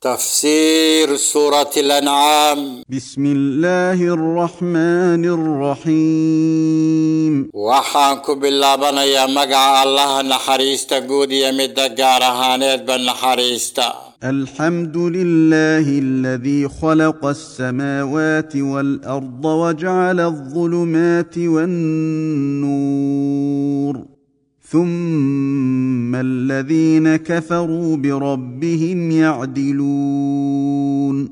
تفسير سورة الأنعام. بسم الله الرحمن الرحيم. waxaan ku bilaabanayaa magaca allaha naxariista guud iyo midda gaar ahaaneedba naxariista الحمد لله الذي خلق السماوات والأرض وجعل الظلمات والنور. ثم الذين كفروا بربهم يعدلون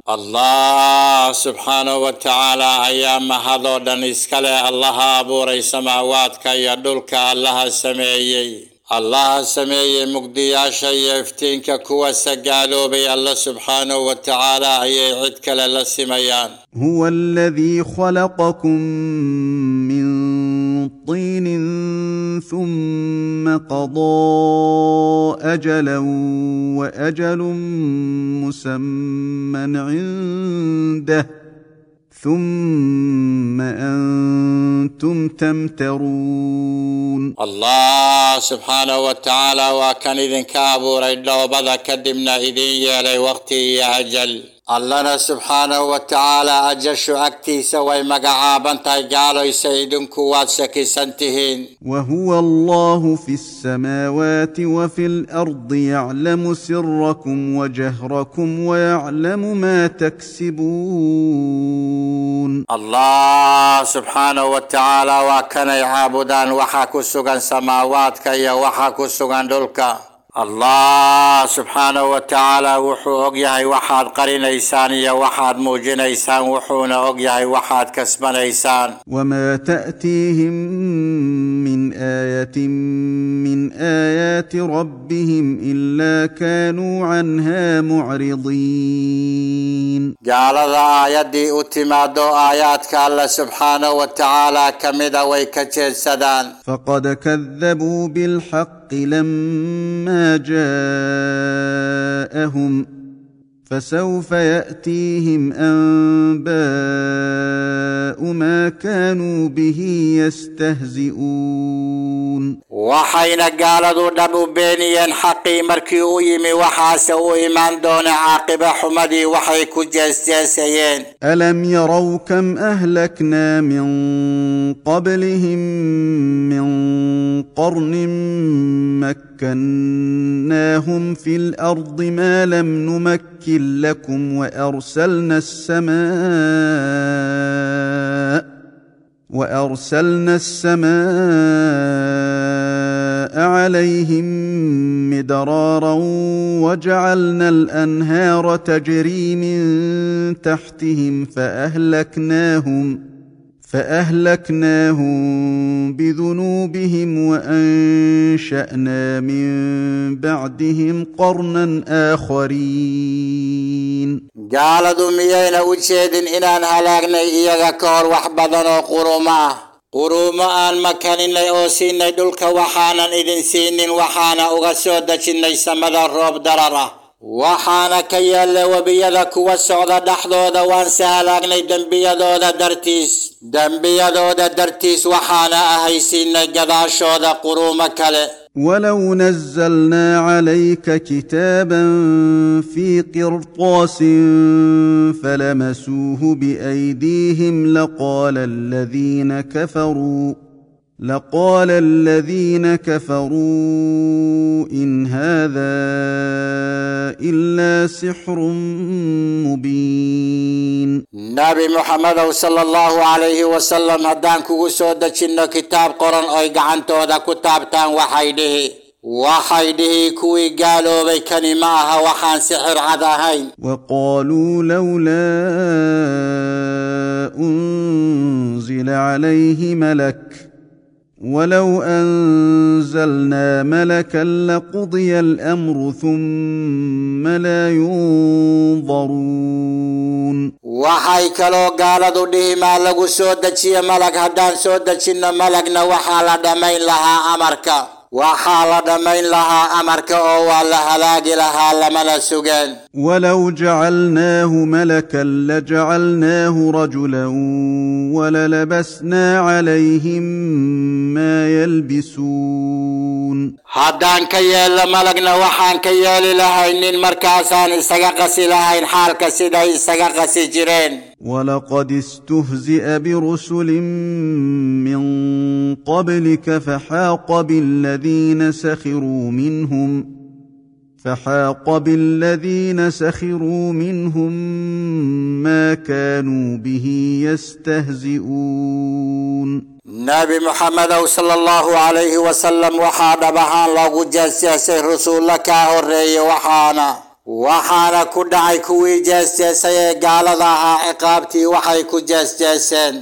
الله سبحانه وتعالى أيام هذا نسكلي الله أبو ري سماواتك كي يدلك الله سمعي. الله سمعي مقديا شيء يفتينك كوى سقالوا بي الله سبحانه وتعالى أي عدك لله هو الذي خلقكم من طين ثم قضى أجلا وأجل مسما عنده ثم أنتم تمترون. الله سبحانه وتعالى وكان إذن كابور إلى بدا كدمنا إذن يا وقتي يا أجل. الله سبحانه وتعالى أجش أكتي سوي مقعابا تيقالو يسيدن كوات سكسنتهين وهو الله في السماوات وفي الأرض يعلم سركم وجهركم ويعلم ما تكسبون. الله سبحانه وتعالى waa kan la caabudo waxa ku sugan samaawaadkii waxa ku sugan dhulka الله سبحانه وتعالى wuxuu og yahay qarinaysaan iyo waxaad muujinaysaan wuxuuna og yahay waxaad kasbanaysaan. وما تأتيهم من آية من آيات ربهم إلا كانوا عنها معرضين. gaalada aayadii u timaaddo aayaadka الله سبحانه وتعالى ka mid ah way ka jeesadaan. فقد كذبوا بالحق لما جاءهم فسوف يأتيهم أنباء ما كانوا به يستهزئون. وحين قال قالوا دبو بينيين حقي مركي ويمي وحاس ويمان دون عاقب حمدي وحي كجاسيين ألم يروا كم أهلكنا من قبلهم من قرن مكناهم في الأرض ما لم نمكن لكم وارسلنا السماء وارسلنا السماء عليهم مدرارا وجعلنا الانهار تجري من تحتهم فاهلكناهم فأهلكناهم بذنوبهم وأنشأنا من بعدهم قرنا آخرين. قال دميين وجيد ان ان هلاكنا يا ذكر وحبذنا قرما قرما آن مكاننا يوسين دلك وحانا إذن سين وحانا اغسودتنا سمد الرب درره وحانا كيال وبيالك وسعود دحضود وانسال اغني دنبيا دودا درتيس. دنبيا دودا درتيس وحانا أهيسين قداشود قرومك ولو نزلنا عليك كتابا في قرطاس فلمسوه بأيديهم لقال الذين كفروا. لقال الذين كفروا إن هذا إلا سحر مبين. نبي محمد صلى الله عليه وسلم هدان كوسو دجن كتاب قرآن آي كتاب تان وحيده وحيده كوي قالوا بكلماها وحان سحر عذاهين وقالوا لولا أنزل عليه ملك. ولو انزلنا ملكا لقضي الامر ثم لا ينظرون وحي كلو قالدو دي ما لغو سودة ملك هدان سودة ملك نوحى لدمين لها امركا وحال دمين لها أمرك أو لهلاقي لها لمن السجن ولو جعلناه ملكا لجعلناه رجلا وللبسنا عليهم ما يلبسون هدان كيال لملقنا وحان كيال لها إن المركز سان لها إن حال كسيدا سيقسي جيران ولقد استهزئ برسل من قبلك فحاق بالذين سخروا منهم فحاق بالذين سخروا منهم ما كانوا به يستهزئون. نبي محمد صلى الله عليه وسلم وحان بحان الله جاسيا رسولك الرَّيِّ وحانا. waxaana ku dhacay kuwii jeesjeesay ee gaalada ahaa ciqaabtii waxay ku jeesjeeseen.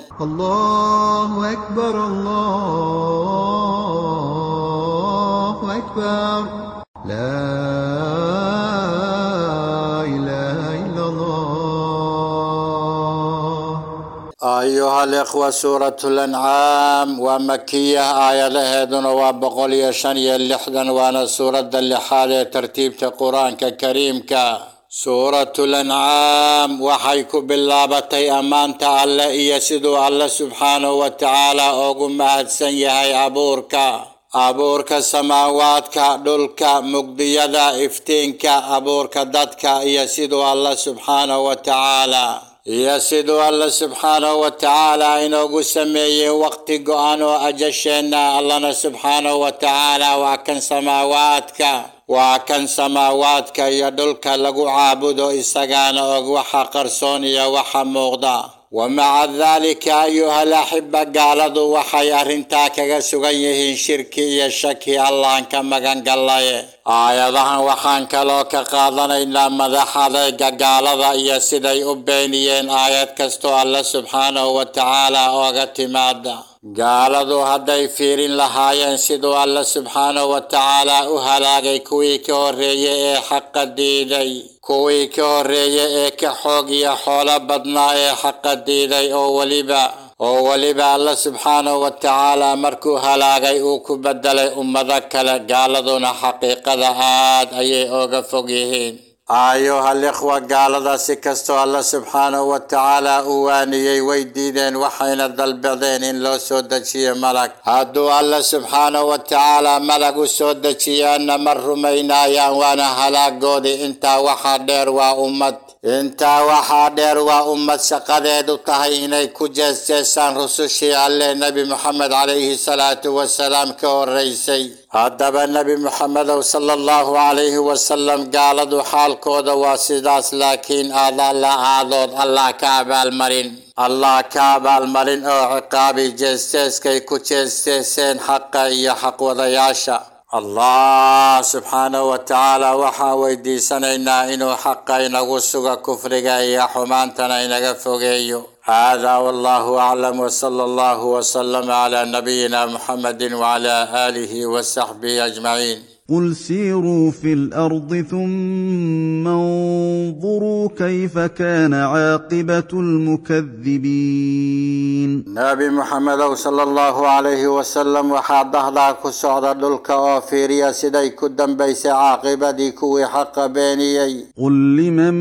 Bar أيها الأخوة سورة الأنعام ومكية آية لهذا وبقول يشان يلحدا وأنا سورة اللحالة ترتيب القرآن ككريم ك. سورة الأنعام وحيك بالله بطي أمان تعالى يسدو الله سبحانه وتعالى أغم أهد سنيهي أبورك أبورك سماواتك دولك مقضية إفتينك أبورك دتك يسدو الله سبحانه وتعالى. يا سيد الله سبحانه وتعالى إنه قسمي وقت قوان وأجشينا. الله سبحانه وتعالى وأكن سماواتك وأكن سماواتك يا يدلك لقو عابدو إساقان أقو حاقر سوني وحا مغدا ومع ذلك أيها الأحبة قالدو وحا يارنتاك سغيه شركي يشكي الله أنك قال الله. Siday u beeniyeen aayad kastoo alle subxaanahu wa tacaala ooga timaada gaaladu hadday fiirin lahaayeen siduu alle subxaanahu wa tacaala u halaagay kuwii ka horreeyey ee xaqa diiday kuwii ka horreeyey ee ka xoog iyo xoolo badnaa ee xaqa diiday oo weliba oo weliba alle subxaanahu wa tacaala markuu halaagay uu ku bedelay ummado kale gaaladuna xaqiiqada aad ayay oga fog yihiin ayuha alikhwa gaalada si kastoo alle subxaanahu wa tacaala u waaniyey way diideen waxayna dalbadeen in loo soo dejiyo malag hadduu alle subxaanahu wa tacaala malag u soo dejiyaanna ma rumaynayaan waana halaagoodii intaa waxaa dheer waa ummad انتا وحا دير و امت سقاده دو تهيين اي كجز جيسان رسوشي علي نبي محمد عليه الصلاة والسلام كو الرئيسي هدب النبي محمد صلى الله عليه وسلم قال دو حال كود واسداس لكن آد الله آدود الله كعب المرين الله كعب المرين أو عقابي جيس جيس كي كجز جيسين حق اي حق وضياشا الله سبحانه وتعالى وحا ويدي سنينا إنو حقا إنو كفرقا يا حمان تنين هذا والله أعلم وصلى الله وسلم على نبينا محمد وعلى آله وصحبه أجمعين. قل سيروا في الأرض ثم انظروا كيف كان عاقبه المكذبين نبي محمد صلى الله عليه وسلم وحده لا كسود ذلك يا سيدي كدن بيس عاقبتي كوي حق بيني قل لمن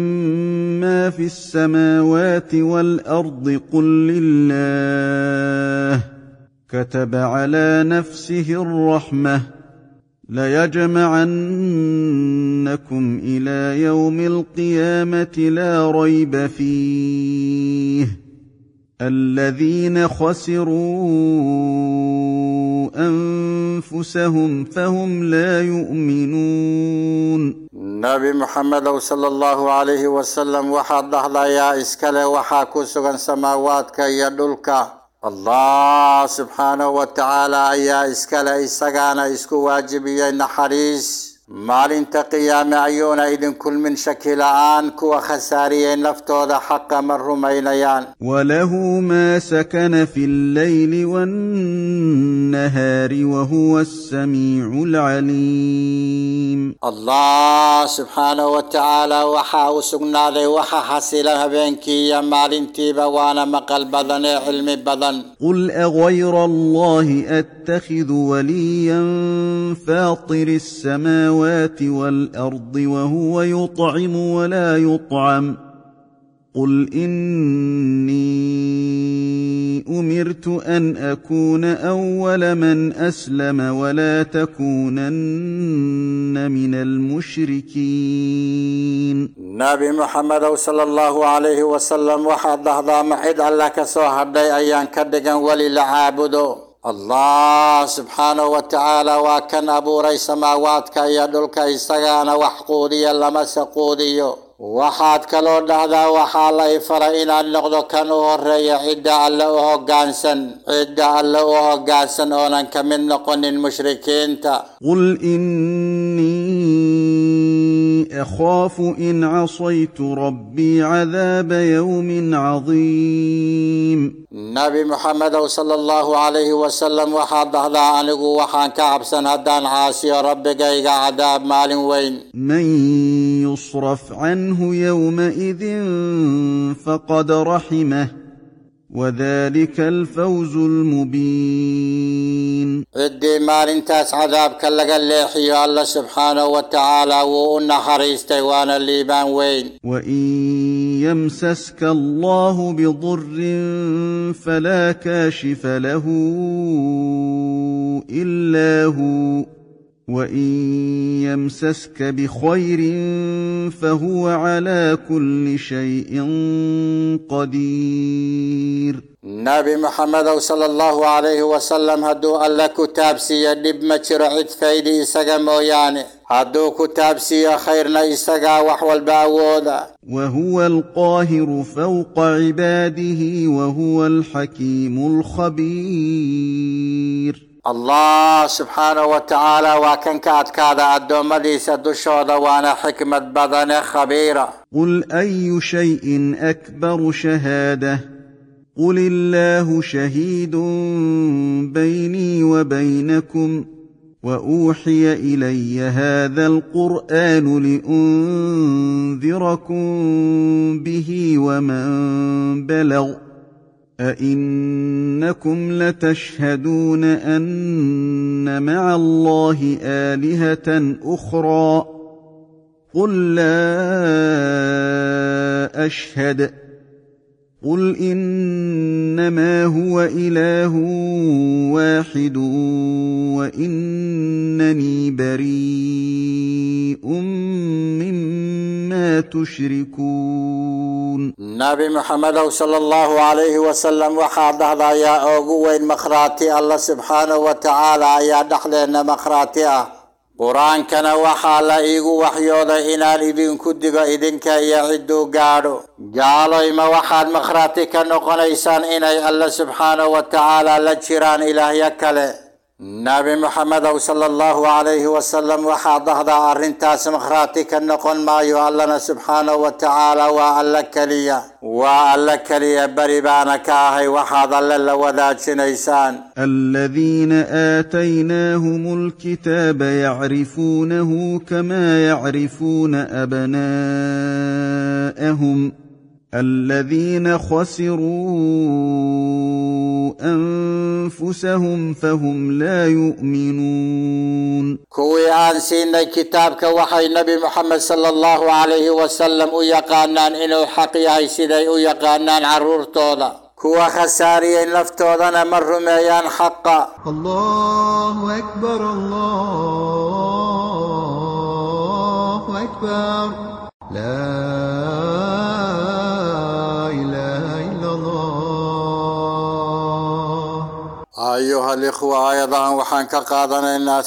ما في السماوات والارض قل لله كتب على نفسه الرحمه ليجمعنكم إلى يوم القيامة لا ريب فيه. الذين خسروا أنفسهم فهم لا يؤمنون. نبي محمد صلى الله عليه وسلم وحده لا يا اسكال وحاكو سماواتك يا allah subxaanahu wa tacaala ayaa iskale isagaana isku waajibiyey naxariis maalinta qiyaame ayuuna idin kulmin shaki la'aan kuwa khasaariyey naftooda xaqa ma rumaynayaan وله ما سكن في الليل والنهار وهو السميع العليم allah subxaanahu wa tacaala waxaa u sugnaaday waxa xasila habeenkii iyo maalintiiba waana maqal badan ee cilmi badan قل اغير الله اتخذ وليا فاطر السماوات السماوات والأرض وهو يطعم ولا يطعم. قل إني أمرت أن أكون أول من أسلم ولا تكونن من المشركين. نبي محمد صلى الله عليه وسلم وحده ضام حيد الله كسوها ديا كدقا ولي لعابدو الله سبحانه وتعالى وكان أبو ري سماوات كي يدلك إستغانا وحقودي لما سقودي وحاد كلو دهدا وحالا إفرائنا النقض كانوه الرأي عدا ألوه قانسا عدا ألوه قانسا أولا كمن نقن المشركين تا. قل إن أخاف إن عصيت ربي عذاب يوم عظيم. نبي محمد صلى الله عليه وسلم وحده ذا انق وحان كعب سنة سنهدان عاصي ربك ايق عذاب مال وين. من يصرف عنه يومئذ فقد رحمه. وذلك الفوز المبين. ادي مارين تاس عذاب كلك الليحي الله سبحانه وتعالى وأن حريص تيوان الليبان وين. وإن يمسسك الله بضر فلا كاشف له إلا هو. وان يمسسك بخير فهو على كل شيء قدير نبي محمد صلى الله عليه وسلم hadduu Alle ku taabsiiyo dhib ma jirto cid faydi isaga mooyaane hadduu ku taabsiiyo khayr Alle isagaa wax walba awooda وهو القاهر فوق عباده وهو الحكيم الخبير الله سبحانه وتعالى وكن كات كذا أدوم ليس دشودا وأنا حكمة بدن خبيرة. قل أي شيء أكبر شهادة؟ قل الله شهيد بيني وبينكم وأوحي إلي هذا القرآن لأنذركم به ومن بلغ أئنكم لتشهدون أن مع الله آلهة أخرى؟ قل لا أشهد. قل انما هو اله واحد وانني بريء مما تشركون نبي محمد صلى الله عليه وسلم وحده يا اوغو وين مخراتي الله سبحانه وتعالى يا دخلنا مخراتي ah qur-aankana waxaa la iigu waxyooday inaan idinku digo idinka iyo cidduu gaadho gaaloyma waxaad makhraati ka noqonaysaan inay alle subxaanahu wa tacaala la jiraan ilaahyo kale نبي محمد صلى الله عليه وسلم وحده أرنتا سمخراتك النقل ما يعلن سبحانه وتعالى وألك لي وألك لي بربانك أهي وحده وذات نيسان الذين آتيناهم الكتاب يعرفونه كما يعرفون أبناءهم الذين خسروا أنفسهم فهم لا يؤمنون. كوي عن سين كتابك وحي نبي محمد صلى الله عليه وسلم ويقانان إنو حقي أي سيدي ويقانان عرور طولا كوا خساري إن لفتوضنا مر ميان حقا الله أكبر الله أكبر لا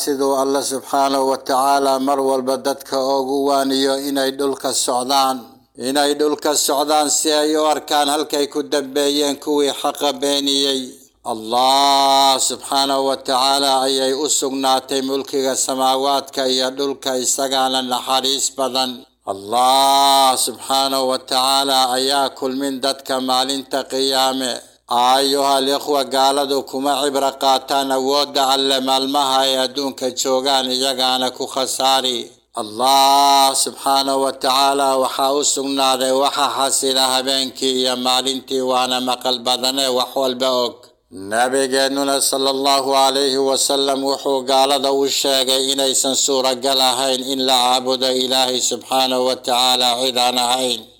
siduu alle subxaanahu wa tacaala mar walba dadka ugu waaniyo inay dhulka socdaan inay dhulka socdaan si ay u arkaan halkay ku dambeeyeen kuwii xaqa beeniyey allah subxaanahu wa tacaala ayay u sugnaatay mulkiga samaawaadka iyo dhulka isagaana naxariis badan allah subxaanahu wa tacaala ayaa kulmin dadka maalinta qiyaame أيها الأخوة قال دوكما عبر قاتان وودا علم المها يدون كتشوغان يجاغانا كخساري. الله سبحانه وتعالى وحاوسون ناري وحا حسينا هبينكي يا مالينتي وأنا مقل بدني وحو البوك نبي جنون صلى الله عليه وسلم وحو قال ذو الشاق إن إيسان سورة قلاهين إلا عبد إلهي سبحانه وتعالى عذانهين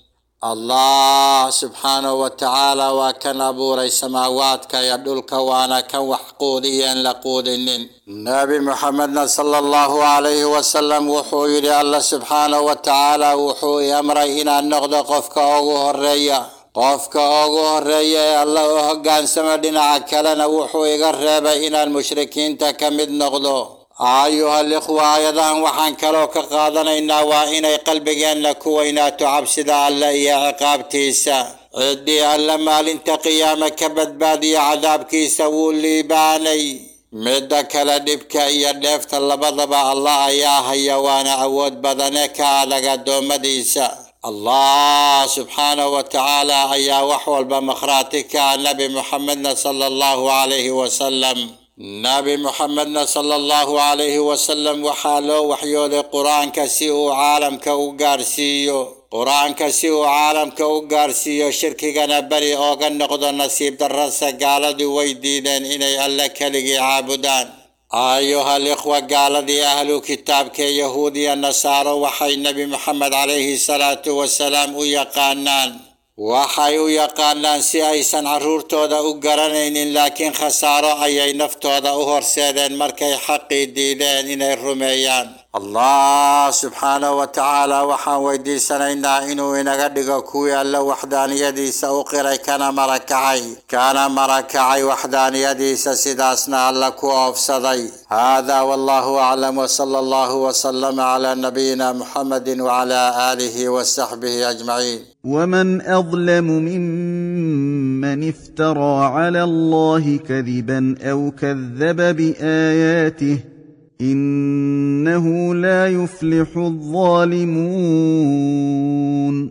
kan wax quudiyeen la quudinin nebi muxamedna sala allahu calayhi wasalam wuxuu yidhi allah subxaanahu wa tacaala wuxuu i amray inaan noqdo qofka ugu horeeya qofka ugu horeeya ee alla u hoggaansamo dhinaca kalena wuxuu iga reebay inaan mushrikiinta ka mid noqdo أيها الإخوة أيضا وحان كلوك قادنا إنا وإنا قلبك أنك وإنا تعب تعبسد على إيا عقاب تيسا. عدي ألا ما لنت قيامة كبد بادي عذاب كيسا ولي باني. مدك لدبك إيا دفت اللبضب الله يا هيا وأنا أود بدنك على قد ديسا. الله سبحانه وتعالى أيا وحول بمخراتك النبي محمد صلى الله عليه وسلم. نبي محمد صلى الله عليه وسلم وحاله وحيو لقرآن كسيو عالم كو غارسيو قرآن كسيو عالم كو غارسيو شركي غانا بري اوغن نقض نصيب درسة قالا دي ويدينين إني ألاك لغي عابدان. أيها الإخوة قالا دي أهل كتاب كي يهودي النصارى وحي نبي محمد عليه الصلاة والسلام ويقانان waxay u yaqaanaan si aysan carruurtooda u garanaynin laakiin khasaaro ayay naftooda u horseedeen markay xaqii diideen inay rumeeyaan الله سبحانه وتعالى وحان ويدي سنين إنه وينك دقا كويا لوحدان يدي سأقري كان مركعي. كان مركعي وحدان يدي سسداسنا لكو أفسدي. هذا والله أعلم وصلى الله وسلم على نبينا محمد وعلى آله وصحبه أجمعين. ومن أظلم ممن افترى على الله كذبا أو كذب بآياته إنه لا يفلح الظالمون.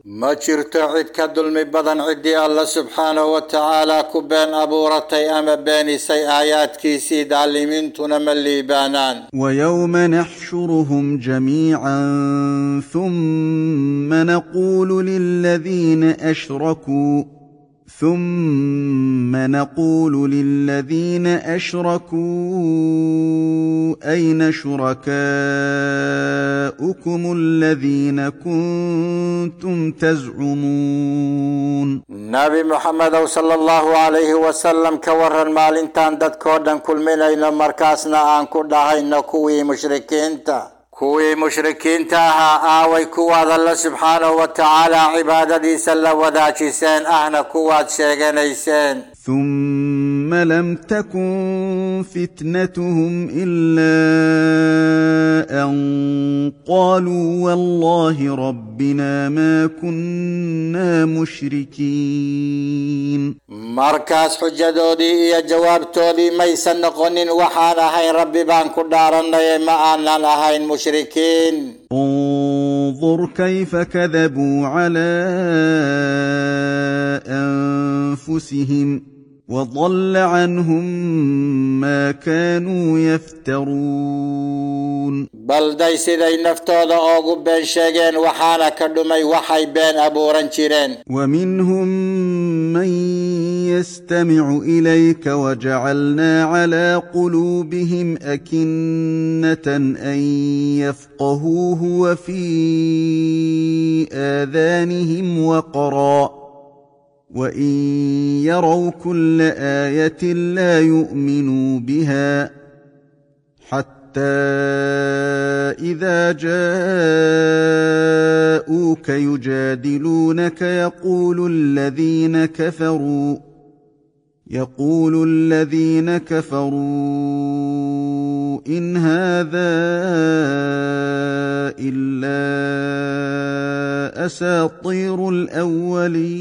ma jirto cid ka dulmi badan ciddii الله سبحانه وتعالى ka been abuuratay ama beenisay aayaadkiisii daalimiintuna ma liibaanaan ويوم نحشرهم جميعا ثم نقول للذين أشركوا ثم نقول للذين اشركوا اين شركاؤكم الذين كنتم تزعمون نبي محمد صلى الله عليه وسلم كورر مال انتان دد كودن كل من اين مركزنا ان كودا هاي نكوي مشركين تا kuwii mushrikiinta ahaa aaway kuwaad alla subxaanahu wa tacaala cibaadadiisa la wadaajiseen ahna kuwaad sheeganayseen ثم لم تكن فتنتهم الا ان قالوا والله ربنا ما كنا مشركين. مركز حجدودي يا جواب تولي ميسن قن وحال هاي ربي بانك دارنا ما اننا هاي المشركين. انظر كيف كذبوا على انفسهم. وضل عنهم ما كانوا يفترون. balday siday naftooda oogu been sheegeen waxaana ka dhumay waxay been abuuran jireen ومنهم من يستمع إليك وجعلنا على قلوبهم أكنة أن يفقهوه وفي آذانهم وقرا. وان يروا كل إيه لا يؤمنوا بها حتى اذا جاءوك يجادلونك يقول الذين كفروا يقول الذين كفروا إن هذا إلا أساطير الأولين.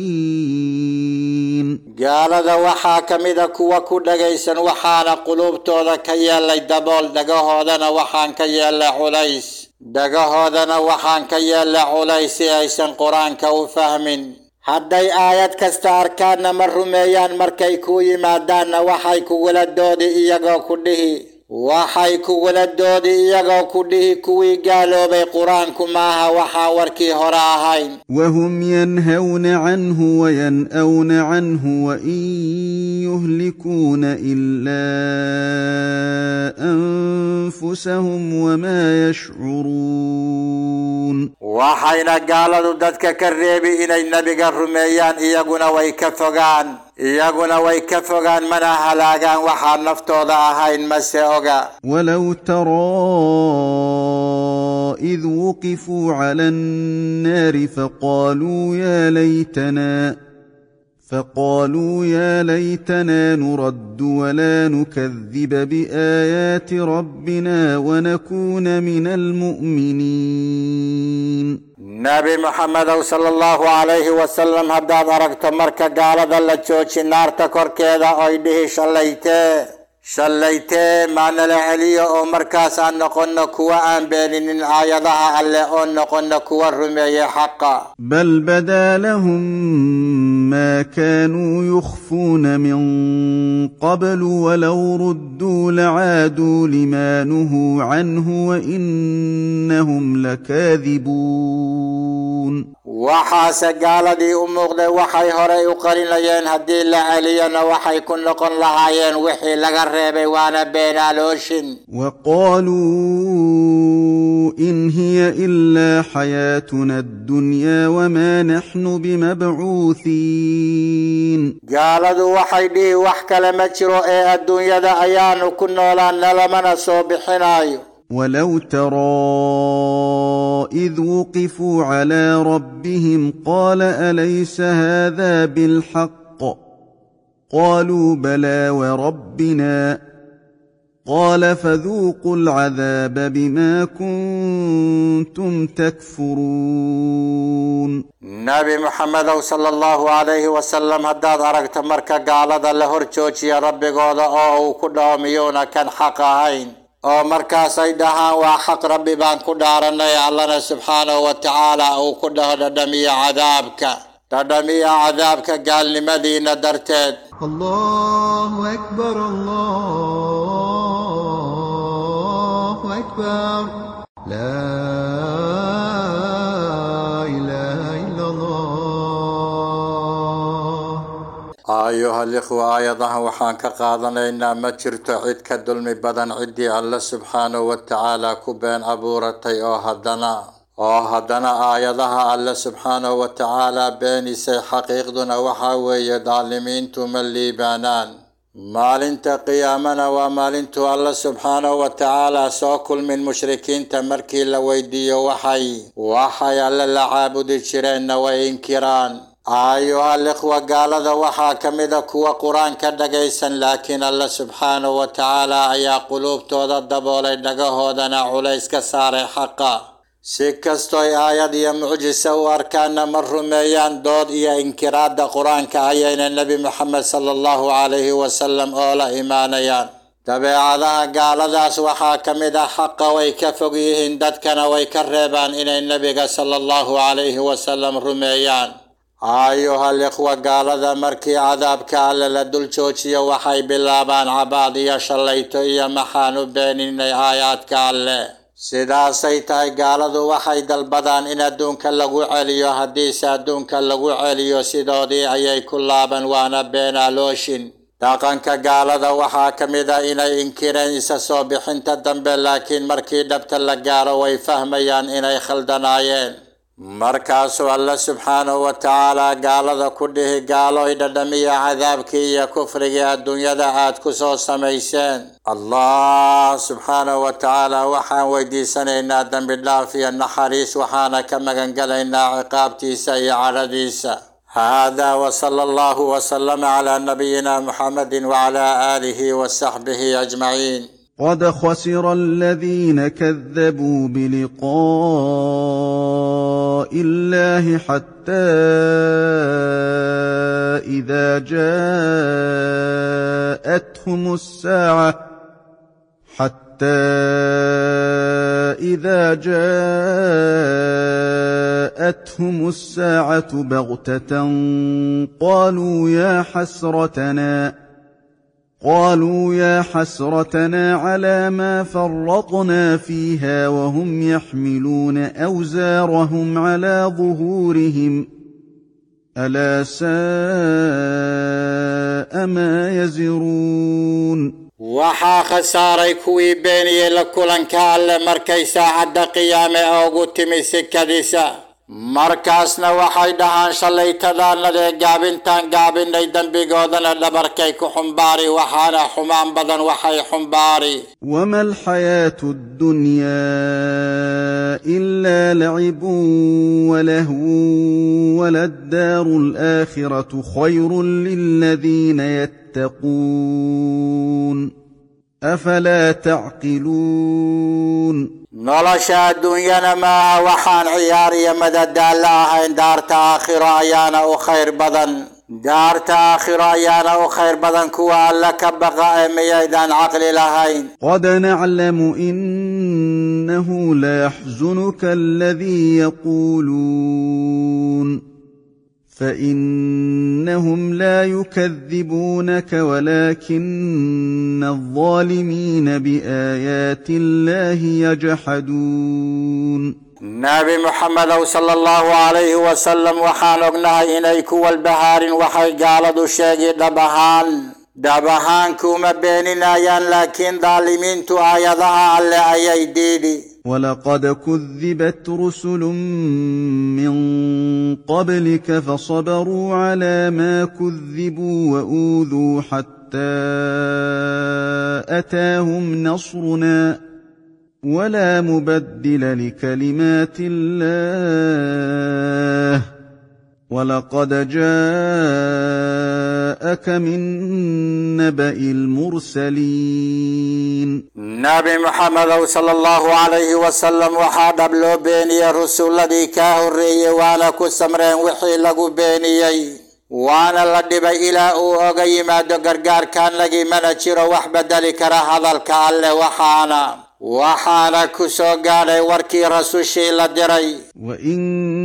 قال ذا وحا إذا كوا كودا غيسن وحانا قلوب تودا كيا لي دبول دغا هودنا وحان كيا لي حليس. دغا هودنا وحان كيا لي حليس ايسن قرانك وفهمين hadday aayad kasta arkaanna ma rumeeyaan markay kuu yimaadaanna waxay kugula doodi iyagoo ku dhihi waxay kugula doodi iyagoo ku dhihi kuwii gaaloobay qur-aanku maaha waxaan warkii hore ahayn وهم ينهون عنه ويناون عنه وان يهلكون الا انفسهم وما يشعرون waxayna gaaladu dadka ka reebi inay nebiga rumeeyaan iyaguna way ka fogaan iyaguna way ka fogaan mana halaagaan waxaan naftooda ahayn mase oga ولو ترى اذ وقفوا على النار فقالوا يا ليتنا فقالوا يا ليتنا نرد ولا نكذب بآيات ربنا ونكون من المؤمنين. نبي محمد صلى الله عليه وسلم هدا ضربت مركه قال ذا لتشوشي نار تكركيدا أيده شليتيه shallaytee maanala celiyo oo markaas aan noqonno kuwa aan beeninin aayadaha alle oo noqonno kuwa rumeeye xaqa بل بدا لهم ما كانوا يخفون من قبل ولو ردوا لعادوا لما نهوا عنه وانهم لكاذبون وحاس قال دي أمغدى وحي هوري وقرين لجين هدي لا علينا وحي كن لقن لهاين وحي لقرب وأنا بين الوشن وقالوا إن هي إلا حياتنا الدنيا وما نحن بمبعوثين. قال دو وحي دي وحك لمجرؤي الدنيا دا أيان كنا لا صوب صوبحنا ولو ترى اذ وقفوا على ربهم قال اليس هذا بالحق قالوا بلى وربنا قال فذوقوا العذاب بما كنتم تكفرون نبي محمد صلى الله عليه وسلم هداد عرقت مركا قال ذا لهر جوجي ربي قوضا اوه كلهم يونا كان حقاهين oo markaasay dhahaan waa xaq rabbi baan ku dhaaranay allana subxaanahu wa tacaala uu ku dhaho dhadhamiya cadaabka dhadhamiya cadaabka gaalnimadiina darteed الله أكبر الله أكبر لا أيها الإخوة أيضا وحان كقاضنا إنا ما جرت عيد كدلمي بدن عدي الله سبحانه وتعالى كبين أبورتي أو هدنا. أو هدنا الله سبحانه وتعالى بيني سي حقيق دون وحاوي ظالمين توم الليبانان مالنت قيامنا ومالنت الله سبحانه وتعالى سوكل من مشركين تمركي لويدي وحي. وحي الله لعابد الشرين وإنكران. أيها الإخوة قال ذا وحا كمدا كوا قرآن كدا لكن الله سبحانه وتعالى أي قلوب تودا دبولا دقه دنا عليس كسار حقا. سكستوي آية دي معجسة واركان مر ميان دود يا إنكراد دا قرآن كأيين النبي محمد صلى الله عليه وسلم أولا إيمانيان. تبع ذا قال ذا سوحا كمدا حقا ويكفقيه إن كان ويكربان إلى النبي صلى الله عليه وسلم رميان. أيها الإخوة قال ذا مركي عذاب كعلى لدل تشوشي وحي بلابان عباد يا شليتو يا محانو بين إني آيات كعلى سيدا سيتاي قال ذو وحي دل بدان إن الدون كالغو عليو هديس الدون كالغو عليو سيدو دي أي كلابان وأنا بين ألوشين داقان كا ذا وحاكم إذا إن إنكيرين إساسو بحنت الدنبي لكن مركي دبت اللقار ويفهميان إن خلدنايين markaasuu alle subxaanahu wa tacaala gaalada ku dhihi gaaloy dhadhamiya cadaabkii iyo kufrigii adduunyada aad ku soo samayseen allah subxaanahu wa tacaala waxaan weydiisanaynaa dembi dhaaf iyo naxariis waxaana ka magangelaynaa ciqaabtiisa iyo cadhadiisa هذا وصلى الله وسلم على نبينا محمد وعلى آله وصحبه أجمعين قد خسر الذين كذبوا بلقاء الله حتى إذا جاءتهم الساعة حتى إذا جاءتهم الساعة بغتة قالوا يا حسرتنا. قالوا يا حسرتنا على ما فرطنا فيها وهم يحملون أوزارهم على ظهورهم ألا ساء ما يزرون وحا خساري كوي بيني لكل انكال مركي ساعد قيامة أو قتمي سكديسه مركزنا وحيدا عن شلي تدان لدي قابين تان قابين لدي دنبي قودنا لبركي حمباري وحانا حمام بدن وحي حمباري وما الحياة الدنيا إلا لعب ولهو وللدار الآخرة خير للذين يتقون أفلا تعقلون؟ نلاشا الدنيا ما وحان عياري مدى دالا هين دارت آخر آيانا وخير بدن. دارت آخر آيانا وخير بدن كوى لك بغاء ميدان عقل لهين قد نعلم إنه ليحزنك الذي يقولون فإنهم لا يكذبونك ولكن الظالمين بآيات الله يجحدون. نبي محمد صلى الله عليه وسلم وحان وحانقنا إليك والبهار وحي قال دشاقي دبهان. دبهان كوما بيننا لكن ظالمين تو آيادها على أي ديدي. ولقد كذبت رسل من قبلك فصبروا على ما كذبوا واوذوا حتى اتاهم نصرنا ولا مبدل لكلمات الله ولقد جاءك من نبا المرسلين نبي محمد صلى الله عليه وسلم وحاد بلو بيني الرسول الذي كاهري وأنا كسمرين وحي لغو بيني وأنا لدب إلى اغي ما دقرقار كان لغي منتشر وحب ذلك هذا الكال وحانا. وحانا كسو قالي وركي رسوشي لدري وان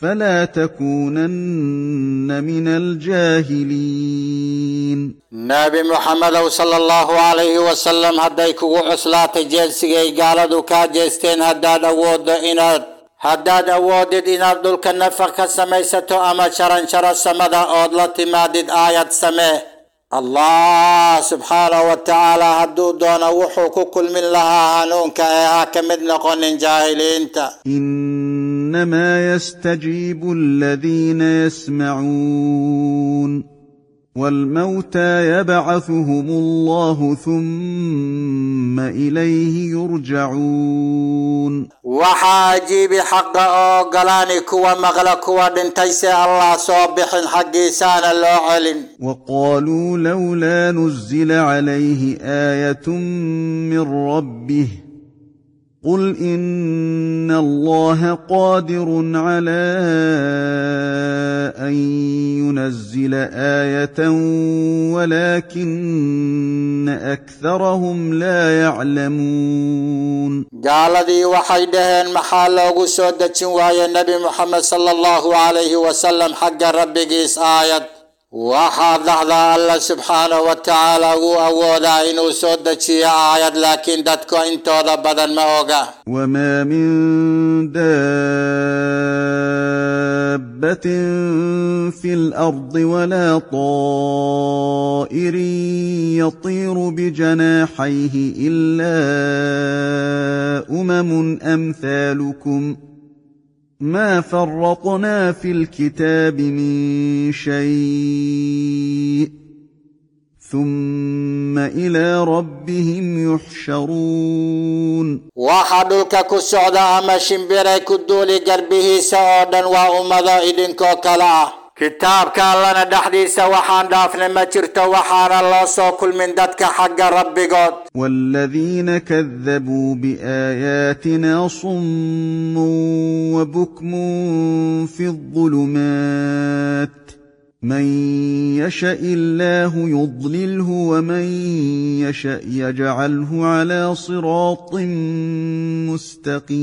فلا تكونن من الجاهلين. نبي محمد صلى الله عليه وسلم هديك وعسلات جلسي قالت كاجستين هداد وود إن هداد وود إن أردلك نفق سميستو أما شران شرا سمدا ما مادد آيات سمي. الله سبحانه وتعالى هدو دون وحو كل من لها هانون كأيها كمدنقون جاهلين إنما يستجيب الذين يسمعون والموتى يبعثهم الله ثم إليه يرجعون. وحاجب حق أو غلانك ومغلك ودنتيس الله صبح حق سان العلم وقالوا لولا نزل عليه آية من ربه قل ان الله قادر على ان ينزل إيه ولكن اكثرهم لا يعلمون قال ذي وحيدهن محل سودة وايه النبي محمد صلى الله عليه وسلم حق قيس إيه وحاب دهدا الله سبحانه وتعالى هو أودا إنو سود دشي آيات لكن داتكو إنتو دا ما أوقع وما من دابة في الأرض ولا طائر يطير بجناحيه إلا أمم أمثالكم. ما فرقنا في الكتاب من شيء ثم إلى ربهم يحشرون وحدل كاكو سعدا أما شمبيري كدولي قربه سعدا وأمضا إذن كوكلا. كتابك لنا دحديس وحان دافن ما ترت وحان الله سو كل من دتك حق ربي قد. والذين كذبوا بآياتنا صم وبكم في الظلمات. من يشأ الله يضلله ومن يشأ يجعله على صراط مستقيم.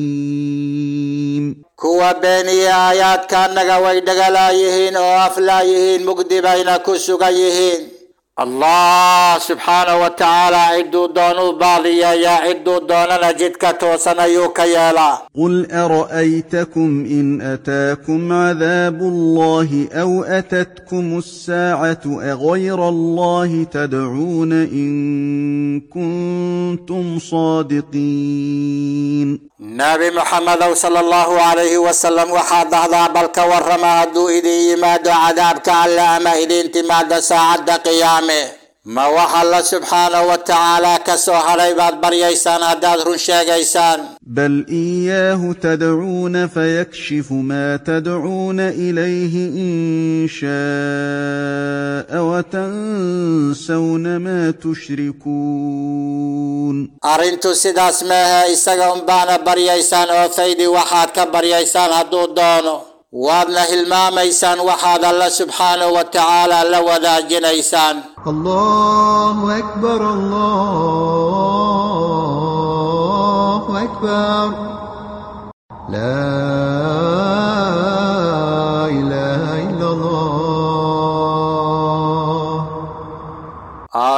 كوا بيني آيات كان نغا ويدغلا يهين أو يهين مقدبين كسوغا يهين. الله سبحانه وتعالى عدو دون بالي يا عدو دون نجدك توسن يوك يالا قل أرأيتكم إن أتاكم عذاب الله أو أتتكم الساعة أغير الله تدعون إن كنتم صادقين؟ نبي محمد صلى الله عليه وسلم وحاد عذابك ورمى أدو إذي ما دعذابك على أما إذي انت ما ساعة قيام qiyaame ma wax alla subxaanahu wa tacaala ka soo hadhay baad baryaysaan haddaad run sheegaysaan بل اياه تدعون فيكشف ما تدعون اليه ان شاء وتنسون ما تشركون arrintu sidaas meehe isaga unbaana baryaysaan oo faydi waxaad ka baryaysaan hadduu doono وابن هلمام إيسان وحاد الله سبحانه وتعالى لو ذا إيسان. الله أكبر الله أكبر. لا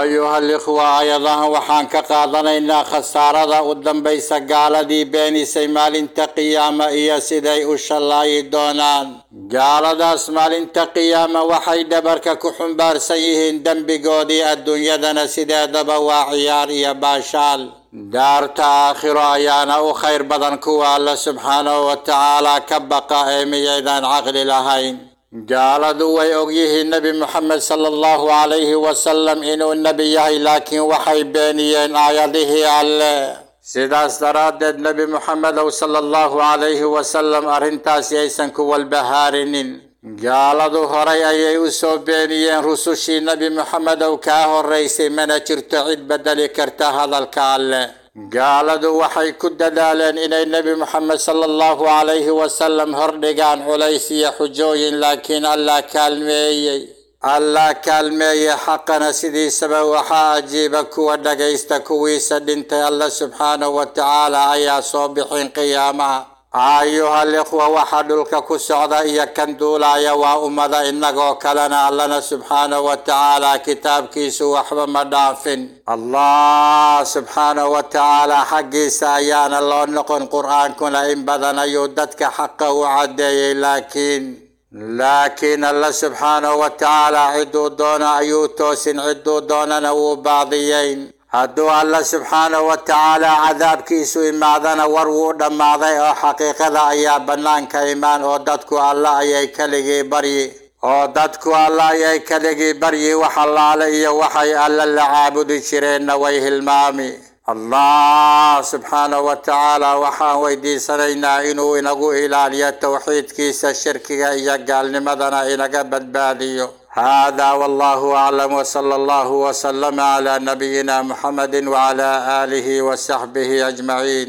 أيها الإخوة أيضا وحان كقادنا إنا خسارة أدن بيسا قال دي بيني سيمال تقيام إيا سيدي أشالله دونان قال دا سمال تقيام وحي دبرك كحن بار سيهن دن بقودي الدنيا دنا سيدي دبا وعيار يا باشال. دار تآخر آيانا وخير بدن كوال سبحانه وتعالى كبقى إيمي إذا عقل لهين. جالد ويوجيه النبي محمد صلى الله عليه وسلم إنه النبي لكن وحي بينيين آياته على سيدا سراد النبي محمد صلى الله عليه وسلم أرنتا سيسن كوال بهارنين جالد هري أي يوسف بينيين رسوشي النبي محمد وكاهو الرئيسي من أجرت عد بدل كرت هذا الكال قال ذو وحي كد دالين إلى النبي محمد صلى الله عليه وسلم هردقان عليسي حجوين لكن ألا كالمي ألا كالمي حقنا سيدي سبا وحا أجيبك ودقيستك ويسد انت الله سبحانه وتعالى أيا صبح قيامة. أيها الأخوة وحد الككوس عدا يكندو لا يوا أمدا إنك وكلنا لنا سبحانه وتعالى كتاب كيس وحب مدافن. الله سبحانه وتعالى حق سايان الله نقن قرآن كنا إن بدنا يودتك حقه عدي لكن لكن الله سبحانه وتعالى عدو دون أيوتوس عدو دون نو بعضيين hadduu alla subxaanahu wa tacaala cadaabkiisu imaadana war wuu dhammaaday oo xaqiiqada ayaa bannaanka imaan oo dadku alla ayay keligii baryi oo dadku alla ayay keligii baryi wax allaale iyo waxay alla la caabudi jireenna way hilmaami allah subxaanahu wa tacaala waxaan weydiisanaynaa inuu inagu ilaaliyo towxiidkiisa shirkiga iyo gaalnimadana inaga badbaadiyo هذا والله أعلم وصلى الله وسلم على نبينا محمد وعلى آله وصحبه أجمعين.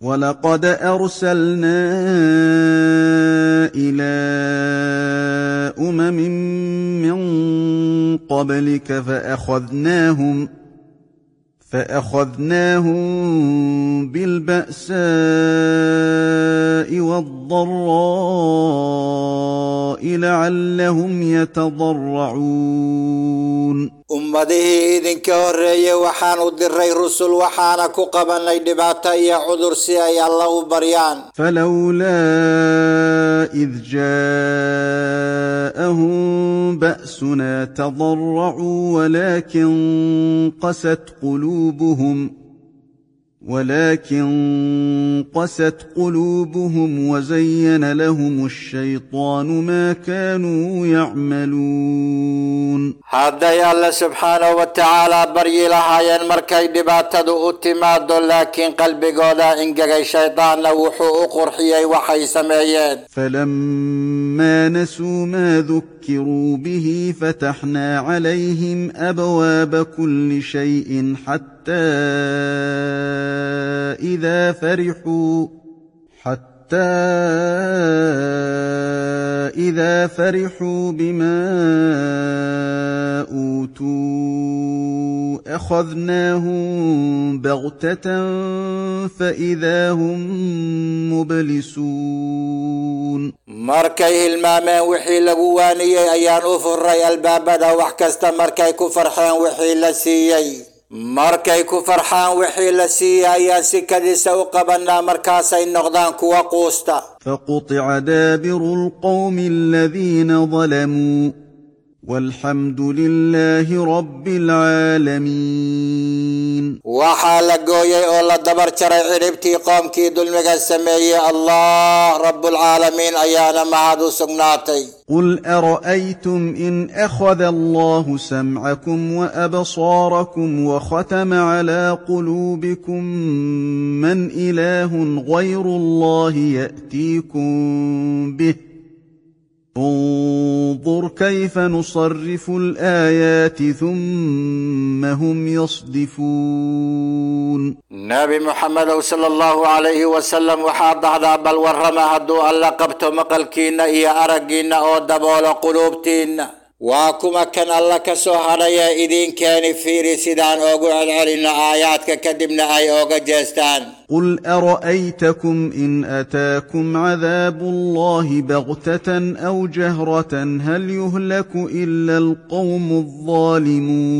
ولقد أرسلنا إلى أمم من قبلك فأخذناهم فأخذناهم بالبأساء والضراء لعلهم يتضرعون. Ummadihii idinka horreeyey waxaan u diray rusul waxaana ku qabannay dhibaato iyo cudur si ay alla u baryaan فلولا إذ جاءهم بأسنا تضرعوا ولكن قست قلوبهم ولكن قست قلوبهم وزين لهم الشيطان ما كانوا يعملون. هذا يا الله سبحانه وتعالى بري لها ينمركي دبات اتماد لكن قلبي قولا إن قري شيطان لوحو قرحي وحي سمعين فلما نسوا ما ذكر به فتحنا عليهم ابواب كل شيء حتى اذا فرحوا حتى اذا فرحوا بما اوتوا اخذناهم بغته فاذا هم مبلسون markay hilmaameen wixii lagu waaniyey ayaan u furay albaabada wax kasta markay ku farxeen wixii la siiyey markay ku farxaan wixii la siiyey ayaan si kadisa u qabannaa markaasay noqdaan kuwa quusta فقطع دابر القوم الذين ظلموا والحمد لله رب العالمين. وحال قوي أولا دبر شرع عربتي قوم كي دلمك السمية الله رب العالمين أيانا ذو سقناتي. قل أرأيتم إن أخذ الله سمعكم وأبصاركم وختم على قلوبكم من إله غير الله يأتيكم به؟ انظر كيف نصرف الآيات ثم هم يصدفون. نبي محمد صلى الله عليه وسلم وحاد هذا بل ورمه هدو اللقبت مقلكين إيا أرقين أو دبول قلوبتين. وكما كان الله كسوهر يا إذن كان في رسدان أقول علينا آيات كدبنا أي جستان. قل أرأيتكم إن أتاكم عذاب الله بغتة أو جهرة هل يهلك إلا القوم الظالمون؟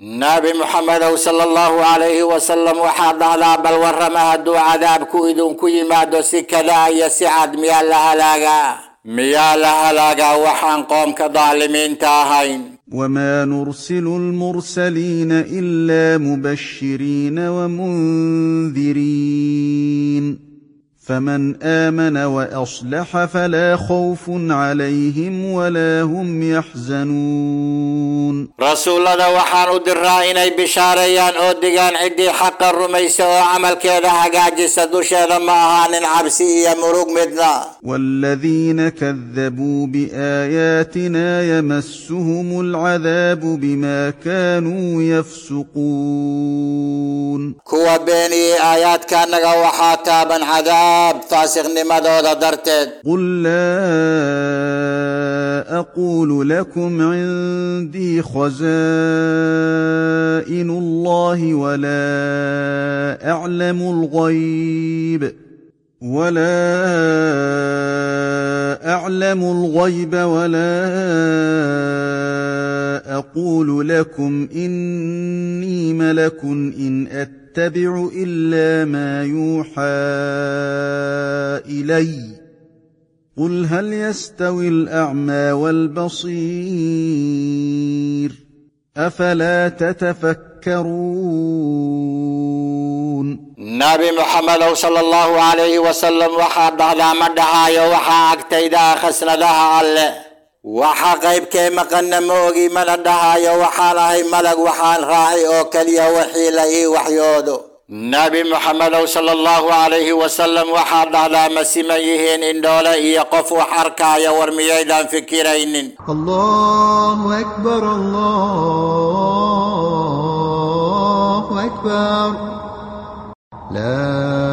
نبي محمد صلى الله عليه وسلم وحاد على بل ورمه دو عذاب كو إذن كي ما دو سكلا يسعد ميال لها ميالها لاقا وحان قوم كظالمين تاهين. وما نرسل المرسلين إلا مبشرين ومنذرين. فمن آمن وأصلح فلا خوف عليهم ولا هم يحزنون. رسول الله وحان ادرا ان اي بشاريان أو ديغان عدي حق الرميس أو عمل كذا هقاج سدوش لما هان العبسي مروق مدنا. والذين كذبوا بآياتنا يمسهم العذاب بما كانوا يفسقون. كوا بيني آيات كان وحاتابا عذاب taaban cadaab faasiqnimadooda darteed قل لا أقول لكم عندي خزائن الله ولا أعلم الغيب ولا أعلم الغيب ولا أقول لكم إني ملك إن اتبع إلا ما يوحى إلي. قل هل يستوي الأعمى والبصير؟ أفلا تتفكرون؟ نبي محمد صلى الله عليه وسلم وحده لا مدها يوحى أكتيدا خسن لها الله alle waxa qaybkee maqanna ma ogi mana dhahaayo waxaan ahay malag waxaan raaci oo keliya wixii la ii waxyoodo nabi muxamedow sala allahu calayhi wasalam waxaa dhahdaa ma siman yihiin indhoole iyo qof wax arkaaya war miyaydaan fikiraynin الله أكبر الله أكبر لا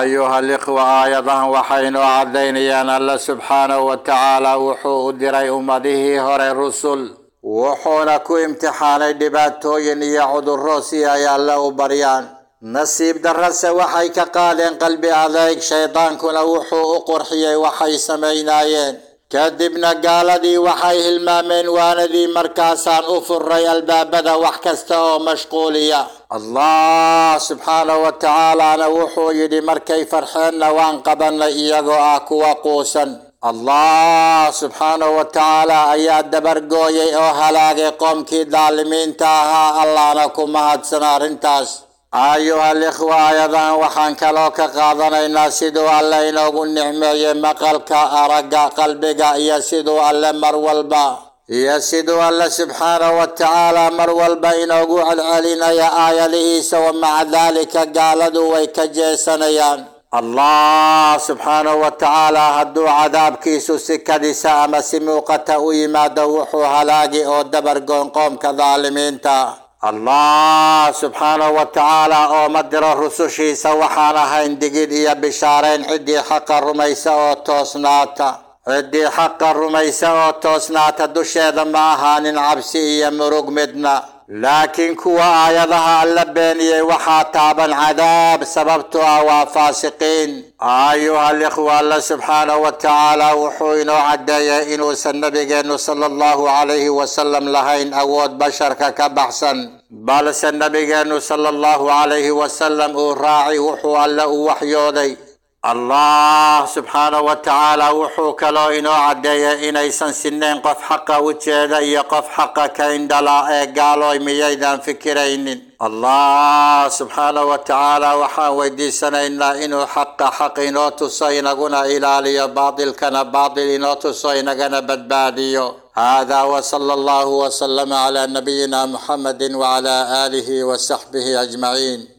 أيها الإخوة آية وحين عدين أن الله سبحانه وتعالى وحو أدرى أمته هر الرسل. وحونا كو امتحان دباتو يني يعود الرسي يا الله بريان نصيب درس وحيك قال قلبي عليك شيطان كنا وحو أقرحي وحي سمينايين. كدبنا قال دي وحي المامين وأنا دي مركاسان أفر الباب دا وحكسته مشقولية الله سبحانه وتعالى نوحو يدي مركي فرحين وان قبلنا إيغو وقوسا الله سبحانه وتعالى أياد دبر قوي أو هلاقي قوم كي دالمين تاها الله نكو مهد سنار انتاس waxaan kaloo ka qaadanaynaa siduu alle inoogu nicmeeyey maqalka aragga qalbiga iyo siduu alle mar walba iyo siduu alle subxaanahu wa tacaala mar walba inoogu celcelinaya aayadihiisa wa maca daalika gaaladu way ka jeesanayaan allah subxaanahu wa tacaala hadduu cadaabkiisu si kadisa ama si muuqata u yimaado wuxuu halaagi oo dabargoon qoomka daalimiinta الله سبحانه وتعالى أو مدر الرسوشي سوى حالها اندقيد يا بشارين عدي حق الرميسة أو توسناتا. عدي حق الرميسة أو توسناتا دوشي دماها نعبسي يا مرق مدنا. لكن كوا آيادها اللبانية وحا تابا عذاب سببتها وفاسقين أيها الإخوة الله سبحانه وتعالى وحوين عدايا إنو أنه صلى الله عليه وسلم لهين أود بشرك كبحسا بل سنبقين صلى الله عليه وسلم أراعي وحو الله وحيودي. الله سبحانه وتعالى وحوك كلو إنو عدية إن إيسان سنين قف حقا وچيدا إيا قف حقا كاين دلا إيه قالو إمي إيدان فكرين. الله سبحانه وتعالى وحا ويديسنا إن لا إنو حقا حق إنو تصينا قنا إلا لي باطل كان باطل إنو تصينا قنا بدباديو. هذا وصلى الله وسلم على نبينا محمد وعلى آله وصحبه أجمعين.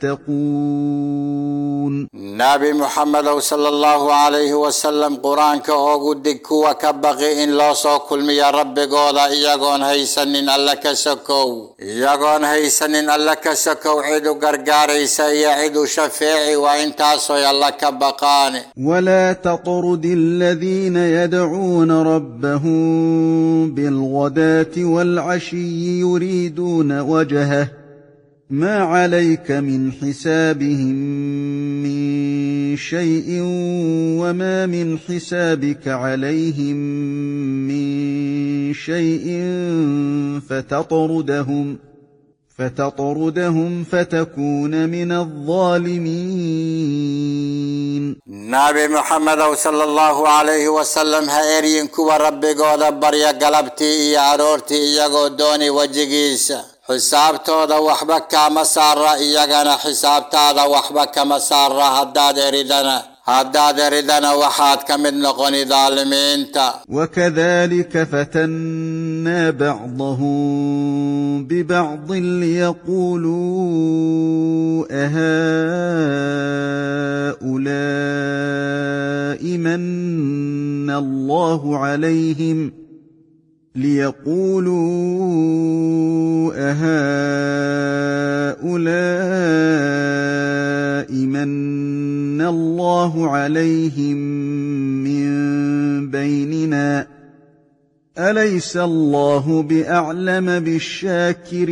تتقون. نبي محمد صلى الله عليه وسلم قرآن كهوغو دكو كبغي إن لا كل ميا رب قولا إياغون هيسن إن ألاك سكو إياغون هيسن إن ألاك سكو عيدو قرقاري سيا عيدو شفيعي وإن تاسو يالك بقاني ولا تطرد الذين يدعون ربهم بالغداة والعشي يريدون وجهه ما عليك من حسابهم من شيء وما من حسابك عليهم من شيء فتطردهم فتطردهم فتكون من الظالمين. نبي محمد صلى الله عليه وسلم هيرين كو ربي قال بريا قلبتي يا رورتي يا غدوني وجيسا xisaabtooda waxba kama saara iyagana xisaabtaada waxba kama saara haddaad eridana haddaad eridana waxaad ka mid noqoni daalimiinta وكذلك فتنا بعضهم ببعض ليقولوا أهؤلاء من الله عليهم ليقولوا أهؤلاء من الله عليهم من بيننا؟ أليس الله بأعلم بالشاكرين؟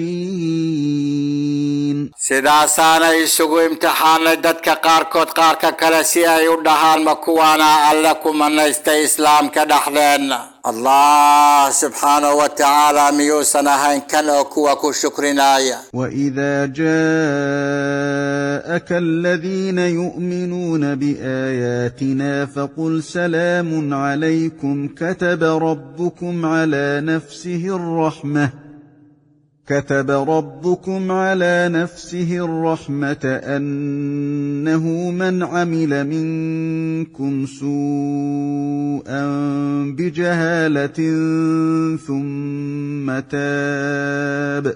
سدا سانا يسوغو امتحان لدت كقار كود قار كالاسيا يودهان مكوانا الله كمان استي إسلام كدحلان tacaala miyuusan ahayn kan oo kuwa ku shukrinaya وإذا جاءك الذين يؤمنون بآياتنا فقل سلام عليكم كتب ربكم على نفسه الرحمة. كتب ربكم على نفسه الرحمة أنه من عمل منكم سوءا بجهالة ثم تاب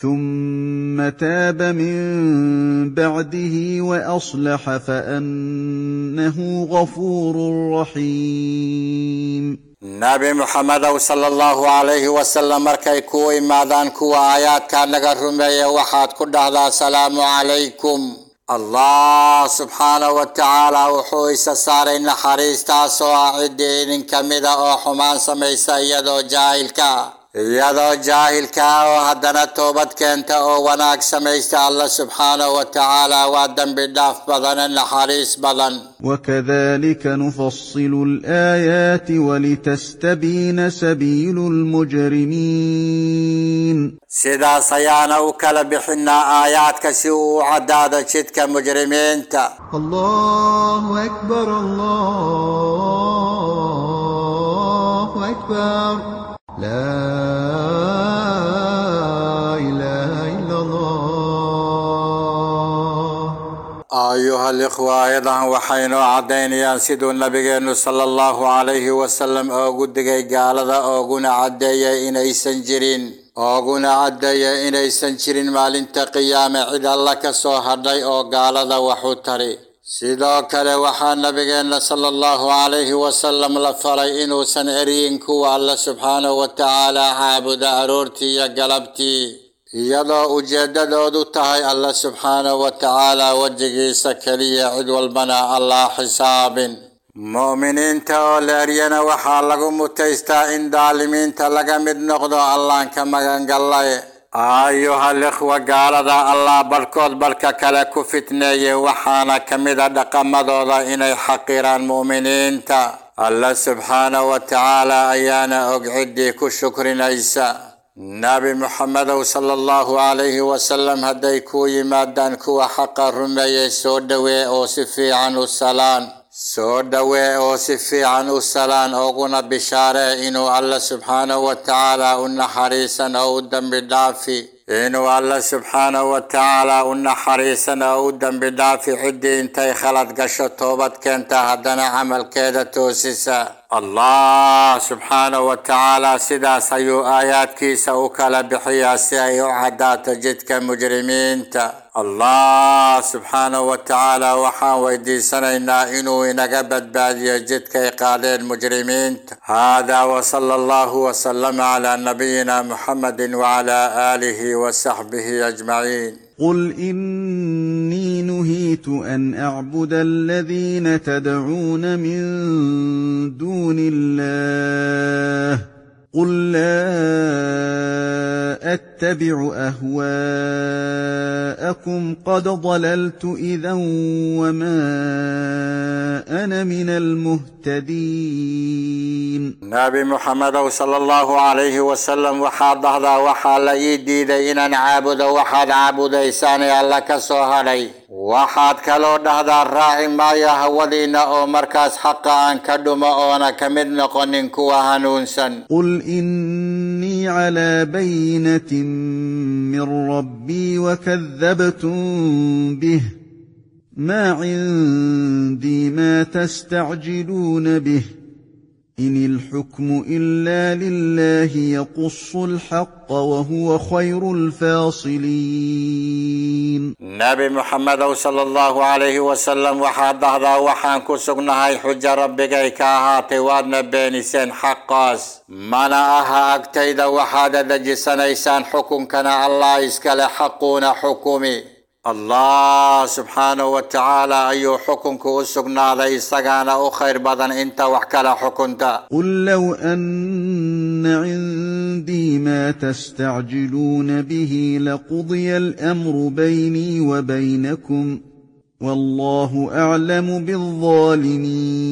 ثم تاب من بعده وأصلح فأنه غفور رحيم. نبي محمد صلى الله عليه وسلم مركي كوي ماذان كوى آيات كان نغرمي وحات كدا سلام عليكم الله سبحانه وتعالى وحويس سارين حريستا سوى عدين كمدا أو حمان سميسا يدو جايل كا يادو جاهل كاو وهدنا توبت كنت أو وناك سميست الله سبحانه وتعالى وادن بداف بدن النحاريس بدن. وكذلك نفصل الآيات ولتستبين سبيل المجرمين. سيدا سيانا وكلا بحنا آيات كسيو عداد شتك مجرمين تا. الله أكبر الله أكبر. لا أيها الإخوة أيضا وحين عدين ينسد النبي صلى الله عليه وسلم أوجد جاي قال ذا أوجنا عدي إن يسنجرين أوجنا عدي إن يسنجرين مال تقيام عد الله كسو هدي أو قال ذا وحتري سيدو كلي وحان نبي صلى الله عليه وسلم لفري إن سنعرين كو الله سبحانه وتعالى عابد أرورتي يا قلبتي. Iyadoo ujeeddadoodu tahay alla subxaanahu wa tacaala wejigiisa keliya cid walbana allah xisaabin mu'miniinta oo la eryana waxaa lagu mutaystaa in daalimiinta laga mid noqdo allaan ka magangallay ayuhal ikhwa gaalada allah barhkood barhka kale ku fitneeye waxaana ka mid a dhaqamadooda inay xaqiraan mu'miniinta alla subxaanahu wa tacaala ayaana og ciddii ku shukrinaysa نبي محمد صلى الله عليه وسلم هدي كوي مادان كوى حقا رمي سودة وي اوصفي عن السلام. سودة وي اوسفي عن السلام اوغنا بشارة انو الله سبحانه وتعالى ان حريصا أو دم بدافي انو الله سبحانه وتعالى ان حريصا أو دم بدافي حدي انتي خلط قشو كنت هدنا عمل كذا توسيسا الله سبحانه وتعالى سدا سيو آيات كيسا أوكالا بحيا سيو عدا تجدك مجرمين تا. الله سبحانه وتعالى وحا ويدي سنة إنا إنو إنا قبد بعد يجدك إقالين مجرمين تا. هذا وصلى الله وسلم على نبينا محمد وعلى آله وصحبه أجمعين. قل إني نهيت أن أعبد الذين تدعون من دون الله قل لا اتبع اهواءكم قد ضللت اذا وما أنا من المهتدين نبي محمد صلى الله عليه وسلم وحاد ضهضا وحال يدي دينا عابد وحاد عابد ايساني الله كسوهري waxaad kaloo dhahdaa raaci maayo hawadiinna oo markaas xaqa aan ka dhumo oona ka mid noqonin kuwa hanuunsan قل إني على بينة من ربي وكذبتم به ما عندي ما تستعجلون به إن الحكم إلا لله يقص الحق وهو خير الفاصلين. نبي محمد صلى الله عليه وسلم وحد هذا وحان كسقنا هاي حجة ربك كاهات وادنا بين سين حقاس. منا أها أكتيد وحد ايسان حكم كان الله إسكال حقون حكومي. الله سبحانه وتعالى أي حكمك أسقنا لي سقانا أخير بدن أنت وحكلا حكمت قل لو أن عندي ما تستعجلون به لقضي الأمر بيني وبينكم والله أعلم بالظالمين.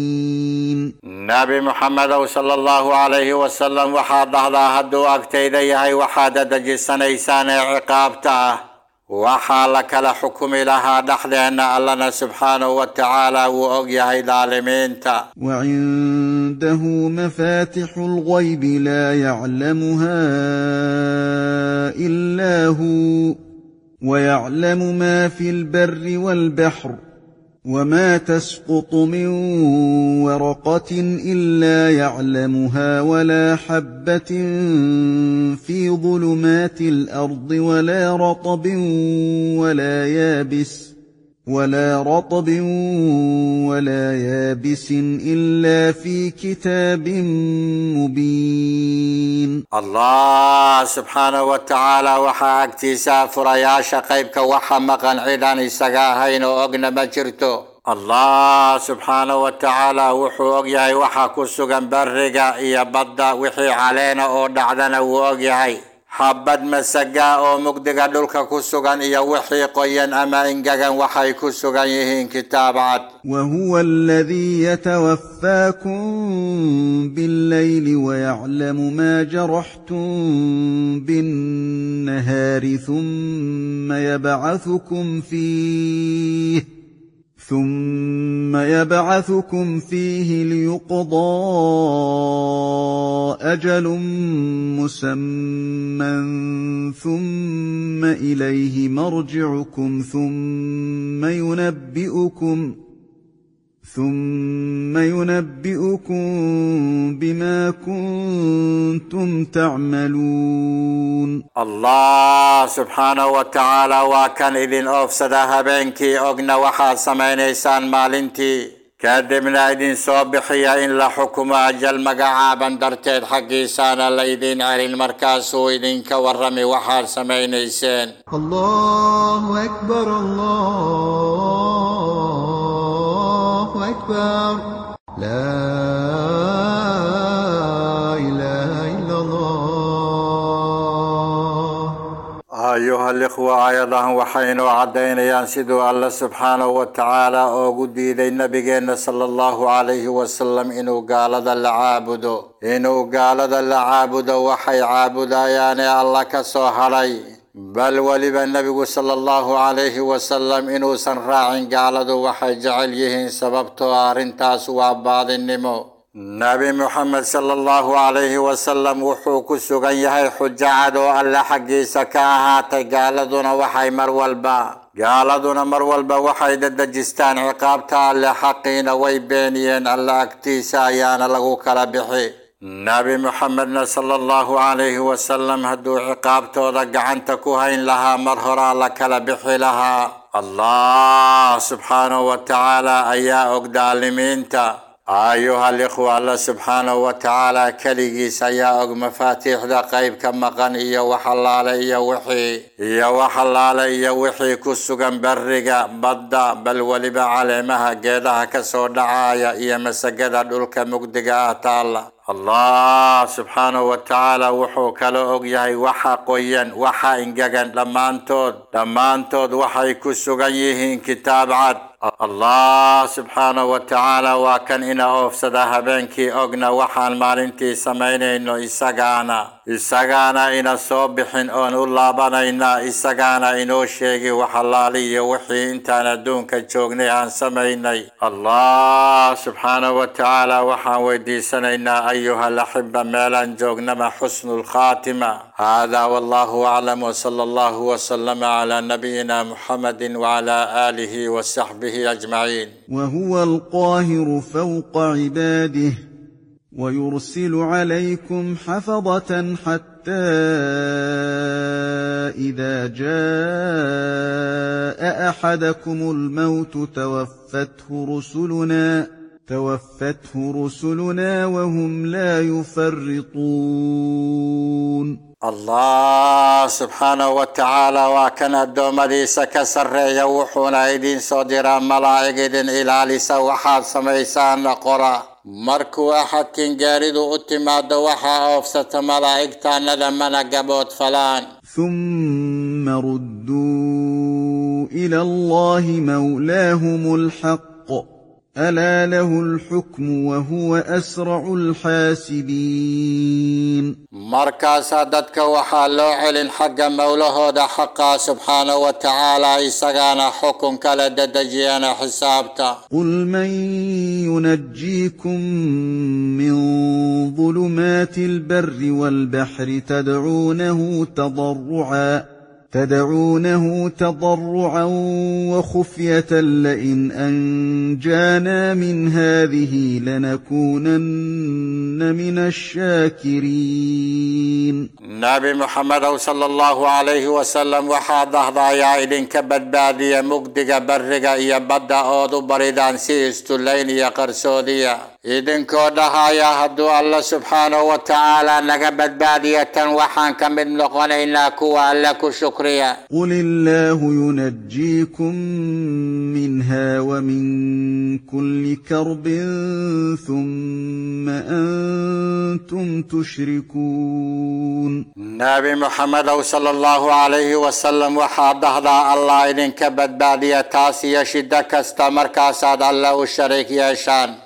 نبي محمد صلى الله عليه وسلم وحاد هذا هدو أكتيدي هاي وحاد دجي سنة عقابته وحال كلا حكم لها دخل أن الله سبحانه وتعالى وأجي هيدا لمنتا وعنده مفاتح الغيب لا يعلمها إلا هو ويعلم ما في البر والبحر. وما تسقط من ورقة إلا يعلمها ولا حبة في ظلمات الأرض ولا رطب ولا يابس ولا رطب ولا يابس إلا في كتاب مبين. الله سبحانه وتعالى وحا اكتسا فرايا شقيبك وحا مقن عيدان السقاهين وقنا مجرتو. الله سبحانه وتعالى وحو اقياي وحا كسوغن برقا يا بدا وحي علينا أو دعدنا وقياي حبد مسجا أو مقدرة دولك كسران إيا وحي قيان أما إنجران وحي كسران يهين كتابات وهو الذي يتوفاكم بالليل ويعلم ما جرحتم بالنهار ثم يبعثكم فيه ثم يبعثكم فيه ليقضى أجل مسمى ثم اليه مرجعكم ثم ينبئكم ثم ينبئكم بما كنتم تعملون. الله سبحانه وتعالى وكان إذن أفسد هبينك أغنى وحا سمعين إيسان مالنتي. كادمنا إذن صبحي إن لا حكم أجل مقعابا درتيد حق إيسان اللي إذن أهل المركز وإذن كورمي وحا سمعين الله أكبر الله. أكبر. لا إله إلا الله. أيها الإخوة أيضا وحين وعدين ينسدوا الله سبحانه وتعالى أوجدي ذي النبي صلى الله عليه وسلم إنه قال ذا العابد. إنه قال ذا العابد وحي عابد يعني الله كسوهري inuusan raacin gaaladu waxay jecel yihiin sababtoo arrintaas waa baadinimo nabi moxamed sala allahu calayhi wasalam wuxuu ku sugan yahay xujo cad oo alle xaggiisa ka ahaatay gaaladuna waxay mar walba gaaladuna mar walba waxay dadejistaan ciqaabta alle xaqiina way beeniyeen alle agtiisa ayaana lagu kala bixi نبي محمد صلى الله عليه وسلم هدو عقاب تودق عن تكوهين لها مرهرا لك لبحي لها الله سبحانه وتعالى أيا أقدال منتا أيها الإخوة الله سبحانه وتعالى كليجي سيا مفاتيح ذا قيب كم قن إيا وحلال علي وحي إيا وحلال علي وحي كسوغا برقا بدا بل ولب علمها قيدها كسو كسودعايا إيا مسجدا دولك مقدقا تالا allah subxaanahu wa tacaala wuxuu kala og yahay waxa qoyan waxa engegan dhammaantood dhammaantood waxay ku sugan yihiin kitaab cad allah subxaanahu wa tacaala waa kan ina oofsada habeenkii ogna waxaan maalintii samaynayno isagaana isagaana ina soo bixin oon u laabanayna isagaana inoo sheegi wax allaaliyo wixii intaan adduunka joognay aan samaynay allah subxaanahu wa tacaala waxaan weydiisanaynaa ayuha alaxiba meelaan joognama xusnu lkhaatima hada wallahu aclam wsala allahu wasalama cala nabiyina muxamedi wcala aalihi wasaxbihi ajmaciin وهو القاهر فوق عباده ويرسل عليكم حفظة حتى إذا جاء أحدكم الموت توفته رسلنا توفته رسلنا وهم لا يفرطون. الله سبحانه وتعالى وكان الدوم دي سكسر يوحون ايدين صدر ملائك دين إلى لسوحات سميسان قرى. Markuu axadkin gaaridu u timaado waxaa oofsata malaa'igtaannada mana gabood falaan ثم ردوا إلى الله مولاهم الحق ألا له الحكم وهو أسرع الحاسبين. مركاسا ددك وحا لو حق مولاه ده حق سبحانه وتعالى اسغانا حكم كلا ددجيانا حسابتا. قل من ينجيكم من ظلمات البر والبحر تدعونه تضرعا. تدعونه تضرعا وخفية لئن أنجانا من هذه لنكونن من الشاكرين. نبي محمد صلى الله عليه وسلم وحاد هذا يا إبن كبد بادي مقدق برق يا بدأ اوضو بريدان سيست الليل يا قرسوديه إذن كودا هايا هدو الله سبحانه وتعالى نقبت بادية وحان كم نقول إنا كوى لك شكريا. قل الله ينجيكم منها ومن كل كرب ثم أنتم تشركون. نبي محمد صلى الله عليه وسلم وحاد هذا الله إذن كبت بادية تاسي يشدك استمر كاساد الله الشريك يا شان.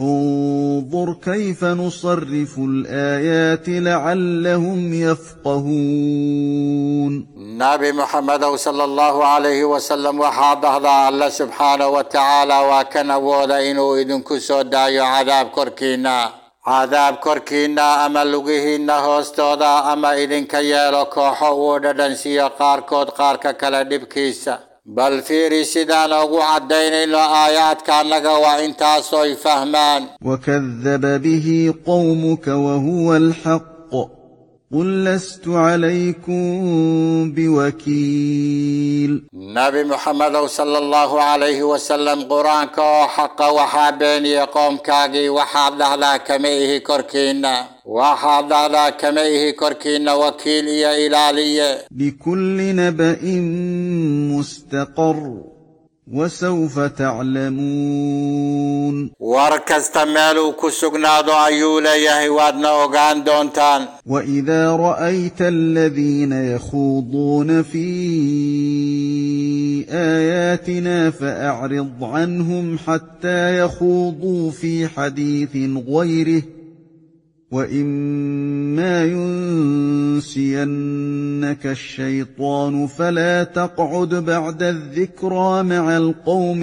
انظر كيف نصرف الآيات لعلهم يفقهون. نبي محمد صلى الله عليه وسلم وحابه الله سبحانه وتعالى وكان أولا إنو إذن كسو دايو عذاب كركينا. عذاب كركينا أما لغيهن هستودا أما إذن كيالو كوحو ودن سيقار كود قارك كالدب كيسا بل فيري سيدان أغو عدين إلا آيات كان لك وإن تاسوي فهمان. وكذب به قومك وهو الحق. قل لست عليكم بوكيل. نبي محمد صلى الله عليه وسلم قرآن كو حق وحابين يقوم كاغي وحاب دهدا كميه كركينا وحاب دهدا كميه كركينا وكيل يا الهي لكل نبأ مستقر. وسوف تعلمون. ku sugnaado ayuu leeyahay waadna ogaan doontaan وإذا رأيت الذين يخوضون في آياتنا فأعرض عنهم حتى يخوضوا في حديث غيره. واما ينسينك الشيطان فلا تقعد بعد الذكرى مع القوم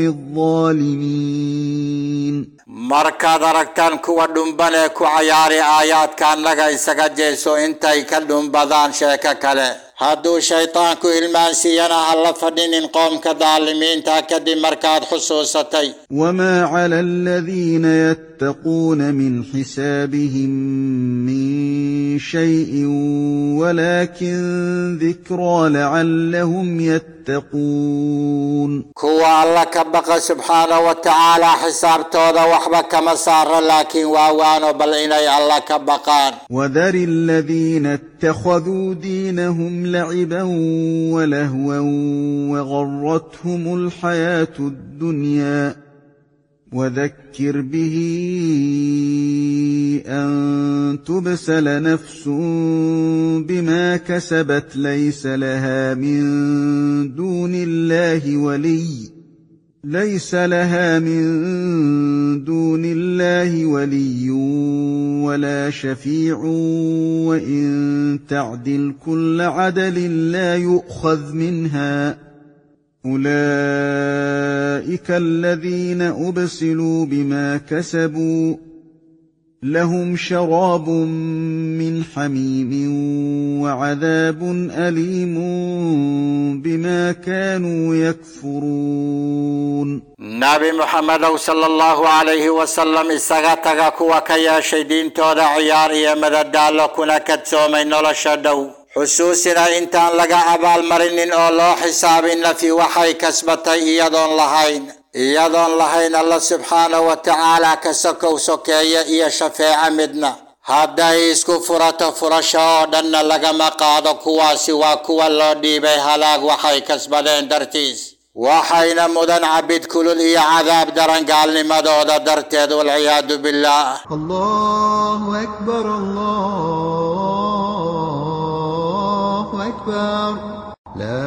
الظالمين markaad aragtaan kuwa dhumban ee ku cayaari aayaadka annaga isaga jeeso intay ka dhumbadaan sheeko kale هادو شيطانكو المانسي أنا هلا فدينين قوم كظالمين تاكدي مركات خصوصتي وما على الذين يتقون من حسابهم من شيء ولكن ذكرى لعلهم يتقون. هو الله كبق سبحانه وتعالى حساب تودا وحبك مسار لكن واوانو بل إني الله كبقان. وذر الذين اتخذوا دينهم لعبا ولهوا وغرتهم الحياة الدنيا. وذكر به أن تبسل نفس بما كسبت ليس لها من دون الله ولي ليس لها من دون الله ولي ولا شفيع وإن تعدل كل عدل لا يؤخذ منها. أولئك الذين أبسلوا بما كسبوا لهم شراب من حميم وعذاب أليم بما كانوا يكفرون نبي محمد صلى الله عليه وسلم استغطقك وكيا شيدين تود عياري مدد دالكنا كتومين حسوسنا انتان لغا أبال مرنين أو لو حسابين لفي وحي كسبتي إيادون لهين. إيادون لهين الله سبحانه وتعالى كسكو سكي إيا شفيع مدنا هادا إسكو فرطة فرشا دن لغا مقاد كوا سوا كوا اللو ديبي هلاغ وحي كسبتين درتيز وحينا مدن عبد كل إيا عذاب درن قالني مدودة درتيد والعياد بالله. الله أكبر الله. أكبر. لا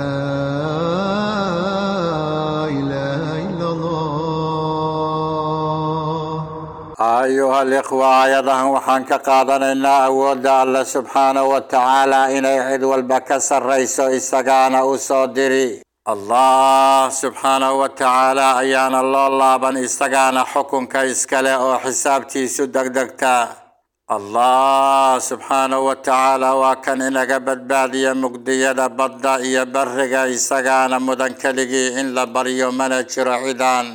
إله إلا الله. أيها الإخوة أيضها حنك قادنا إن أود الله سبحانه وتعالى إن يعد والبكس الرئيس إستقان أصدري الله سبحانه وتعالى أيان الله الله بن إستقان حكم كيسكالي أو حسابتي سدق دكتا الله سبحانه وتعالى وكان إن جبت بادية مقدية لبضة إيا برغة إسقانا مدن كليجي إن لبريو من أجر عيدان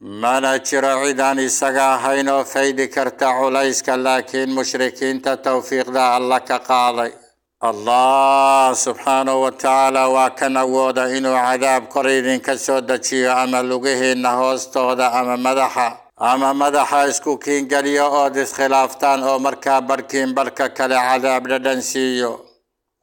من أجر عيدان إسقا هينو فيدي كرتا عليسك لكن مشركين تتوفيق دا الله كقالي الله سبحانه وتعالى وكان أود إنو عذاب قريب كسودة شيء أما لغيه إنه استودة أما مدحة. أما مدح إسكو كين يا أوديس خلافتان أو مركا بركين بركا كلي عذاب لدن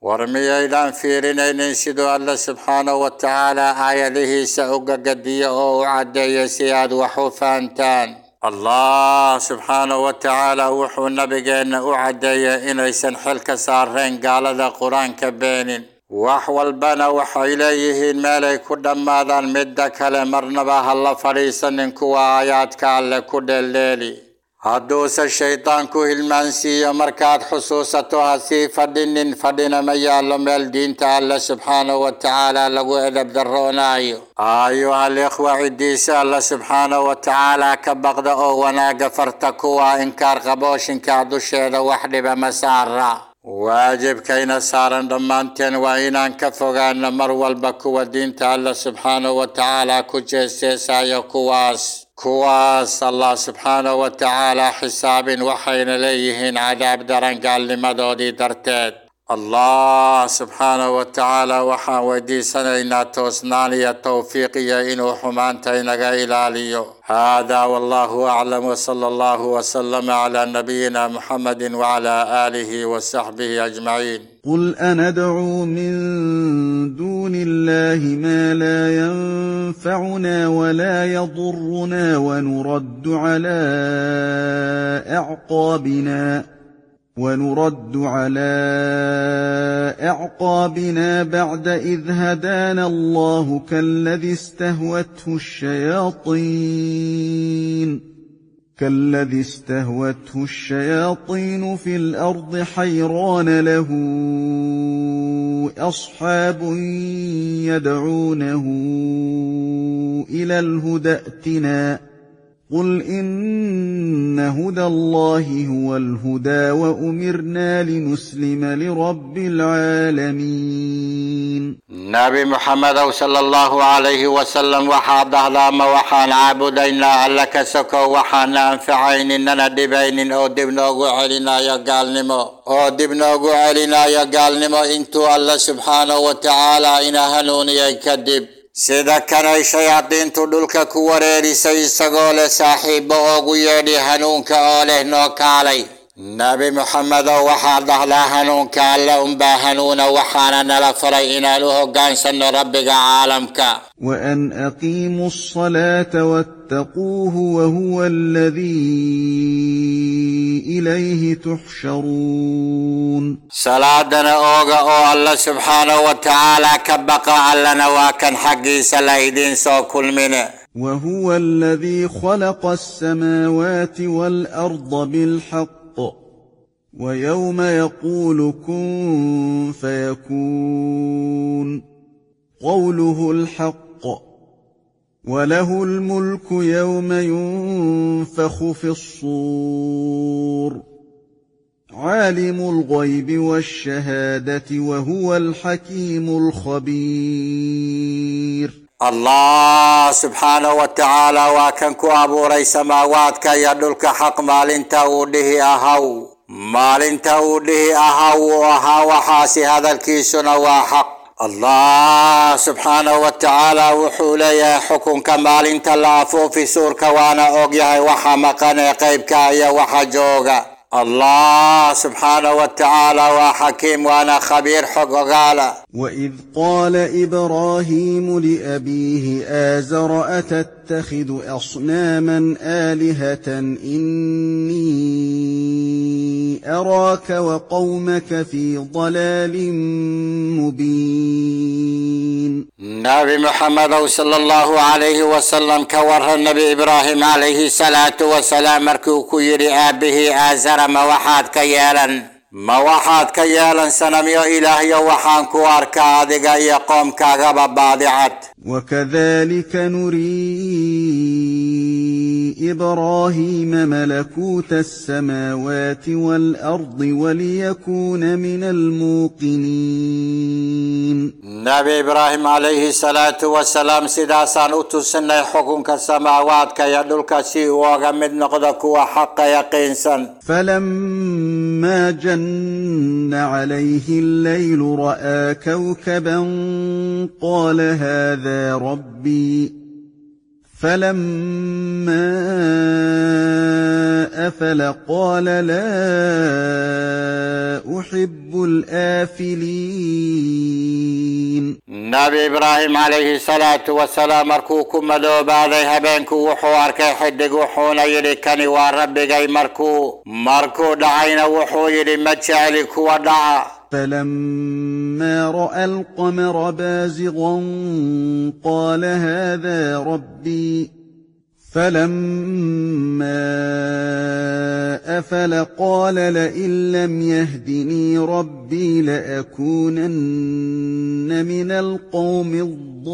ورمي إلان في إن سيدو الله سبحانه وتعالى آية له سأقا قدية أو عدية سياد وحوفانتان. الله سبحانه وتعالى وحو النبي قينا أعدية إن إسان حلك سارين قال هذا قرآن كبينين. Wax walbana waxay leeyihiin meelay ku dhammaadaan midda kale marnaba ha la fadhiisanin kuwa aayaadka alle ku dheeldheeli hadduuse shaydaanku hilmaansiiyo markaad xusuusato ha sii fadhinin fadhina ma yaallo meel diinta alle subxaanahu wa tacaala lagu edab darroonaayo ayuha alikhwa ciddiisa alle subxaanahu wa tacaala ka baqda oo wanaagga farta kuwa inkaar qabooshinka dusheeda wax dhiba ma saara واجب كينا سارن دمانتين وإن أن كفوغا نمر والبكو دينت الله سبحانه وتعالى كجيسيسا يكواس كواس. الله سبحانه وتعالى حساب وحين ليهن عذاب درن قال لما دودي درتات الله سبحانه وتعالى وحاودي سنعنا توسناني التوفيقية إنو حمانتين إلى آليو هذا والله أعلم وصلى الله وسلم على نبينا محمد وعلى آله وصحبه أجمعين. قل أندعو من دون الله ما لا ينفعنا ولا يضرنا ونرد على أعقابنا. ونرد على أعقابنا بعد إذ هدانا الله كالذي استهوته الشياطين كالذي استهوته الشياطين في الأرض حيران له أصحاب يدعونه إلى الهدى ائتنا قل ان هدى الله هو الهدى وامرنا لنسلم لرب العالمين نبي محمد صلى الله عليه وسلم وحاد أهلام وحان عبد ان لك سكا وحان انفع ان اننا دبين أو دبنوغ علينا يا قالنمو أو دبنوغ علينا يا قالنمو انتو الله سبحانه وتعالى إن هنوني كدب sida kanay shayaadiintu dhulka ku wareerisay isagoo leh saaxiibbo oogu yeedhi hanuunka oo leh noo kaalay نبي محمد وحاد الله هنون كالا أمبا هنون وحانا نلفر إنا له قانسا ربك عالمك. وأن أقيموا الصلاة واتقوه وهو الذي إليه تحشرون. صلاة دنا أو الله سبحانه وتعالى كبقى علنا وكان حقي سلايدين سو كل منه وهو الذي خلق السماوات والأرض بالحق. ويوم يقول كن فيكون. قوله الحق وله الملك يوم ينفخ في الصور. عالم الغيب والشهادة وهو الحكيم الخبير. الله سبحانه وتعالى وكنكو أبو ريس ما وعدك يدلك حق مال انت أهو. Maalinta uu dhihi ahaw uu ahaa waxaasi hadalkiisuna waa xaq allah subxaanahu wa tacaala wuxuu leeyahay xukunka maalinta la afuufi suurka waana ogyahay waxa maqan ee qeybka iyo waxa jooga wa tacaala waa xakiim waana khabiir xog ogaala وإذ قال إبراهيم لأبيه آزر أتتخذ أصناما آلهة أراك وقومك في ضلال مبين. نبي محمد صلى الله عليه وسلم كوره النبي إبراهيم عليه الصلاة والسلام ركوكي لأبه آزر موحاد كيالا موحاد كيالا سنم يا إلهي وحانكو أركادك يقوم كغب بادعت. وكذلك نري إبراهيم ملكوت السماوات والأرض وليكون من الموقنين. نبي إبراهيم عليه الصلاة والسلام سيدا سانوت السنة حكم السماوات كيدل كسي وغمد نقدك وحق يقين سن. فلما جن عليه الليل رأى كوكبا قال هذا ربي فلما افل قال لا احب الافلين نبي إبراهيم عليه الصلاة والسلام اركوكم ملو بعدي هبينكو وحو اركي حدق وحونا يلي كاني وربي جاي مركو مركو دعينا وحو يلي متشالكو ودعا فلما رأى القمر بازغا قال هذا ربي فلما افل قال لئن لم يهدني ربي لاكونن من القوم الضالين.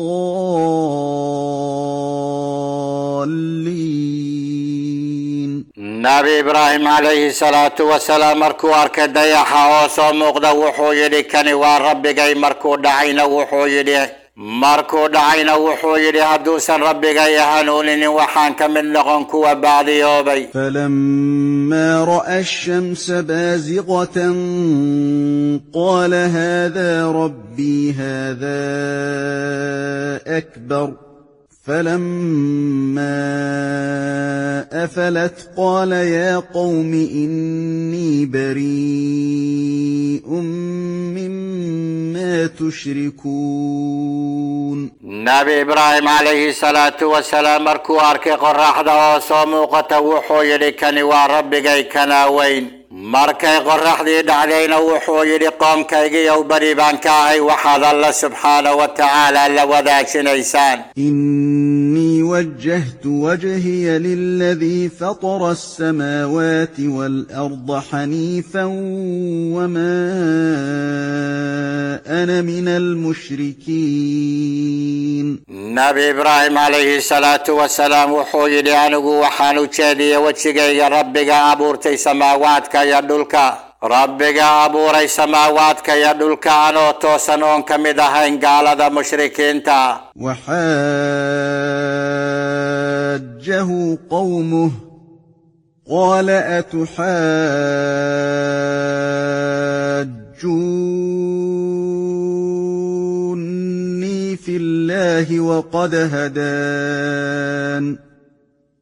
نبي إبراهيم عليه الصلاه والسلام مركو ارك ديا حوس ومقدا وحو يدي كاني وربي جاي مركو دعينا وحو يدي مركو دعينا وحوير هدوسا ربك يا هنولني وحانك من لغن كوى بعد يوبي. فلما رأى الشمس بازغة قال هذا ربي هذا أكبر. فلما افلت قال يا قوم اني بريء مما تشركون نبي إبراهيم عليه الصلاه والسلام اركو اركي قراحه وصوم وقت يلي كان وربك كان وين مركي غرح ذي دعينا وحوي لقوم كيجي أو بريبان كاي وحد الله سبحانه وتعالى لوذاك نيسان إني وجهت وجهي للذي فطر السماوات والأرض حنيفا وما أنا من المشركين نبي إبراهيم عليه الصلاة والسلام وحوي لأنه وحانو تشادي وتشيجي ربك أبورتي سماواتك iyo dhulka rabbiga abuuray samaawaadka iyo dhulka anoo toosan oon ka mid ahayn gaalada mushrikiinta وحاجه قومه قال أتحاجوني في الله وقد هدان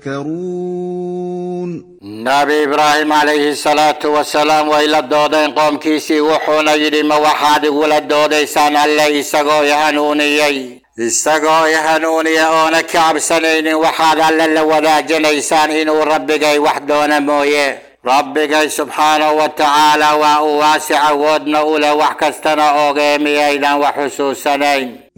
تذكرون نبي إبراهيم عليه الصلاة والسلام وإلى الدودين قوم كيسي وحونا يدي موحاد ولا الدودين سان الله إساقو يهنوني يي إساقو يهنوني يأونا كعب سنين وحاد الله لولا جنيسان إنو ربي وحدونا مويه ربي سبحانه وتعالى وأواسع ودنا أولى وحكستنا أوغيمي أيضا وحسوسنين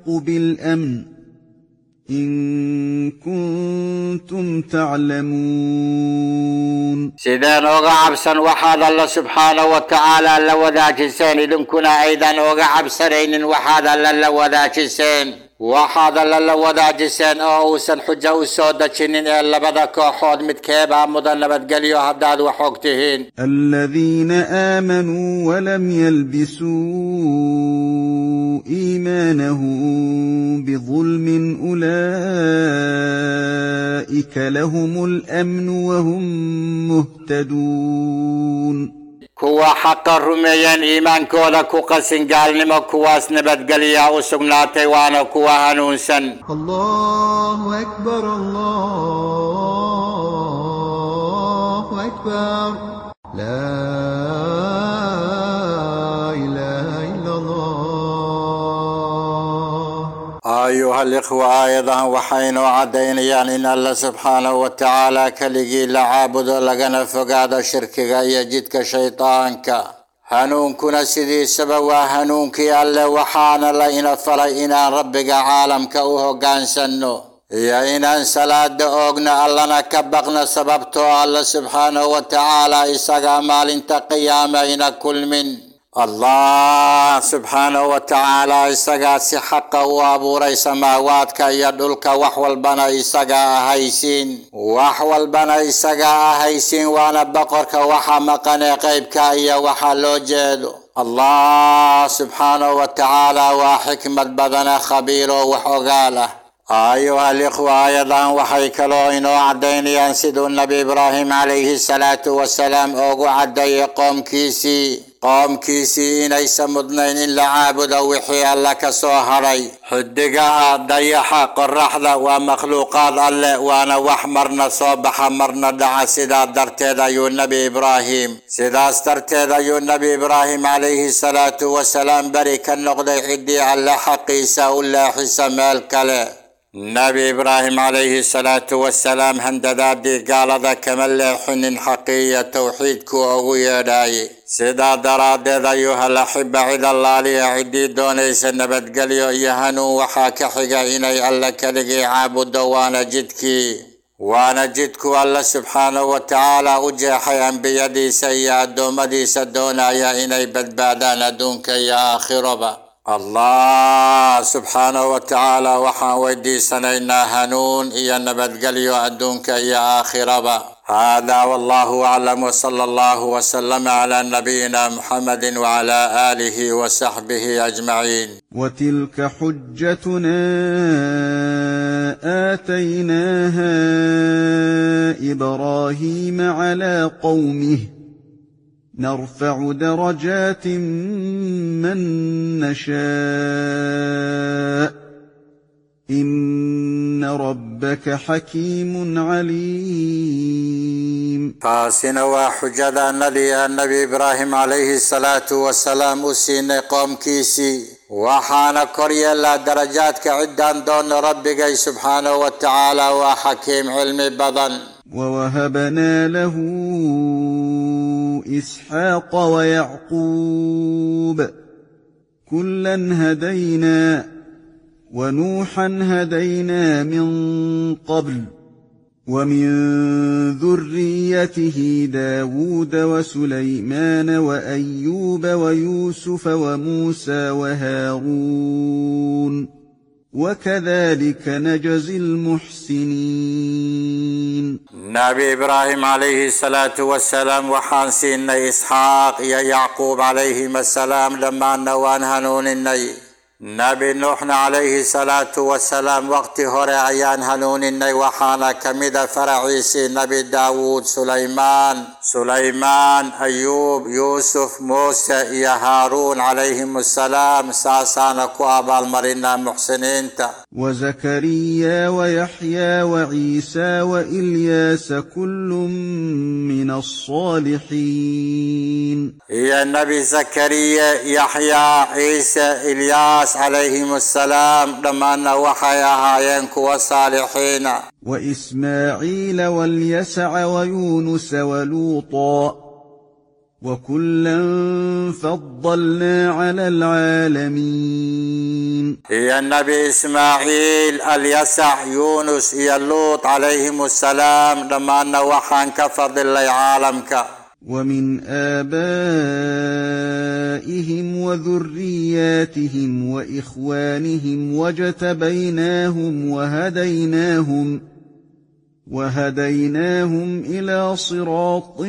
احق بالأمن. إن كنتم تعلمون. سيدان أوغا عبسن وحاد الله سبحانه وتعالى لوذا جسين. إذن كنا أيضا أوغا عبسرين وحاد الله لوذا جسين. وحاد الله لوذا جسين. اوغا سن حجة وسودة جنين إلا بدك وحود متكيبا مدنبت قليو حداد وحوقتهين الذين آمنوا ولم يلبسوا إيمانه بظلم أولئك لهم الأمن وهم مهتدون. كوا حق الرميان إيمان كولا كو قسن قال نما كواس نبت قليا وسقناتي وأنا كوا هنونسا الله أكبر الله أكبر. لا ayuha alikhwa aayadahan waxaynoo caddaynayaan in alla subxaanahu wa tacaala keligii la caabudo lagana fogaado shirkiga iyo jidka shaydaanka hanuunkuna sidiisaba waa hanuunkii alle waxaana la ina falay inaan rabbiga caalamka u hoggaansanno iyo inaan salaada oogno allana ka baqno sababtoo alla subxaanahu wa tacaala isagaa maalinta qiyaama ina kulmin الله سبحانه وتعالى إسقى سحق وابو ريس مواتك يدلك وحول بنا إسقى هيسين. وحول بنا إسقى هيسين وأنا بقرك وحمق نقيبك يا وحلو جيدو. الله سبحانه وتعالى وحكمة بدنا خبير وحقاله أيها الإخوة أيضا وحيكلوا إنو عدين ينسد النبي إبراهيم عليه الصلاة والسلام أوغو عدي قوم كيسي. قوم كيسي إن أي سمدنين إلا عابد وحي الله كسوهري حدقاء ديحة قرحلة ومخلوقات الله وأنا وحمرنا صوب حمرنا دعا سيدا درتيدا يو النبي إبراهيم. سيدا استرتيدا يو النبي إبراهيم عليه الصلاة والسلام بريك النقضي حدي على حقيسة ولا حسام الكلام nebi ibraahim calayhi salaatu wasalaam handadaadii gaalada kama leexinin xaqiiya towxiidkuu ugu yeedhaayay sidaa daraaddeed ayuha laxiba cid allaaliya ciddii doonaysa nabadgelyo iyo hanuun waxaa ka xiga inay alla keligii caabudo waana jidkii waana jidku alla subxaanahu wa tacaala u jeexay ambiyadiisa iyo addoommadiisa doonaya inay badbaadaan adduunka iyo aakhiroba الله سبحانه وتعالى وحن ودي سنين هنون إيا نبت قلي أدونك إيا آخر هذا والله أعلم وصلى الله وسلم على نبينا محمد وعلى آله وصحبه أجمعين. وتلك حجتنا آتيناها إبراهيم على قومه نرفع درجات من نشاء. إن ربك حكيم عليم. فاسنا وحجدا نبي النبي إبراهيم عليه الصلاة والسلام وسين قوم كيسي. وحان كريا لا درجات كعدان دون ربك سبحانه وتعالى وحكيم علم بضن ووهبنا له إسحاق ويعقوب كلا هدينا ونوحا هدينا من قبل ومن ذريته داود وسليمان وأيوب ويوسف وموسى وهارون وكذلك نجزي المحسنين نبي إبراهيم عليه الصلاة والسلام وحان سين إسحاق يا يعقوب عليهما السلام لما نوان هنون النيل نبي نوح عليه الصلاة والسلام وقت هوري عيان هنون إني وحانا كمدة فرعيسي نبي داوود سليمان سليمان أيوب يوسف موسى يا هارون عليهم السلام ساسانا كواب المرنة محسنين تا. وزكريا ويحيى وعيسى وإلياس كل من الصالحين يا نبي زكريا يحيى عيسى إلياس عباس عليهم السلام لما وحيا هاين كوى صالحين وإسماعيل واليسع ويونس ولوطا وكلا فضلنا على العالمين. يا النبي إسماعيل اليسع يونس يا لوط عليهم السلام لما نوحا كفر الله عالمك. ومن آبائهم وذرياتهم وإخوانهم وجتبيناهم وهديناهم وهديناهم إلى صراط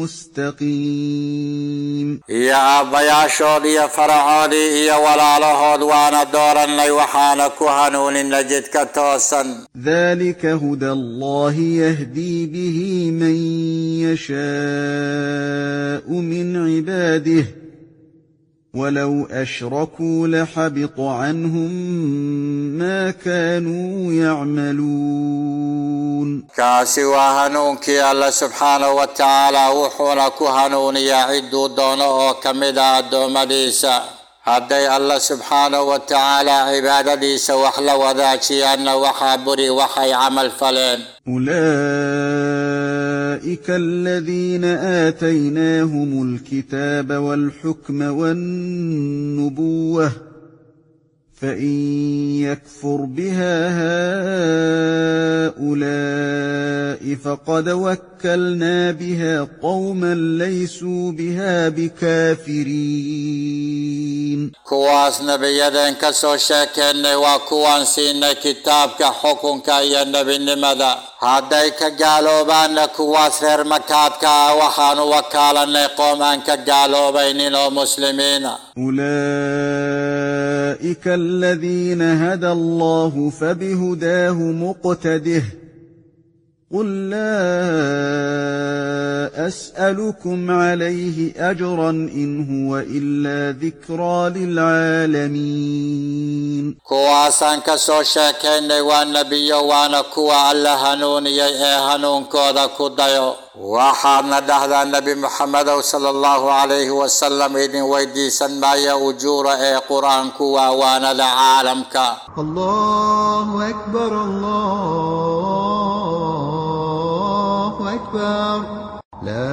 مستقيم. يا عبايا شولي فرعوني يا ولا له دوانا دورا ليوحانا كهنون نجد كتوسا ذلك هدى الله يهدي به من يشاء من عباده. ولو أشركوا لحبط عنهم ما كانوا يعملون. كاسي وهنون كي الله سبحانه وتعالى وَحُوْنَكُ كهنون يعدو دونه كمدا دوم ليس هدي الله سبحانه وتعالى عباد عبادتي سوحل وذاتي أن وحى بري وحي عمل فلان أولئك الذين آتيناهم الكتاب والحكم والنبوة فان يكفر بها هؤلاء فقد وكلنا بها قوما ليسوا بها بكافرين كواس نبي يدين كسو شاكين وكوان سين كتابك حكمك يا نبي هادي كجالو بانك واسر مكات كا وحان وكالا نقوم انك جالو بين المسلمين أولئك الذين هدى الله فبهداه مقتده. قل لا اسالكم عليه اجرا ان هو الا ذكرى للعالمين كو اسان كسو شاكين وان نبي وان كو الله هنون يا هنون كودا كودايو وحنا دهدا النبي محمد صلى الله عليه وسلم ان ويدي سن ما يا اجور اي قران كو وان العالم ك الله اكبر الله أكبر أكبر. لا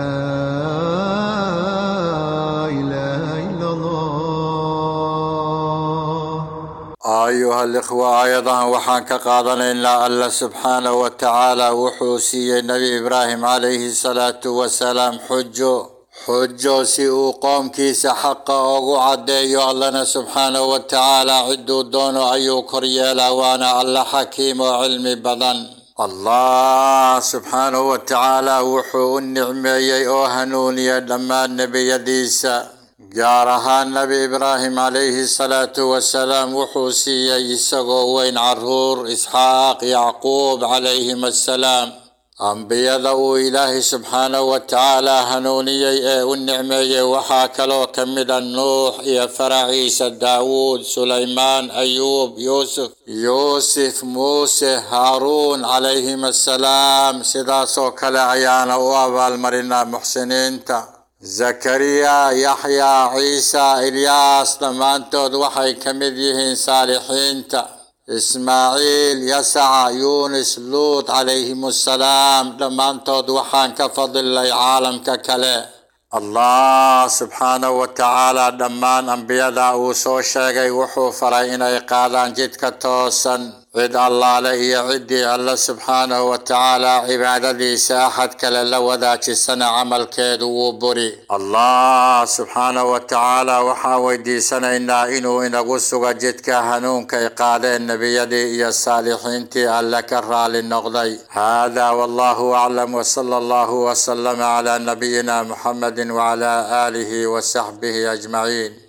إله إلا الله. أيها الإخوة أيضا وحانك قادنا إلا الله سبحانه وتعالى وحوسي النبي إبراهيم عليه الصلاة والسلام حج حج سيو قوم كيس حقا أوغو عديو اللنا سبحانه وتعالى عدو دون أيو كريالا وأنا الله حكيم وعلمي بدن الله سبحانه وتعالى وحو النعمة يؤهنون لما النبي يديس. جارها النبي إبراهيم عليه الصلاة والسلام وحوسي يسقو وين عرور إسحاق يعقوب عليهم السلام. Ambiyada uu ilaahay subxaanahu wa tacaala hanuuniyey ee u nicmeeyey waxaa kaloo ka mida nuux iyo faraciisa daawuud sulaymaan ayuub yuusuf yuusuf muuse haaruun calayhim assalaam sidaasoo kale ayaana u abaalmarinaa muxsiniinta zakariya yaxya ciisa ilyaas dhammaantood waxay ka mid yihiin saalixiinta إسماعيل يسعى يونس لوط عليهم السلام. لما انتو دوحان كفضل لي عالم ككلا الله سبحانه وتعالى دمان أنبياء داوسو شاقي وحو فرائنا اقادان جيت ويدعى الله لي عدي على سبحانه وتعالى عبادتي ساحت كلا لوذاك سنة عمل كيد وبري. الله سبحانه وتعالى وحاودي سنة إنا إنو إن غسوغ جدك هنون كي قال النبي يدي يا الصالحين تي ألك للنغضي هذا والله أعلم وصلى الله وسلم على نبينا محمد وعلى آله وصحبه أجمعين.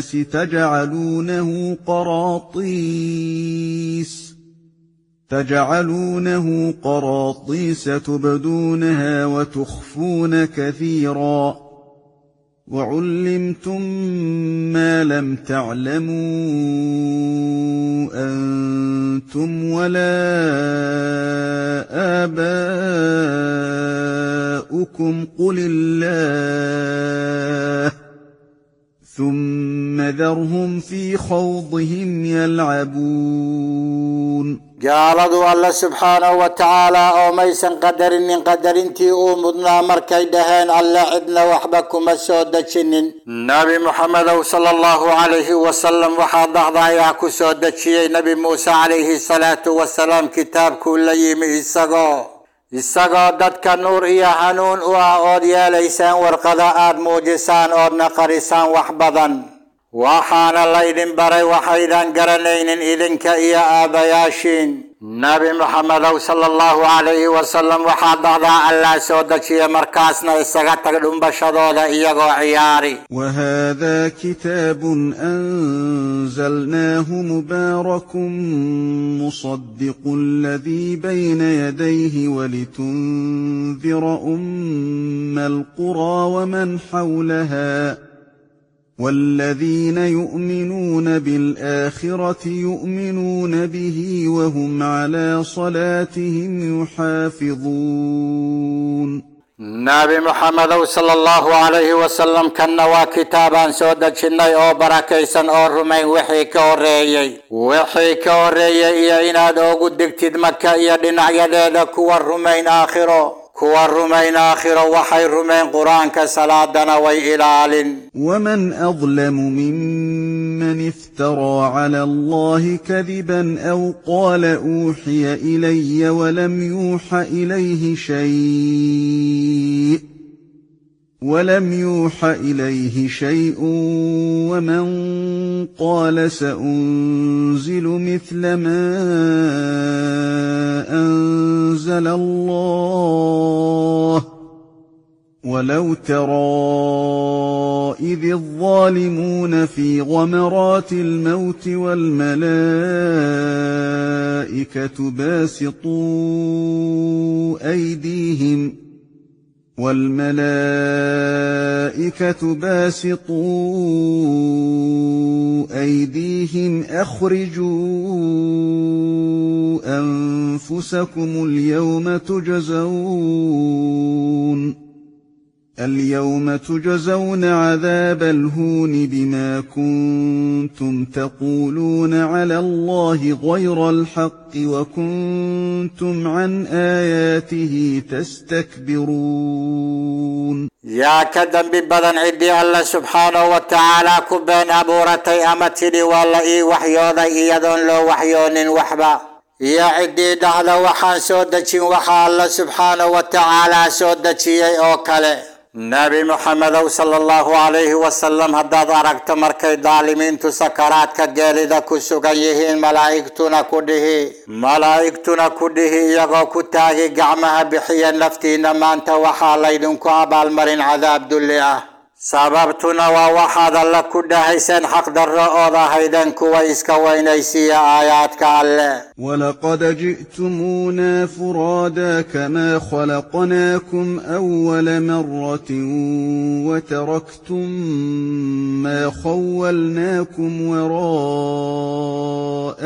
تجعلونه قراطيس. تجعلونه قراطيس تبدونها وتخفون كثيرا. وعلمتم ما لم تعلموا أنتم ولا آباؤكم. قل الله ثم ذرهم في خوضهم يلعبون جالدو الله سبحانه وتعالى أو ميسن قدر ان قدر انتي امدنا مركي دهين على عدنا وحبكم السودة شنين نبي محمد صلى الله عليه وسلم وحاد ضعي اكو سودة نبي موسى عليه الصلاة والسلام كتاب كل يمي السقو isagoo dadka nuur iyo hanuun u ah ood yeelaysaan warqado aad muujisaan oodna qarisaan wax badan waxaana laydin baray waxaydan garanaynin idinka iyo aabbayaashiin نبي محمد صلى الله عليه وسلم وحضر الله سودك يا مركزنا استغتر لهم بشرولا عياري وهذا كتاب أنزلناه مبارك مصدق الذي بين يديه ولتنذر أم القرى ومن حولها. والذين يؤمنون بالآخرة يؤمنون به وهم على صلاتهم يحافظون. نبي محمد صلى الله عليه وسلم كان كتابا سودا شنو أو بركيسا أو رمي وحي كوريي وحي كوريي يا اناد أو قد مكه يا دنعيا لك ورمين اخره كوى الرمين آخر وحي الرمين قرآن كسلاة دنوي إلال ومن أظلم ممن افترى على الله كذبا أو قال أوحي إلي ولم يوحى إليه شيء. ولم يوح إليه شيء ومن قال سأنزل مثل ما أنزل الله ولو ترى إذ الظالمون في غمرات الموت والملائكة باسطوا أيديهم والملائكة باسطوا أيديهم أخرجوا أنفسكم اليوم تجزون اليوم تجزون عذاب الهون بما كنتم تقولون على الله غير الحق وكنتم عن آياته تستكبرون. يا كدن ببضن عدي الله سبحانه وتعالى كبين أبو رتي أمتني والله إي وحيوضا إيادون لو وحيون وحبا. يا عدي دهد وحان سودة وحا الله سبحانه وتعالى سودة أوكله نبي محمد صلى الله عليه وسلم هدى دارك تمرك دالمين تسكرات كجالي داكو سوغيه ملايك تونا كوديه ملايك تونا يغو كتاهي قعمها بحيا نفتي نمان توحى ليدنكو عبال مرين عذاب دليه سببتنا ووحد لك دهيسن حق در اوضا هيدن كويسك وينيسي آياتك الله ولقد جئتمونا فرادا كما خلقناكم أول مرة وتركتم ما خولناكم وراء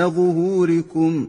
ظهوركم.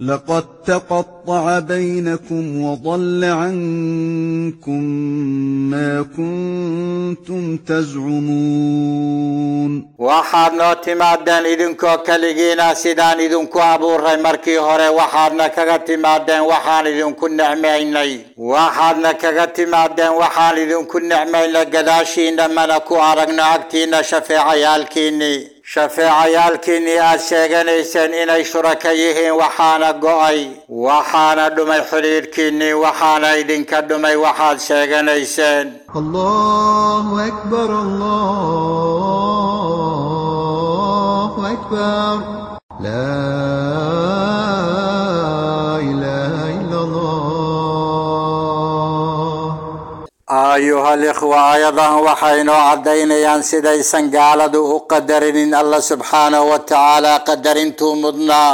لقد تقطع بينكم وضل عنكم ما كنتم تزعمون. وحاد نوتما دان إذن كو كاليجينا سيدان إذن كو أبو ري مركي هوري. وحاد نكغتي ما دان وحان إذن كو نعمة إني. وحاد نكغتي ما دان وحان إذن كو نعمة إني. قداشي إنما نكو عرقنا أكتين شفي shafeecayaalkiinnii aad sheeganayseen inay shuraka yihiin waxaana go'ay waxaana dhumay xidhiidhkiinnii waxaana idinka dhumay waxaad sheeganayseen الله أكبر الله أكبر لا أيها الإخوة أيضا وحين عدين ينسدي سنقالد أقدرين إن الله سبحانه وتعالى قدرين تومدنا.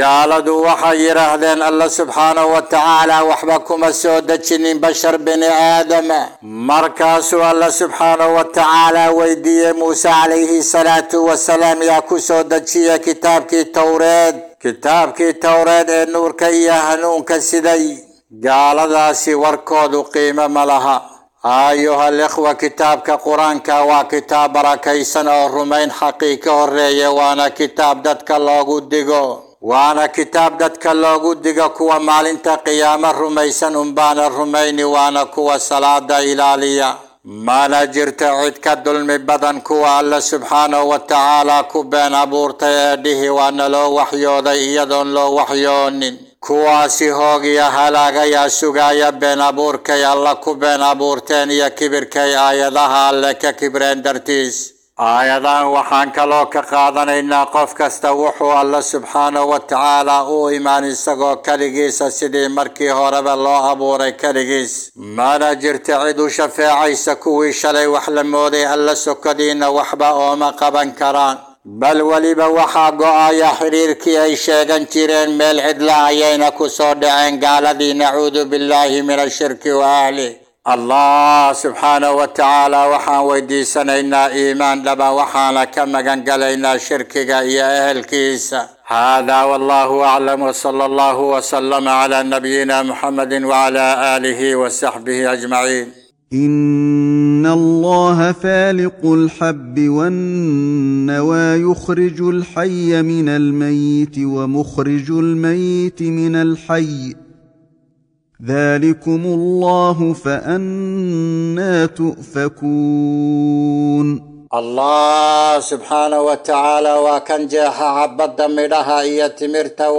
قالد وحي رهدين الله سبحانه وتعالى وحبكم السودتشنين بشر بن آدم. مركز الله سبحانه وتعالى ويدي موسى عليه الصلاة والسلام ياكو سودتشي كتابك توريد. كتابك توريد نور كي يهنون كسدي قال ذا سي وركود قيمة ملها. أيها الأخوة كتابك قرانك وكتاب ركيسنا الرومين حقيقة الرية وأنا كتاب دتك الله ديغو وأنا كتاب دتك اللوغو ديغو كوى مالين تقيام الرميسن بان الرومين وأنا كوى صلاة إلالية ما نجرت عيدك الظلم بدن كوى الله سبحانه وتعالى كوبين أبورتي أديه وأنا لو وحيو ذي يدن لو وحيونين kuwaasi hoogiya halaagayaa sugaaya been abuurkay alla ku been abuurteen iyo kibirkay aayadaha alle ka kibreen dartiis aayadahan waxaan kaloo ka qaadanaynaa qof kasta wuxuu alla subxaanahu wa tacaala u imaan isagoo keligiisa sidii markii horeba loo abuuray keligiis mana jirto cid u shafeecaysa kuwii shalay wax la mooday alla sokodiina waxba ooma qaban karaan بل وليبا وحا قوايا حرير كي أي شيغان تيرين ميل عدلا ايينا كسودعين قال ذي نعوذ بالله من الشرك واهلي الله سبحانه وتعالى وحا ويديسان اينا إيمان لبا وحا لكما قنقل اينا شركيغا اي أهل كيسا هذا والله أعلم وصلى الله وسلم على نبينا محمد وعلى آله وصحبه أجمعين. ان الله فالق الحب والنوى يخرج الحي من الميت ومخرج الميت من الحي ذلكم الله فانى تؤفكون subxaanahu wa tacaala waa kan jeexa cabadda midhaha iyo timirta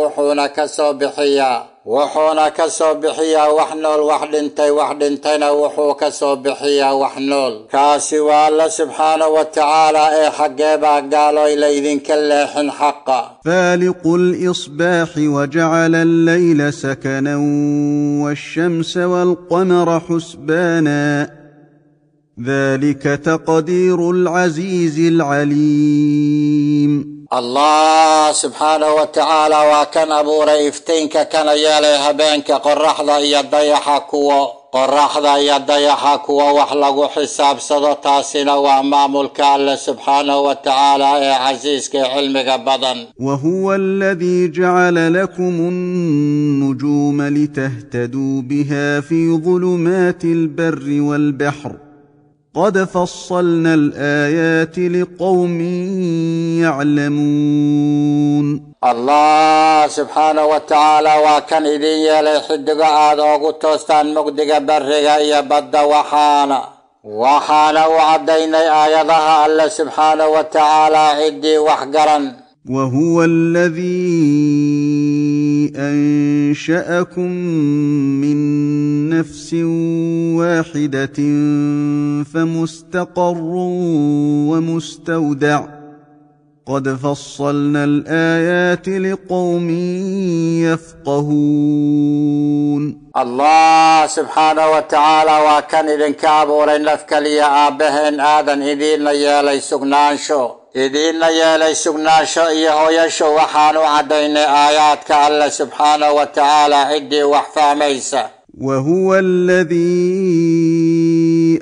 وحونا كسو بحيا وحنول وحدنتي وحدنتينا وحو كسو بحيا وحنول. كاسي الله سبحانه وتعالى اي حقيبا قالوا إلى إذن كلاحن حقا. فالق الإصباح وجعل الليل سكنا والشمس والقمر حسبانا. ذلك تقدير العزيز العليم. الله سبحانه وتعالى وكان أبو ريفتينك كان يليها بينك قل ذا يدي حكوة قل ذا يدي حكوة وحلق حساب صدتا سنة ملك الكال سبحانه وتعالى يا عزيز علمك بدن. وهو الذي جعل لكم النجوم لتهتدوا بها في ظلمات البر والبحر. قد فصلنا الآيات لقوم يعلمون الله سبحانه وتعالى وكان إذن يلي حدق آدو قطوستان مقدق برغا يبدا وحانا. وحانا وعدين آيادها الله سبحانه وتعالى عدي وحقرا وهو الذي أنشأكم من نفس واحدة فمستقر ومستودع. قد فصلنا الآيات لقوم يفقهون. الله سبحانه وتعالى وكان إذن كابورين لفكليا آبهن آذن اذن ليالي سكنان شو. إذن يا ليس لسبنا شئي هو يشو وحانو عدين آياتك الله سبحانه وتعالى عدي وحفا ميسا. وهو الذي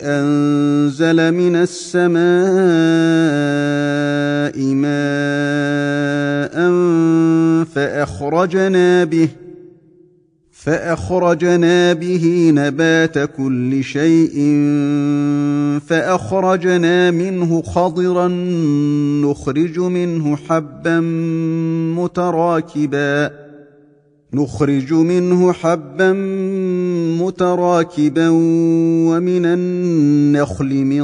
أنزل من السماء ماء فأخرجنا به فأخرجنا به نبات كل شيء فأخرجنا منه خضرا نخرج منه حبا متراكبا نخرج منه حبا متراكبا ومن النخل من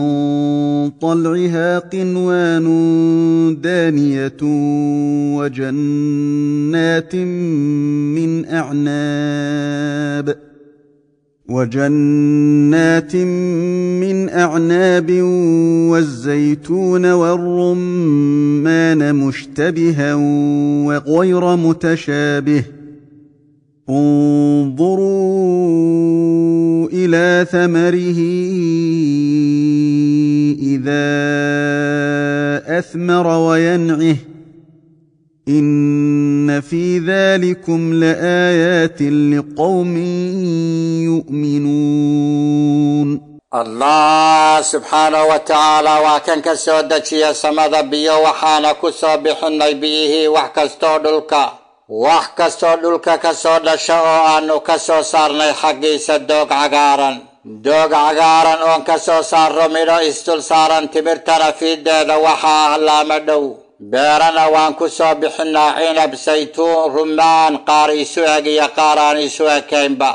طلعها قنوان دانية وجنات من أعناب وجنات من أعناب والزيتون والرمان مشتبها وغير متشابه انظروا إلى ثمره إذا أثمر وينعه. إن في ذلكم لآيات لقوم يؤمنون. الله سبحانه وتعالى وكان كسودك يا سماد بيو وحانا كسو بحن بيه وحكستو دلكا wax kastoo dhulka ka soo dhasha oo aanu ka soo saarnay xaggiisa doog cagaaran. Doog cagaaran oon ka soo saarro midho isdul saaran timirtana fiideeda waxaa allaama dhow. Beerana waan ku soo bixinnaa cinab saytuun rumaan qaar isu eg iyo qaar aan isu ekaynba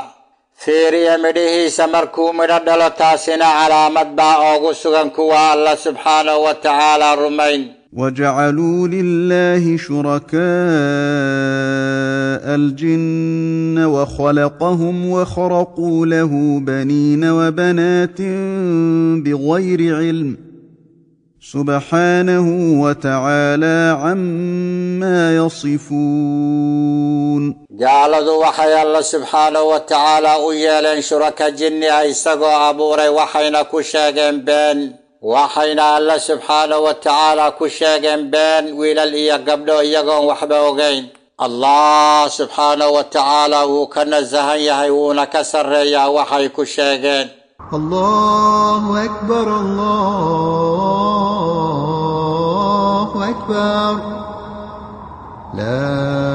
fiiriya midhihiisa markuu midho dhalo taasina calaamad baa oogu sugan kuwa alla subxaanahu wa tacaala rumayn وجعلوا لله شركاء الجن وخلقهم وخرقوا له بنين وبنات بغير علم سبحانه وتعالى عما يصفون. قال ذو وحي الله سبحانه وتعالى أيالا شركاء جن أيسقوا أبوري وحينا كشاقين بين sheegeen been wiilal iyo gabdho iyagoon waxba ogayn allah subxaanahu wa tacaala wuu ka nasahan yahay wuuna ka sarreeyaa waxay ku sheegeen الله أكبر الله أكبر لا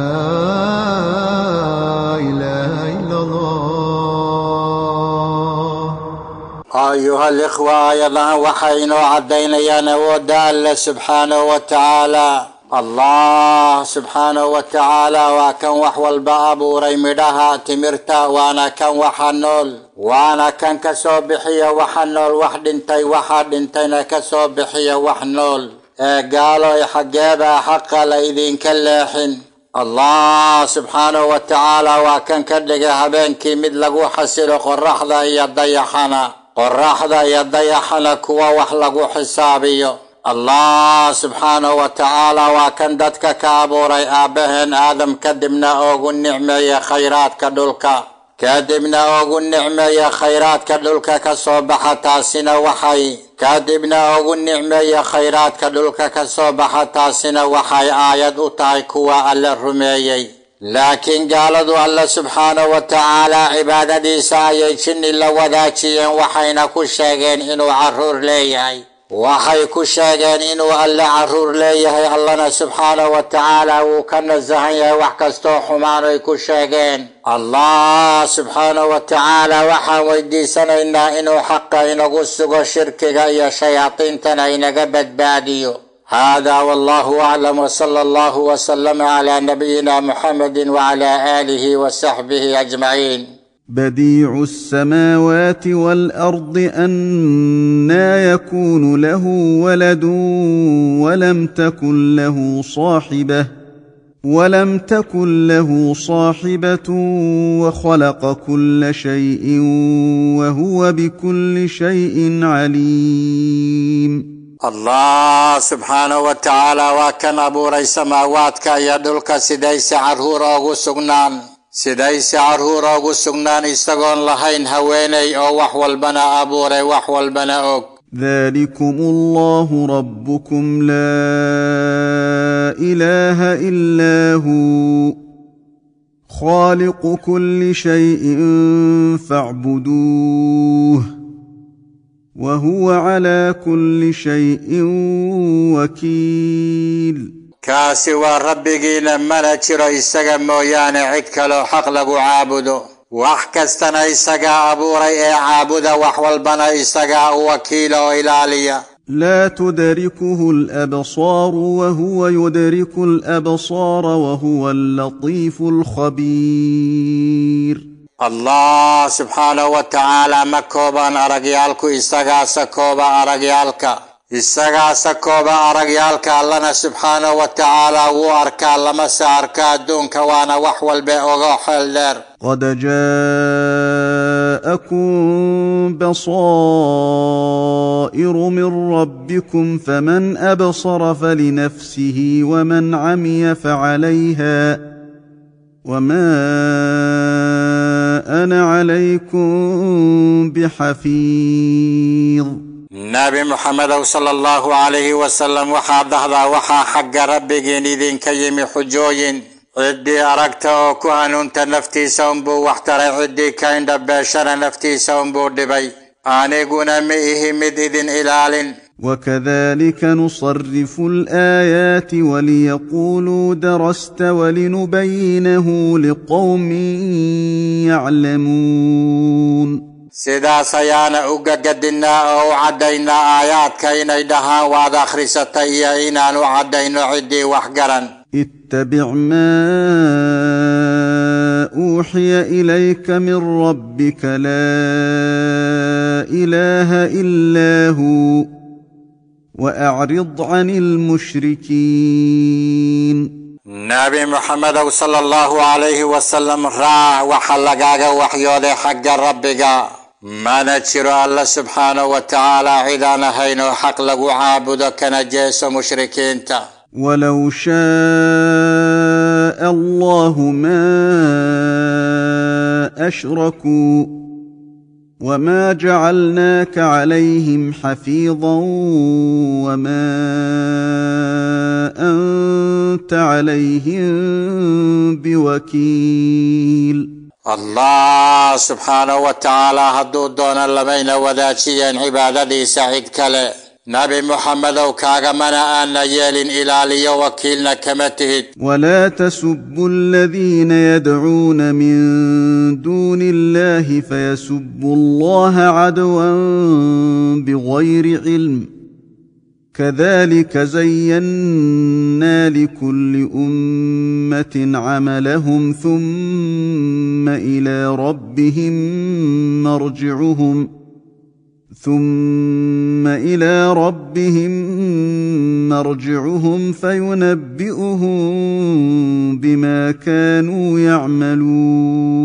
أيها الإخوة أيضا وحين عدينا يا نود سبحانه وتعالى. الله سبحانه وتعالى وكان وحو الباب ريمدها تمرتا وأنا كان وحنول. وأنا كان كسوبحية وحنول وحد انتي وحد انتينا كسوبحية وحنول. آه قالوا يا حقابا حقا لإذين كلاحن الله سبحانه وتعالى وكان كدقها بينك مدلق وحسير وقرح ذا يا ضيحنا qoraxda iyo dayaxana kuwa wax lagu xisaabiyo allah subxaanahu wa tacaala waa kan dadka ka abuuray aabbaheen aadam kadibna oogu nicmeeya khayraadka dhulka kadibna oogu nicmeeya khayraadka dhulka ka soo baxa taasina waxay kadibna oogu nicmeeya khayraadka dhulka ka soo baxa taasina waxay aayad u tahay kuwa alle rumeeyey لكن قالوا الله سبحانه وتعالى عبادة ديسا يجن الله وذاتيين وحين كشاقين إنو عرور ليهي. وحي كشاقين إنو ألا عرور ليهي. الله سبحانه وتعالى وكان الزهي يوحك استوحو مانو كشاقين. الله سبحانه وتعالى وحاوي ديسان إنو حق إنو قسوك شركك يا شياطين تنا إنك بدباديو هذا والله أعلم وصلى الله وسلم على نبينا محمد وعلى آله وصحبه أجمعين. بديع السماوات والأرض انى يكون له ولد ولم تكن له صاحبة ولم تكن له صاحبة وخلق كل شيء وهو بكل شيء عليم. الله سبحانه وتعالى وكان أبو ريس مواتك يدلك سديس عرهور أغو سغنان سديس عرهور أغو سغنان استغن لهين هويني. أو وحوال بنا أبو ري وحوال بنا ذلكم الله ربكم. لا إله إلا هو. خالق كل شيء فاعبدوه. وهو على كل شيء وكيل. كاسي والرب قيل ملتر إساق مويان عدك لو حق لقو عابدو. وحكستنا إساق أبو ريئي عابد وحوالبنا إساق وكيل وإلالية. لا تدركه الأبصار وهو يدرك الأبصار وهو اللطيف الخبير. الله سبحانه وتعالى مكوبا أرقيالكو إساقا سكوبا أرقيالكا إساقا سكوبا أرقيالكا الله سبحانه وتعالى هو أرك الله مس أركا دونك وأنا وحوال بأغوح اللير قد جاءكم بصائر من ربكم فمن أبصر فلنفسه ومن عمي فعليها وما أنا عليكم بحفيظ. نبي محمد صلى الله عليه وسلم وحاد هذا وحا حق ربك اذن كيمي حجوين. عدي اركت اوكوان انت نفتي سومبو واحترى عدي كاين بشر نفتي سومبو دبي. آني قنا مئه مد اذن إلال وكذلك نصرف الايات وليقولوا درست ولنبينه لقوم يعلمون sidaas ayaana u gagadinnaa oo u caddaynaa aayaadka inay dhahaan waad akhrisatay iyo inaan u caddayno ciddii wax garan اتبع ما اوحي اليك من ربك لا اله الا هو وأعرض عن المشركين. نبي محمد صلى الله عليه وسلم را وحلقاك وحيودي حق ربك. ما نتشر الله سبحانه وتعالى إذا نهينا حق لك عابدك نجيس مشركين تا. ولو شاء الله ما أشركوا. وما جعلناك عليهم حفيظا وما انت عليهم بوكيل الله سبحانه وتعالى هدو دون اللبين وذاتيا عباد ليس كله. Nabi moxamedow kaagamana aana yeelin ilaaliyo wakiilna kama tihid ولا تسبوا الذين يدعون من دون الله فيسبوا الله عدوا بغير علم. كذلك زينا لكل أمة عملهم ثم إلى ربهم مرجعهم. ثم إلى ربهم مرجعهم فينبئهم بما كانوا يعملون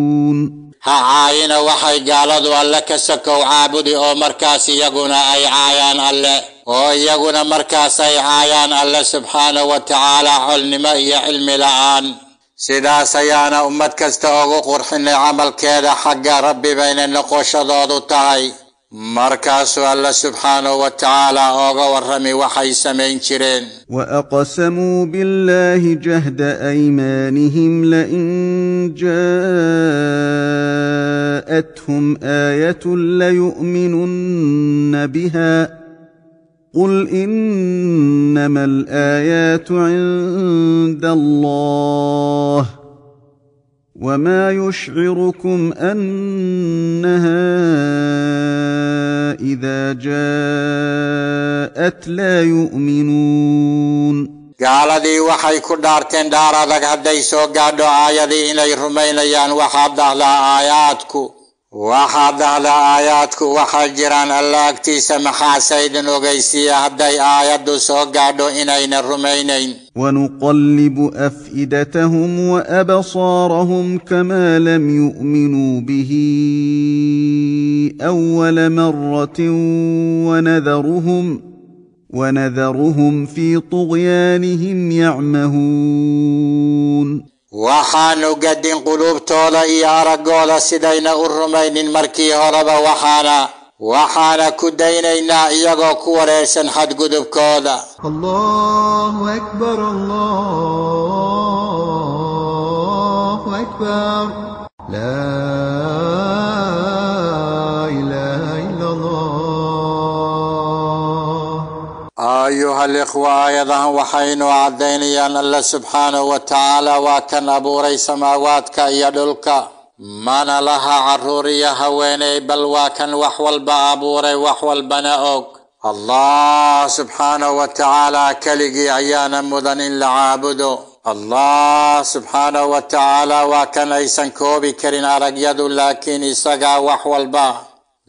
ها هاينا وحي قالت لك كسكو عابدي أو مركاس يقنا اي عايان الله أو يقنا مركاس اي عيان الله سبحانه وتعالى علم هي علم الان سيدا سيانا امتك استوغو قرحن عمل كذا حق ربي بين النقوش ضوضو تاي alle subxaanahu wa tacaala ooga warrami waxay samayn jireen وأقسموا بالله جهد أيمانهم لئن جاءتهم آية ليؤمنن بها. قل إنما الآيات عند الله. وما يشعركم انها اذا جاءت لا يؤمنون gaaladii waxay ku dhaarteen dhaar adag hadday soo gaadho aayadii inay rumaynayaan waxaad dhahdaa aayaadku وحد على آياتك وحجران الله اكتس محاسيد نغيسي هدي آيات سو قادو إنين الرمينين ونقلب أفئدتهم وأبصارهم كما لم يؤمنوا به أول مرة ونذرهم ونذرهم في طغيانهم يعمهون. وحانو قدين قلوب تولا إيارا قولا سيدينا الرمين المركي هربا وحانا وحانا كدين إنا إيقا كوريسا حد قدوب كولا. الله أكبر الله أكبر. لا aayadahan waxaynu caddaynayaan alle subxaanahu wa tacaala waa kan abuuray samaawaadka iyo dhulka mana laha carruur iyo haweeney bal waa kan wax walba abuuray wax walbana og allah subxaanahu wa tacaala keligii ayaana mudan in la caabudo allah subxaanahu wa tacaala waa kan aysan koobi karin aragyadu laakiin isagaa wax walba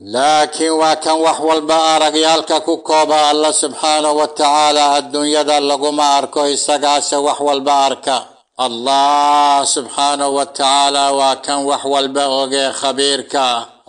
لكن وكان وحول بارك يالك كوكوبا الله سبحانه وتعالى الدنيا ذا لقوم أركو إستقاس وحول بارك الله سبحانه وتعالى وكان وحول بغي خبيرك.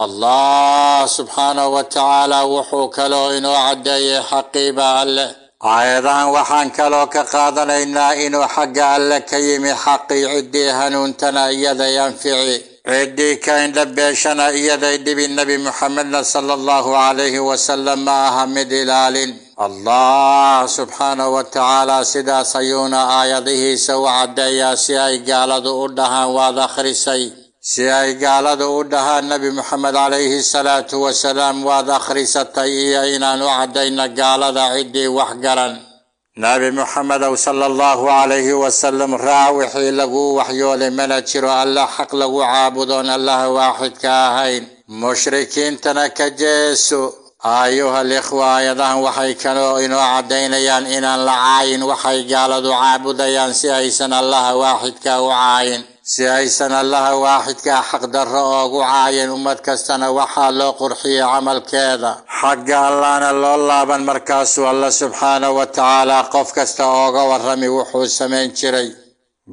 الله سبحانه وتعالى وحوك لو إنو عدي حقيبا الله أيضا وحان كلوك قادنا إنو حق الله كيمي حقي عدي هنونتنا يدي ينفعي. ويدي كاين لبيشنا إيدا يدي بالنبي محمد صلى الله عليه وسلم ما أهم دلال الله سبحانه وتعالى سدا سيونا آياته سوى عديا سيأي قال أُرْدَهَا وذخر سي سيأي قال أُرْدَهَا النبي محمد عليه الصلاة والسلام وذخر ستي إينا نعدين قال عِدِّي وحقرا nebi moxamedow sala allahu calayhi wasalam raac wixii lagu waxyoolay mana jiro alla xaq lagu caabudoon allaha waaxidka ahayn mushrikiintana ka jeeso ayuha alikhwa aayadahan waxay kaloo inoo caddaynayaan inaan la caayin waxay gaaladu caabudayaan si aysan allaha waaxidka u caayin si aysan allaha waaxidkaa xaqdarro oogu caayin ummad kastana waxaa loo qurxiyey camalkeeda. Xagga allahna loo laaban markaasuu alla subxaanahu wa tacaala qof kasta ooga warrami wuxuu samayn jiray.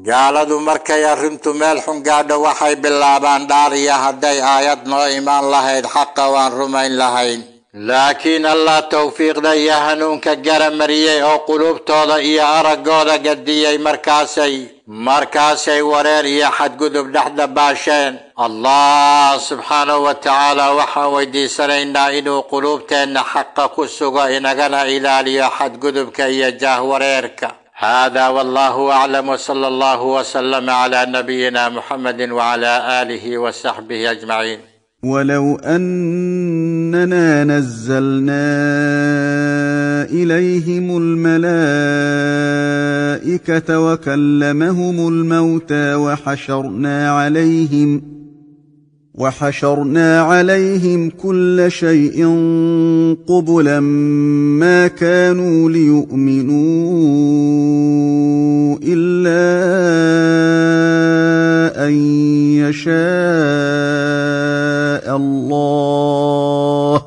Gaaladu markay arrintu meel xun gaadho waxay bilaabaan dhaariya hadday aayad noo imaan lahayd xaqa waan rumayn lahayn لكن الله توفيق دا يهنون كجر مريي أو قلوب تودا اي ارقودا قد اي مركاسي مركاسي ورير اي حد قدب نحن باشين. الله سبحانه وتعالى وحا ويدي سرينا دا إنو قلوب تين حق انا انغنا إلى لي حد قدبك يا جاه وريرك. هذا والله أعلم وصلى الله وسلم على نبينا محمد وعلى آله وصحبه أجمعين. ولو أن أننا نزلنا إليهم الملائكة وكلمهم الموتى وحشرنا عليهم وحشرنا عليهم كل شيء قبلا ما كانوا ليؤمنوا إلا أن يشاء الله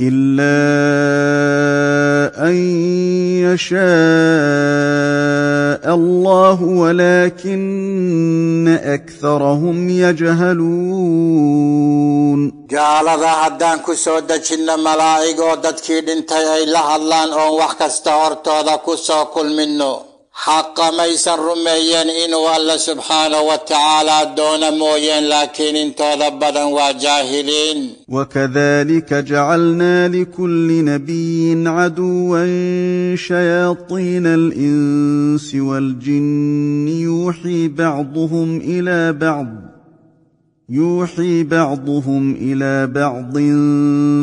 إلا أن يشاء الله ولكن أكثرهم يجهلون gaalada haddaan ku soo dejinno malaa'ig oo dadkii dhintay ay la hadlaan oon wax kasta hortooda ku soo kulminno حق ميسن رميين إن والا سبحانه وتعالى دون موين لكن انت ذبدا وجاهلين. وكذلك جعلنا لكل نبي عدوا شياطين الإنس والجن. يوحي بعضهم إلى بعض يوحي بعضهم إلى بعض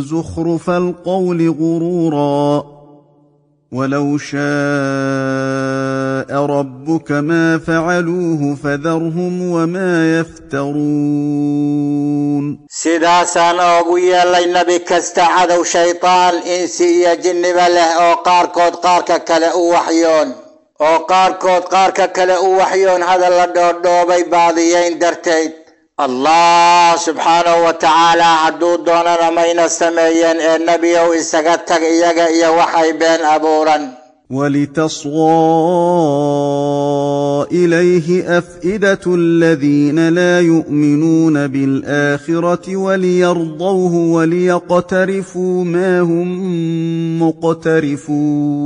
زخرف القول غرورا. ولو شاء ربك ما فعلوه فذرهم وما يفترون سداسا اوغويا اللي نبي كستا عدو شيطان انسي يجنب له أو قاركود قارك كلا وحيون أوقار كود قارك كلا وحيون هذا لدو دوبي باضيين درتيت. الله سبحانه وتعالى عدو دونا رمينا سميين النبي أو اسقطك ايجا ايا وحي بين ابورا. ولتصغى إليه أفئدة الذين لا يؤمنون بالآخرة وليرضوه وليقترفوا ما هم مقترفون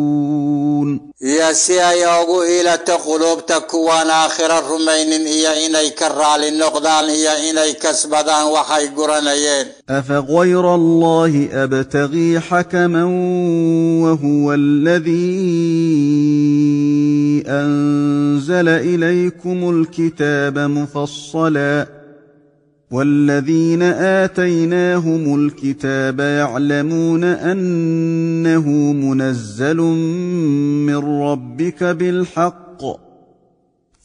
يا سي سيا أبو إلى تقلوب تكوان آخر الرمين هي إني كرال النقدان هي إني كسبدان وحي قرنيين. أفغير الله أبتغي حكما وهو الذي أنزل إليكم الكتاب مفصلاً والذين آتيناهم الكتاب يعلمون أنه منزل من ربك بالحق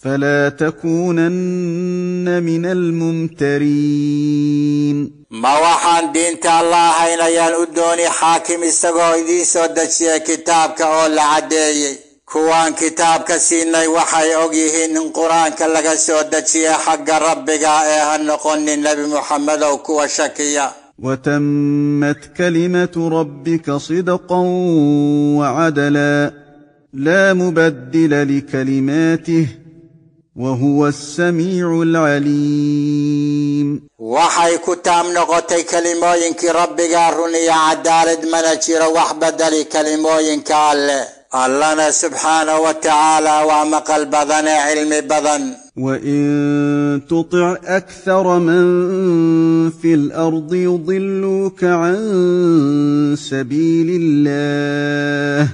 فلا تكونن من الممترين. ما وحان دين الله هين يا ادوني حاكم السقوي دي سودتشي كتابك أول لعديه كوان كتاب كسيني وحي اوغيه ان قران كلاك سودتي حق ربك ايها نقول النبي محمد أو كوى شكيا وتمت كلمة ربك صدقا وعدلا لا مبدل لكلماته وهو السميع العليم. وحي كتام نغتي كلمو ينك ربك عروني عدالد منجير وحبدل كلمو ينك الله tacaala waa maqal badan ee cilmi badan وإن تطع أكثر من في الأرض يضلوك عن سبيل الله.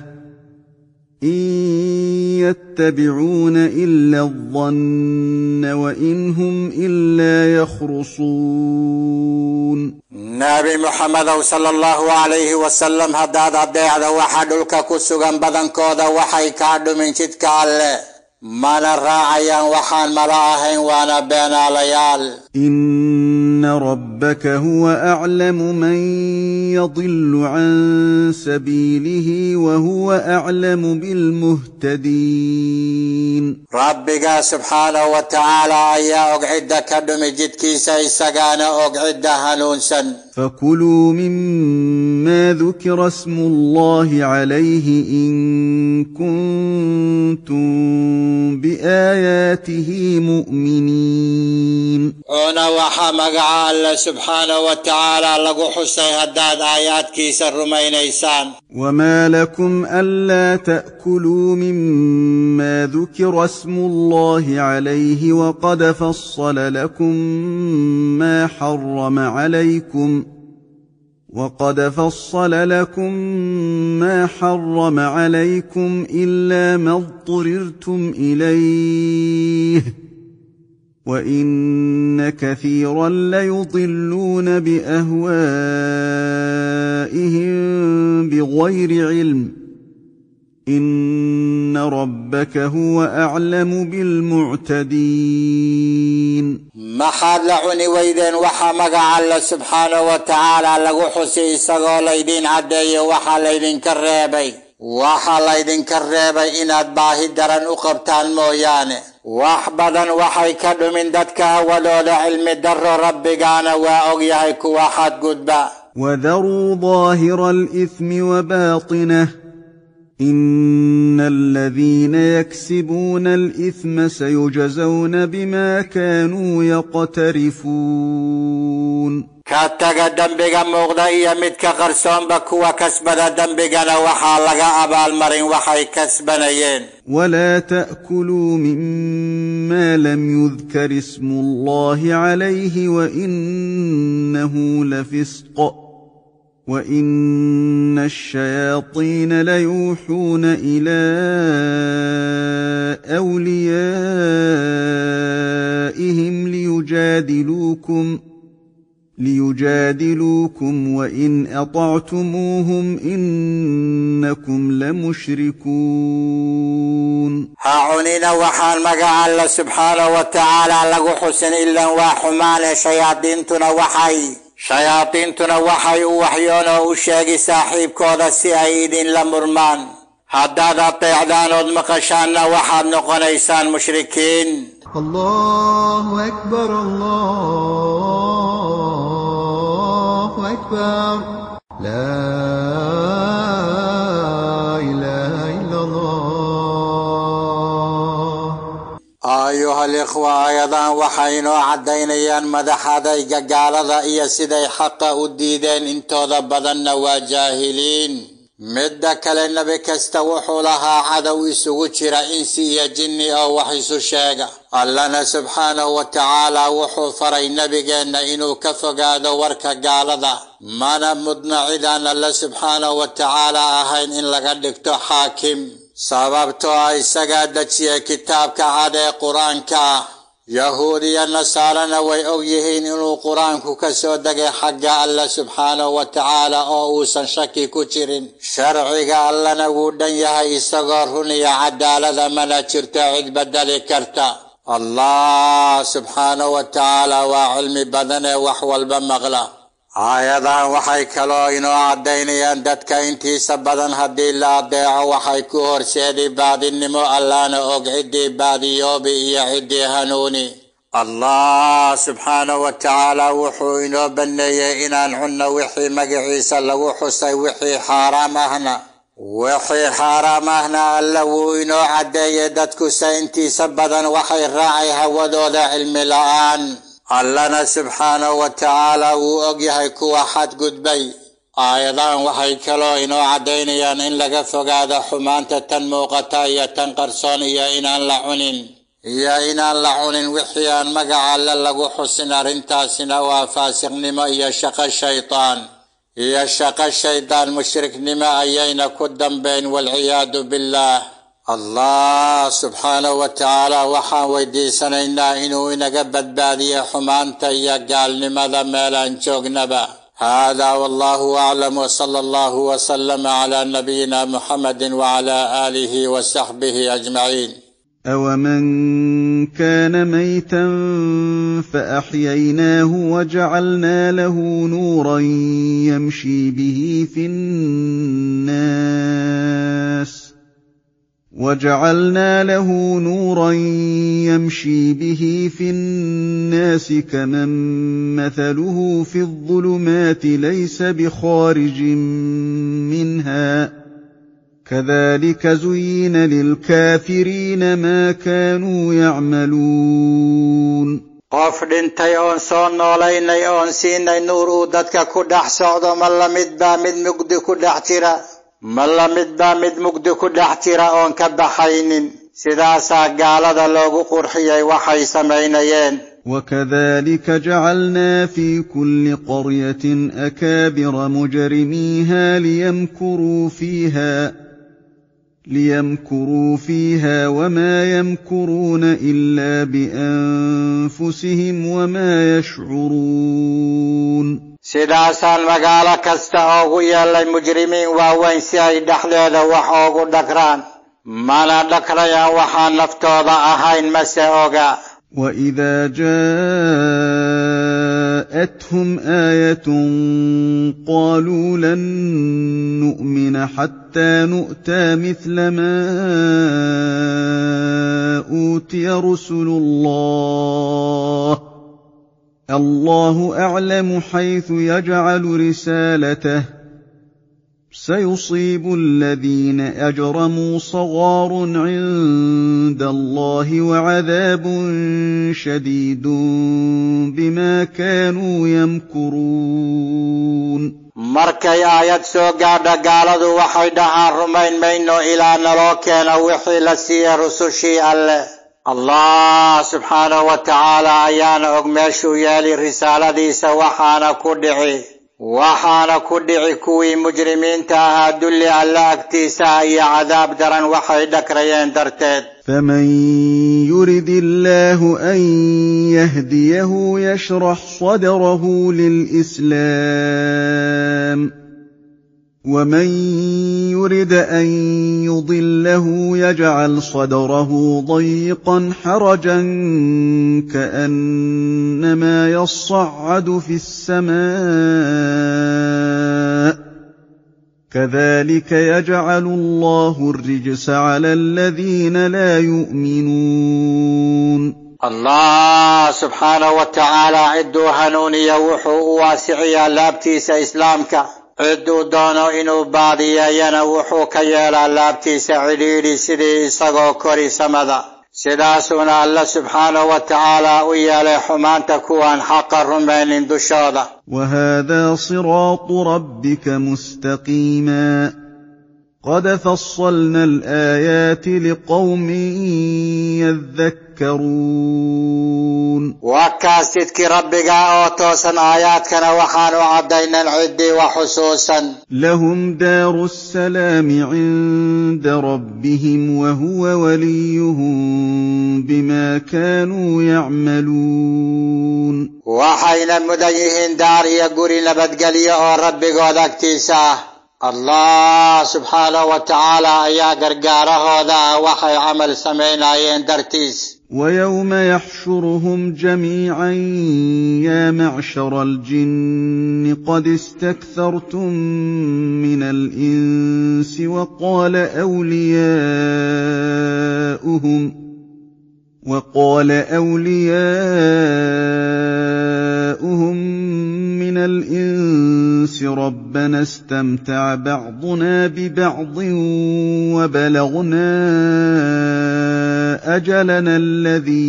إن يتبعون إلا الظن وإن هم إلا يخرصون. Nabi moxamedow sala allahu calayhi wasalam haddaad addeecda waxa dhulka ku sugan badankooda waxay kaa dhumin jidka alle. Mana raacayaan waxaan mala ahayn waana beenaalayaal ان ربك هو اعلم من يضل عن سبيله وهو اعلم بالمهتدين ayaa og cidda ka dhumi jidkiisa isagaana og cidda hanuunsan فكلوا مما ذكر اسم الله عليه ان كنتم باياته مؤمنين cuna waxaa magaca alle subxaanahu wa tacaala lagu xusay haddaad aayaadkiisa rumaynaysaan وما لكم الا تاكلوا مما ذكر اسم الله عليه وقد فصل لكم ما حرم عليكم وقد فصل لكم ما حرم عليكم الا ما اضطررتم اليه وان كثيرا ليضلون باهوائهم بغير علم ان ربك هو اعلم بالمعتدين ما حد لعني ويدين وحا مغا الله سبحانه وتعالى لغو حسي اسغو ليدين عدي وحا ليدين كريبي وحا ليدين كريبي ان اد باهي دران اقبتان موياني وحبذا وحي كدو من ذاتك ولو لعلم در ربي قانا وأغيهك وحد قدبا وذروا ظاهر الإثم وباطنه ان الذين يكسبون الاثم سيجزون بما كانوا يقترفون ka taga dembiga muuqda iyo midka qarsoonba kuwa kasbada dembigana waxaa laga abaalmarin waxay kasbanayeen ولا تاكلوا مما لم يذكر اسم الله عليه وانه لفسق وان الشياطين ليوحون إلى اوليائهم ليجادلوكم ليجادلوكم وان اطعتموهم انكم لمشركون cunina waxaan magaca alle subxaanahu wa tacaala lagu xusin ilan waa xumaane shayaadiintuna waxay u waxyoon oo u sheegi saaxiibkooda si ay idinla murmaan haddaad adeecdaan ood maqashaanna waxaad noqonaysaan mushrikiin الله أكبر الله أكبر لا ayuha alikhwa aayadan waxay inoo caddaynayaan madaxadayga gaalada iyo siday xaqa u diideen intooda badanna waa jaahiliin. Midda kale nebi kasta wuxuu lahaa cadow isugu jira insi iyo jinni oo wax isu sheega allana subxaanahu wa tacaala wuxuu faray nebigeenna inuu ka fogaado warka gaalada. Mana mudna cidaan alle subxaanahu wa tacaala ahayn in laga dhigto xaakim sababtoo ah isagaa dejiyay kitaabka cad ee qur-aanka ah yahuud iyo nasaarana way og yihiin inuu qur-aanku ka soo degay xagga alle subxaanahu wa tacaala oo uusan shaki ku jirin sharciga allana wuu dhan yahay isagoo run iyo cadaalada mana jirto cid bedeli karta allah subxaanahu wa tacaala waa cilmi badan ee wax walba maqla aayadan waxay kaloo inoo caddaynayaan dadka intiisa badan haddii la adeeco waxay ku horseedi baadinimo allaana og ciddii baadiyoobi iyo ciddii hanuuni allah subxaanahu wa tacaala wuxuu inoo banneeyey inaan cunno wixii magaciisa lagu xusay wixii xaaraam ahna wixii xaaraam ahna alla wuu inoo caddeeyey dadkuse intiisa badan waxay raacay hawadooda cilmi la-aan wuu ogyahay kuwa xadgudbay aayadahan waxay kaloo inoo caddaynayaan in laga fogaado xumaanta tan muuqata iyo tan qarsoon iyo inaan la cunin iyo inaan la cunin wixii aan magaca alle lagu xusin arrintaasina waa faasiqnimo iyo shaqo shaytaan iyo shaqo shaydaan mushriknimo ayayna ku dambayn walciyaadu billaah الله سبحانه وتعالى وحا ويدي سنة إنا إنو قبت بادي حمان تيا قال لماذا ميلا انشوق نبا. هذا والله أعلم وصلى الله وسلم على نبينا محمد وعلى آله وصحبه أجمعين. أو من كان ميتا فأحييناه وجعلنا له نورا يمشي به في الناس. وجعلنا له نورا يمشي به في الناس كمن مثله في الظلمات ليس بخارج منها. كذلك زين للكافرين ما كانوا يعملون. قف دنتي أنسان نوليني أنسيني نورو دتك كد أحسع دوم الله مدبا مد مقد كد احترام مالا مدى مد مكدكو داحتيرا اون كبدا حينين سداسا قالا لوغو قرحيي وحي سمعينيين وكذلك جعلنا في كل قرية أكابر مجرميها ليمكروا فيها ليمكروا فيها وما يمكرون إلا بأنفسهم وما يشعرون. سيداسان مغالا كستا اوغو يالا مجرمين واوين سياي دخلالا وح اوغو دكران مالا مانا دكريا وحان لفتوضا اهين مسي اوغا وإذا جاءتهم آية قالوا لن نؤمن حتى نؤتى مثل ما أوتي رسل الله الله أعلم حيث يجعل رسالته سيصيب الذين اجرموا صغار عند الله وعذاب شديد بما كانوا يمكرون markay aayad soo gaadha gaaladu waxay dhahaan rumayn mayno ilaa naloo keeno wixii la siiyey rusushii alleh الله سبحانه وتعالى أيان اغمش يالي رسالتي سوحانا كدعي. وحانا كدعي كوي مجرمين تاها دل على أكتيسا عذاب درا وحيدك ريان درتت فمن يرد الله أن يهديه يشرح صدره للإسلام. ومن يرد أن يضله يجعل صدره ضيقا حرجا كأنما يصعد في السماء كذلك يجعل الله الرجس على الذين لا يؤمنون. wa tacaala cidduu hanuuniya wuxuu u waasiciyaa laabtiisa islaamka cidduu doono inuu baadiyeeyana wuxuu ka yeelaa laabtiisa cidhiidhi sidii isagoo kori samada sidaasuuna alle subxaanahu wa tacaala u yeelay xumaanta kuwaan xaqa rumaynin dushooda وهذا صراط ربك مستقيما قد فصلنا الآيات لقوم يذكرون تذكرون. وكاس تدك ربك أوتوسا آيات كان وخان وعدين العد وحسوسا لهم دار السلام عند ربهم وهو وليهم بما كانوا يعملون. وحين مدينهم دار يقولي نبت قليا ربك ودكتيسا الله سبحانه وتعالى يا قرقاره هذا وحي عمل سمعنا اندرتيس ويوم يحشرهم جميعا يا معشر الجن قد استكثرتم من الإنس وقال أولياؤهم وقال أولياؤهم من الإنس ربنا استمتع بعضنا ببعض وبلغنا أجلنا الذي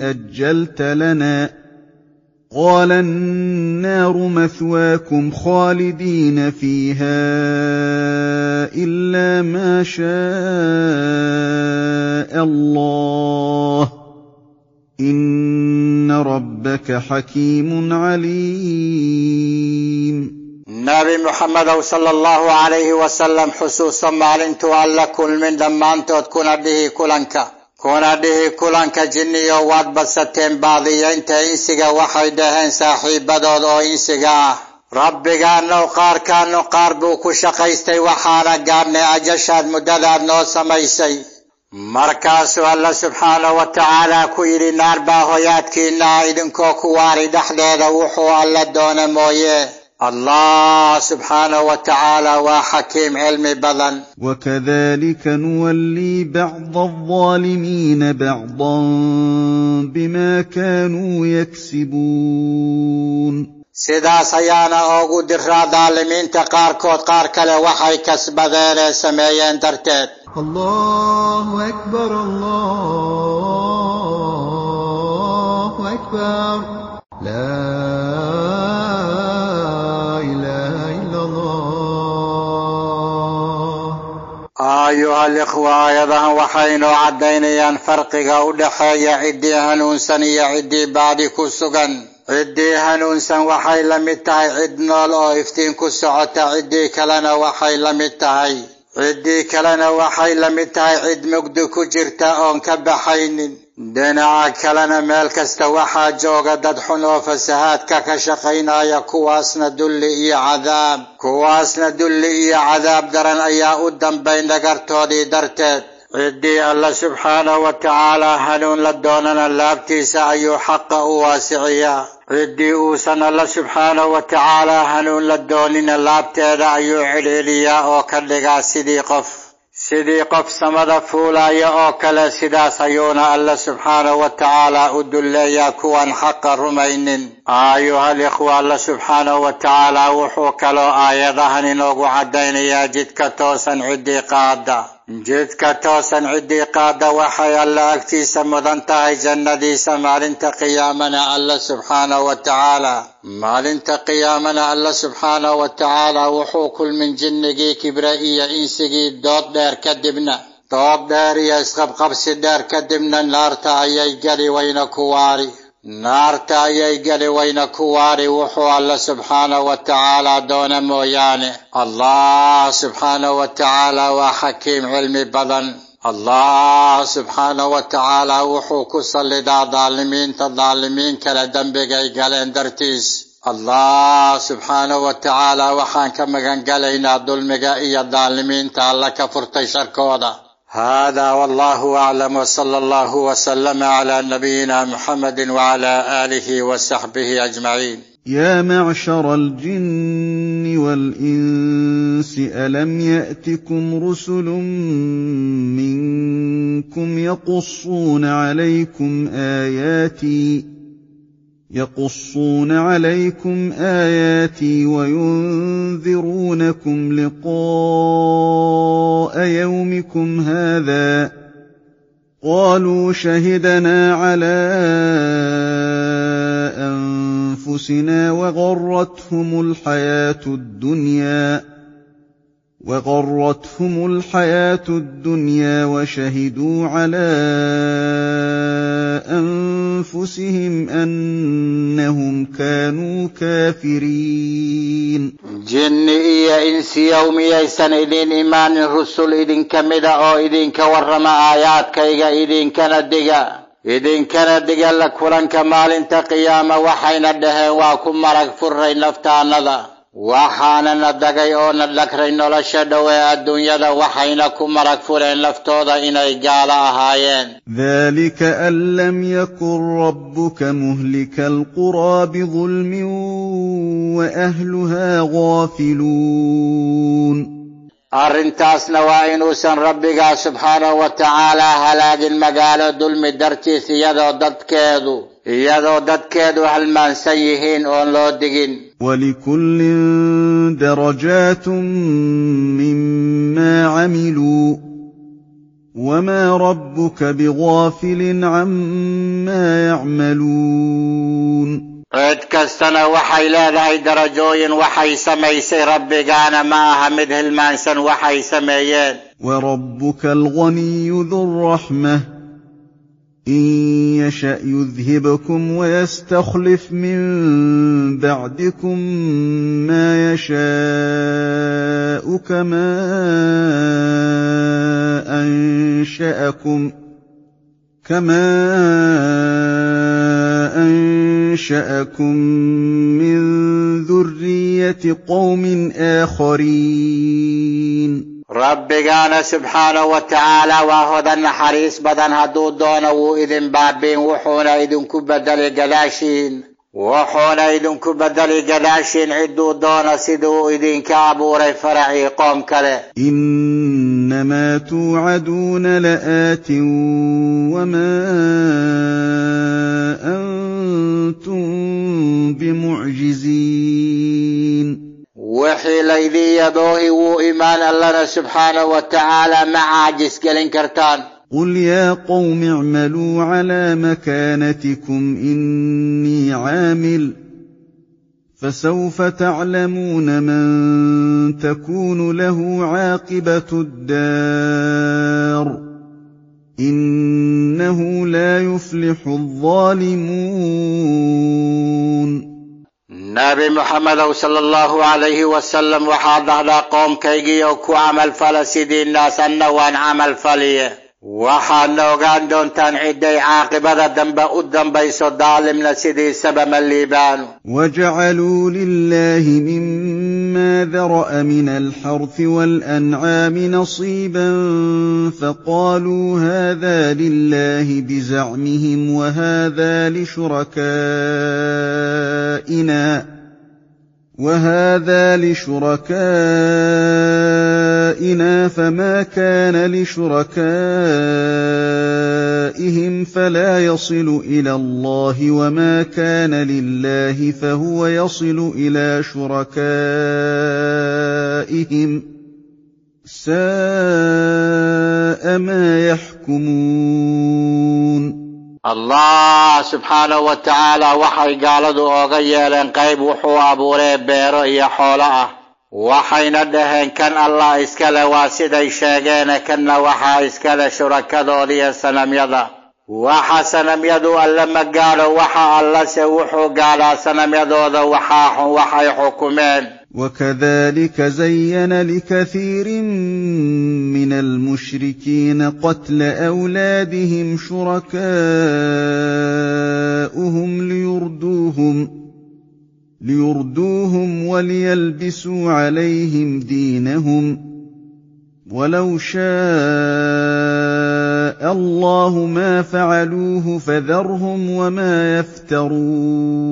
أجلت لنا. قال النار مثواكم خالدين فيها إلا ما شاء الله. ان ربك حكيم عليم nabi muxamedow sala allahu calayhi wasalam xusuuso maalintuu alla kulmin dhammaantood kuna dhihi kulanka kuna dhihi kulanka jinniyo waad badsateen baadiyaynta insiga waxay dhaheen saaxiibadood oo insiga ah rabbigaanow qaarkaanu qaar buu ku shaqaystay waxaana gaadhnay ajashaad muddadaad noo samaysay markaasuu alla subxaanahu wa tacaala ku yidhi naar baa hoyaadkiinna ah idinkoo ku waari dhexdeeda wuxuu alla doona mooye wa tacaala waa xakiim cilmi badan وكذلك نولي بعض الظالمين بعضا بما كانوا يكسبون sidaas ayaana oogu diraa daalimiinta qaarkood. Qaar kale waxay kasbadeen ee sameeyeen darteed. Ayuhalikhwa aayadahan waxay inoo caddaynayaan farqiga u dhexeeya ciddii hanuunsan iyo ciddii baadi ku sugan ciddii hanuunsan waxay la mid tahay cid nool oo iftiin ku socota. Ciddii kalena waxay la mid tahay. Ciddii kalena waxay la mid tahay cid mugdi ku jirta oon ka baxaynin. Dhinaca kalena meel kasta waxaa jooga dad xun oo fasahaadka ka shaqaynaya kuwaasna dulli iyo cadaab. Kuwaasna dulli iyo cadaab daran ayaa u dambayn dhagartoodii darteed xaqa u waasiciyaa ciddii uusan alla subxaanahu wa tacaala hanuun la doonina laabteeda ayuu cidhiidhiyaa oo ka dhigaa sidii qof sidii qof samada fuulaya oo kale sidaas ayuuna alla subxaanahu wa tacaala u dulleeyaa kuwan xaqa rumaynin ayuha alikhwa alla subxaanahu wa tacaala wuxuu kaloo aayadahan inoogu caddaynayaa jidka toosan ciddii qaada qaada waxay alla agtiisa mudan tahay jannadiisa maalinta qiyaamana alla subxaanahu wa tacaala maalinta qiyaamana alla subxaanahu wa tacaala wuxuu kulmin jinnigii kibre iyo insigii dood dheer kadibna dood dheer iyo isqabqabsi dheer kadibna naarta ayay geli wayna ku waari wa tacaala doona mooyaane allah subxaanahu wa tacaala waa xakiim cilmi badan allah subxaanahu wa tacaala wuxuu ku sallidaa daalimiinta daalimiin kale dembigay galeen dartiis allah subxaanahu wa tacaala waxaan ka magan galaynaa dulmiga iyo daalimiinta alla ka furtay sharkooda هذا والله أعلم وصلى الله وسلم على نبينا محمد وعلى آله وصحبه أجمعين. يا معشر الجن والإنس ألم يأتكم رسل منكم يقصون عليكم آياتي؟ يقصون عليكم آياتي وينذرونكم لقاء يومكم هذا قالوا شهدنا على أنفسنا وغرتهم الحياة الدنيا وغرتهم الحياة الدنيا وشهدوا على أنفسهم أنهم كانوا كافرين. جن إيا إنس يوم يسن إذن إيمان الرسل إذن كمدا أو إذن كورم آيات كيغا إذن كندقا إذن كندقا لكولن كمال تقياما وحين الدهن وكما مرق فرين لفتان الله وحانا ندقى يونا لكرين ولا شدوا يا الدنيا دا وحينا كمرك فلين لفتوضا إنا إجالا هايين ذلك أن لم يكن ربك مهلك القرى بظلم وأهلها غافلون. أرنتاس نوائن سن ربك سبحانه وتعالى هلاك المقالة دلم درتي سيادة ضد كيدو. Iyadoo dadkeedu halmaansan yihiin oon loo digin ولكل درجات مما عملوا وما ربك بغافل عما يعملون cid kastana waxay leedahay darajooyin waxay samaysay rabbigaana ma aha mid hilmaansan waxay sameeyeen وربك الغني ذو إن يشأ يذهبكم ويستخلف من بعدكم ما يشاء كما أنشأكم كما أنشأكم من ذرية قوم آخرين. ربنا سبحانه وتعالى واهد النحريس بدن هدو دون وإذن بابين وحونا إذن جلاشين قلاشين وحونا إذن كبدل قلاشين عدو دون سدو إذن كابوري فرعي قوم كله إنما توعدون لآت وما أنتم بمعجزين wixii laydin yaboohi wuu imaan allana subxaanahu wa tacaala ma caajis قل يا قوم اعملوا على مكانتكم إني عامل. فسوف تعلمون من تكون له عاقبة الدار. إنه لا يفلح الظالمون. Nabi moxamedow sala allahu calayhi wasalam waxaad dhahdaa qoomkaygiiyo ku camalfala sidii naas anna waan camalfaliye وحالو غان دون تان عدي عاقبة الدنب أدن بيس الظالم لسيدي سبب الليبان. وجعلوا لله مما ذرأ من الحرث والأنعام نصيبا فقالوا هذا لله بزعمهم وهذا لشركائنا وهذا لشركائنا شركائنا فما كان لشركائهم فلا يصل إلى الله وما كان لله فهو يصل إلى شركائهم ساء ما يحكمون الله سبحانه وتعالى وحي قال دو اوغيالن قيب وحو ابو ريب بيرو وحين الدهن كان الله إسكال واسد الشيغين كان وحا إسكال شركة دولية سنم يضا وحا سنم يضو ألم قال وحا الله سوحو قال سنم يضو ذو وحا وحا حكمين وكذلك زين لكثير من المشركين قتل أولادهم شركاؤهم ليردوهم ليردوهم. ليردوهم وليلبسوا عليهم دينهم ولو شاء الله ما فعلوه فذرهم وما يفترون.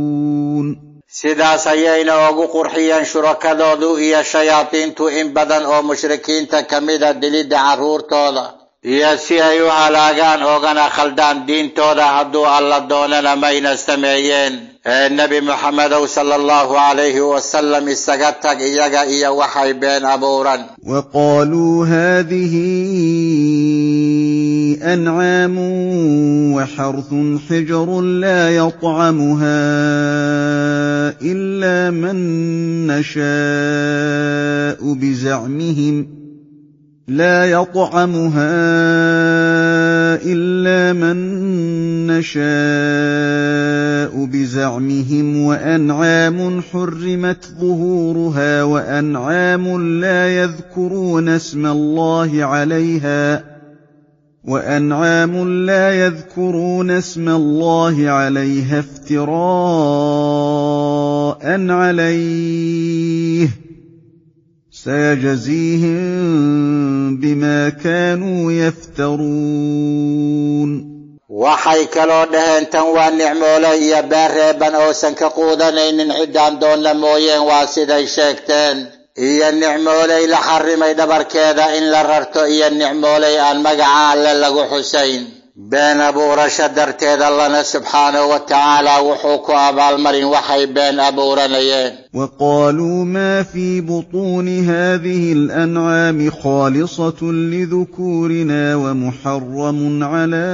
سيدا ايينا وقو قرحيا شركا دودو ايا شياطين تو إنبدا أو مشركين تكمد دليد عرور تولا ايا سي ايو علاقان اوغانا خلدان دين تولا عبدو الله دوننا ما ينستمعيين النبي محمد صلى الله عليه وسلم استغتق إيجا إيا وحي بين أبورا وقالوا هذه أنعام وحرث حجر لا يطعمها إلا من نشاء بزعمهم لا يطعمها إلا من نشاء بزعمهم وأنعام حرمت ظهورها وأنعام لا يذكرون اسم الله عليها وأنعام لا يذكرون اسم الله عليها افتراء عليه سيجزيهم بما كانوا يفترون. وحي كلو دهن تنوى نعمولا يبارر بان اوسن كقودان ان انحدان دون لموين واسيد اي شاكتان اي النعمولا لحرم اي دبر كذا إن لررتو اي النعمولا آن مقعان للاقو حسين. بين أبو رشد ارتيد الله سبحانه وتعالى وحوك أبا المرين وحي بين أبو رنيين. وقالوا ما في بطون هذه الأنعام خالصة لذكورنا ومحرم على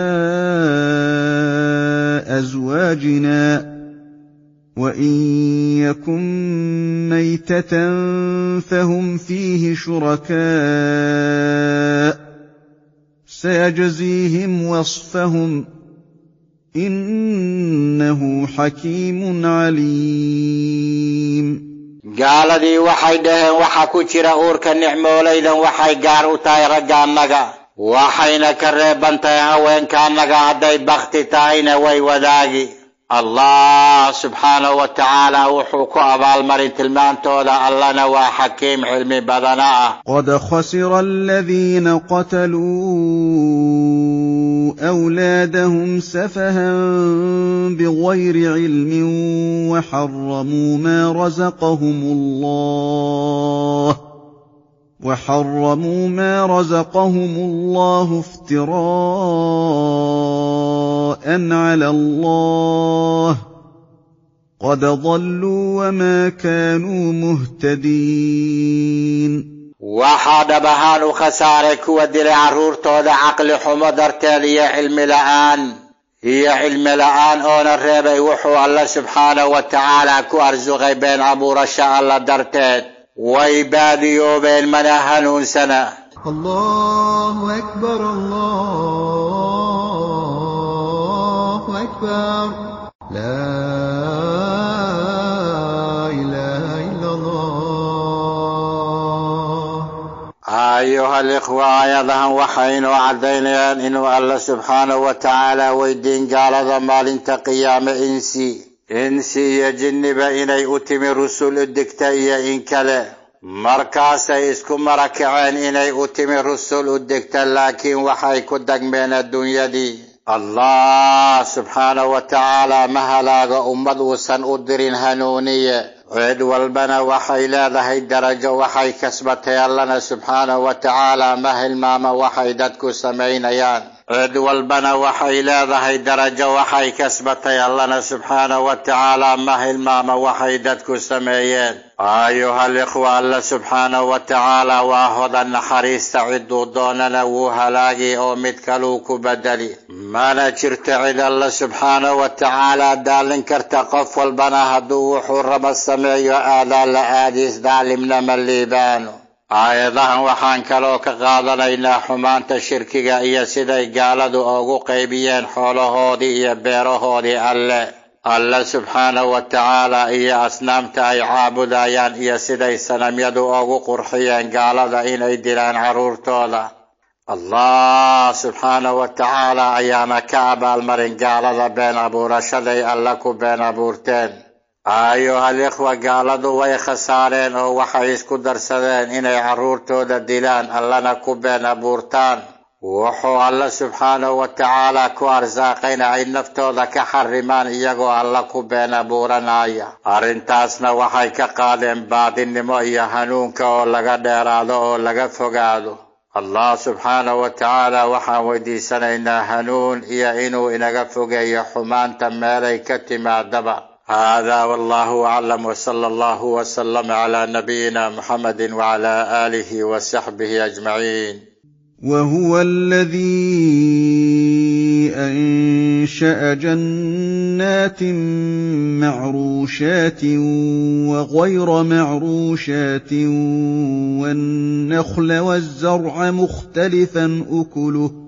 أزواجنا. وإن يكن ميتة فهم فيه شركاء. سيجزيهم وصفهم إنه حكيم عليم. قال دي وحي دهن وحكو چرا أورك نعم وليدا وحي قار اتاي رقانك وحينا كريبان تيان وين كانك عدي بختي تاين وي الله سبحانه وتعالى وحوك أبال مرين تلمان تولى اللنا وحكيم علمي بدناء قد خسر الذين قتلوا أولادهم سفها بغير علم وحرموا ما رزقهم الله وحرموا ما رزقهم الله افتراء ضَرَاءً عَلَى اللَّهِ قَدْ ضَلُّوا وَمَا كَانُوا مُهْتَدِينَ وَحَادَ بَهَانُ خَسَارِكُ وَدِلِ عَرُورْتُ وَدَ عَقْلِ حُمَدَرْتَ لِيَ لَآنِ. هي علم الآن أون الرب يوحو الله سبحانه وتعالى كو بين أبو رشا الله درتين ويباديو بين منا هنون سنة الله أكبر الله أكبر الله لا إله إلا الله inuu alla subxaanahu wa tacaala weydiin gaalada maalinta qiyaame insi insi iyo jinniba inay u timi rusul u digta iyo in kale markaasay isku marakaceen inay u timi rusul u digta laakiin waxay ku dagmeen adduunyadii wa tacaala ma halaago ummad uusan u dirin hanuuniye cid walbana waxay leedahay darajo waxay kasbatay allana subxaanahu wa tacaala ma hilmaama waxay dadku samaynayaan cid subxaanahu wa tacaala ma hilmaama waxay dadku sameeyeen ayuha alikhwa alla subxaanahu wa tacaala waa hodan naxariista ciduu doonana wuu halaagi oo mid kaluu ku bedeli mana jirto cid alla subxaanahu wa tacaala daalin karta qof walbana hadduu wuxuu raba sameeyo aadaa la aadiis daalimna ma liibaano aayadahan waxaan kaloo ka qaadanaynaa xumaanta shirkiga iyo siday gaaladu ugu qaybiyeen xoolahoodii iyo beerahoodii alle alle subxaanahu wa tacaala iyo asnaamta ay caabudayaan iyo siday sanamyadu ugu qurxiyeen gaalada inay dilaan carruurtooda allah subxaanahu wa tacaala ayaana ka abaalmarin gaalada been abuurashaday alle ku been abuurteen ayuha alikhwa gaaladu way khasaareen oo waxay isku darsadeen inay carruurtooda dilaan allana ku been abuurtaan. Wuxuu alle subxaanahu wa tacaala ku arsaaqayna ay naftooda ka xarimaan iyagoo alla ku been abuuranaya. Arrintaasna waxay ka qaadeen baadinimo iyo hanuunka oo laga dheeraado oo laga fogaado. Allah subxaanahu wa tacaala waxaan weydiisanaynaa hanuun iyo inuu inaga fogeeyo xumaanta meelay ka timaadaba هذا والله أعلم وصلى الله وسلم على نبينا محمد وعلى آله وصحبه أجمعين. وهو الذي أنشأ جنات معروشات وغير معروشات والنخل والزرع مختلفا أكله.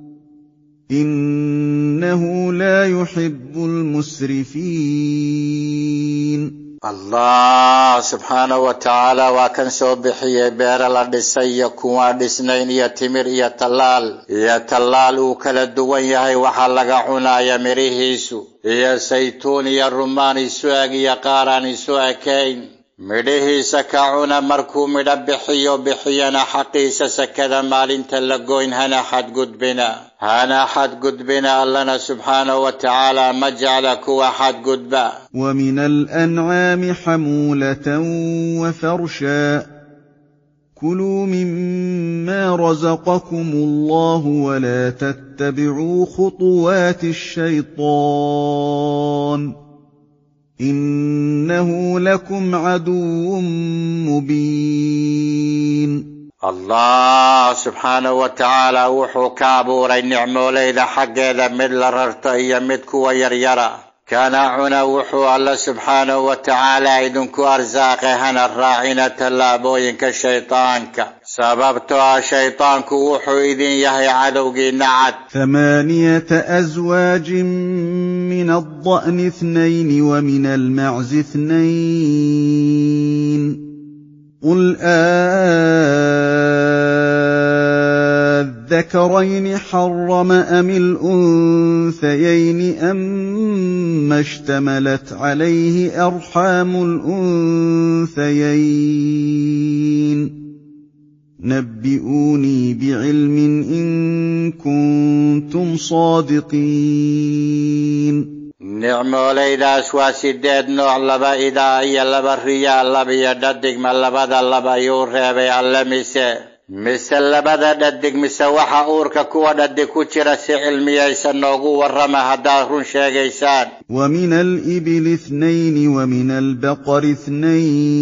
إنه لا يحب المسرفين. الله سبحانه وتعالى وكان صبحي بير الأردس يكوا دسنين يتمر يتلال. يتلال وكل الدوان يهي وحلق عنا يمريه يسو يا سيتون يا الرمان يسوك يا قاران يسوكين مدهي سكعونا مركو مدبحيو بحينا حقيس سكذا مالين تلقوين هنا حد بنا. هنا حد قدبنا اللنا سبحانه وتعالى مجعلك واحد قدبا. ومن الأنعام حمولة وفرشا. كلوا مما رزقكم الله ولا تتبعوا خطوات الشيطان. إنه لكم عدو مبين. الله سبحانه وتعالى وحو كابور النعم وليد حق إذا مد لررت يمدك ويريرا كان عنا وحو الله سبحانه وتعالى إذنك أرزاقه هنا الراعنة اللابوين كالشيطانك ah shaydaanku wuxuu idin yahay cadowgiinna cad ثمانية أزواج من الضأن اثنين ومن المعز اثنين. قل آذكرين حرم أم الأنثيين أم اشتملت عليه أرحام الأنثيين؟ نبئوني بعلم إن كنتم صادقين. نعم علي ذا سوا سيدد نو الله با اذا اي الله ما الله بدا الله با يور بي علمي مس الله ددك مس وحا أورك كو ددك جرى علمي ايسن نوغو ورما هدارون شيغيسان ومن الإبل اثنين ومن البقر اثنين.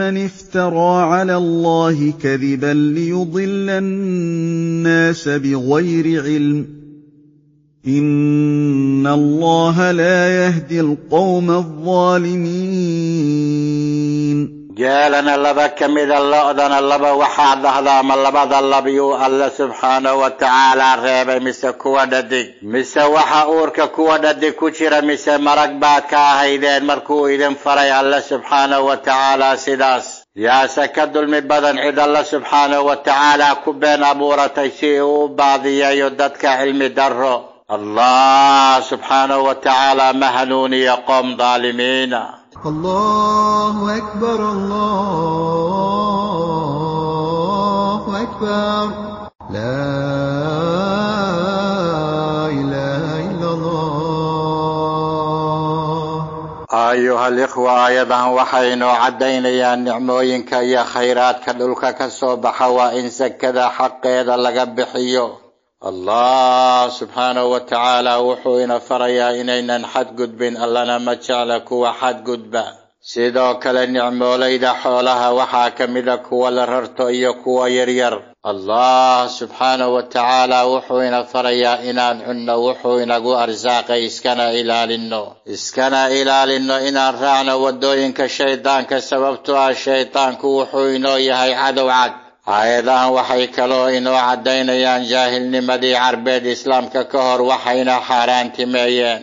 افترى على الله كذبا ليضل الناس بغير علم. إن الله لا يهدي القوم الظالمين. جالنا اللبا كميدا اللؤذنا اللبا وحاد هذام اللبا ذا اللبيو الله سبحانه وتعالى غيبا مسا كوا ددك مسا وحا اوركا كوا ددك كتيرا مسا مرق باتكا هيدين مركو هيدين فري الله سبحانه وتعالى سداس. يا سكد المبدا عيد الله سبحانه وتعالى كبين أبورة تيسيه بعضية يددك علم دره الله سبحانه وتعالى مهنون يقوم ظالمين. الله أكبر الله أكبر لا إله إلا الله ayuha alikhwa aayadan waxay inoo caddaynayaan nicmooyinka iyo khayraadka dhulka ka soo baxa waa in inaynan xadgudbin allana ma jecla kuwa xadgudba sidoo kale nicmoolayda xoolaha waxaa ka mida kuwa la rarto iyo kuwa yaryar allah subxaanahu wa tacaala wuxuu ina farayaa inaan cunno wuxuu inagu arsaaqay iskana ilaalinno iskana ilaalinno inaan raacno waddooyinka shaydaanka sababtoo ah shaydaanku wuxuu inoo yahay cadow cad aayadahan waxay kaloo inoo caddaynayaan jaahilnimadii carbeed islaamka ka hor waxayna xaaraantimeeyeen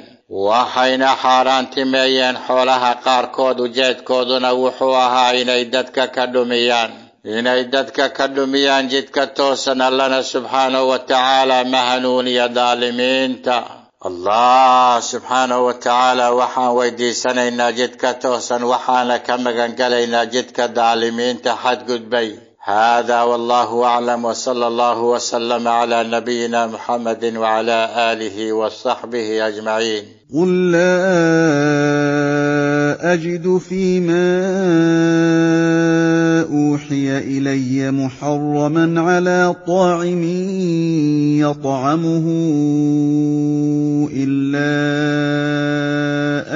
waxayna xaaraantimeeyeen xoolaha qaarkood ujeedkooduna wuxuu ahaa inay dadka ka dhumiyaan. Inay dadka ka dhumiyaan jidka toosan allana subxaanahu wa tacaala ma hanuuniya daalimiinta. Allah subxaanahu wa tacaala waxaan weydiisanaynaa jidka toosan waxaana ka magangalaynaa jidka daalimiinta xadgudbay هذا والله أعلم وصلى الله وسلم على نبينا محمد وعلى آله وصحبه أجمعين. قل لا أجد فيما أوحي إلي محرما على طاعم يطعمه إلا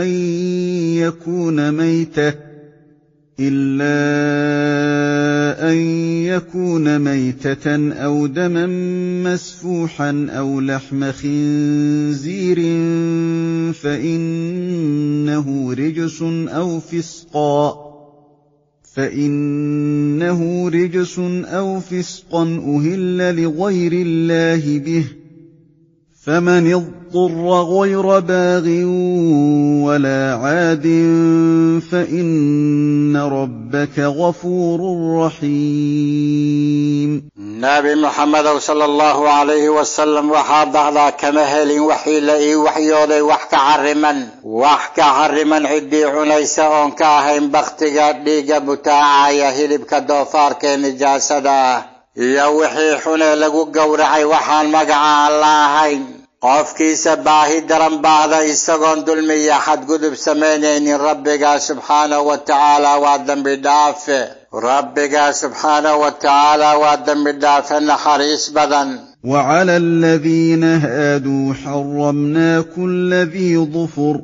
أن يكون ميتة. إلا أن يكون ميتة أو دما مسفوحا أو لحم خنزير فإنه رجس أو فسقا فإنه رجس أو فسقا أهل لغير الله به فمن اضطر غير باغ ولا عاد فإن ربك غفور رحيم. نبي محمد صلى الله عليه وسلم وحاد على كمهل وحي لئي وحي يولي وحك عرما وحك عرما عدي عنيس أنكاهم بختك ديك متاعي هلبك دوفارك نجاسدا يا وحي حنا لقو قورعي وحان مقع اللهين قافكيس باهي درم بعد إستغن دلمي يا قدب سمينين ربك سبحانه وتعالى وادم بدافع. ربك سبحانه وتعالى وادم بدافع نحريس بدن. وعلى الذين هادوا حرمنا كل ذي ظفر.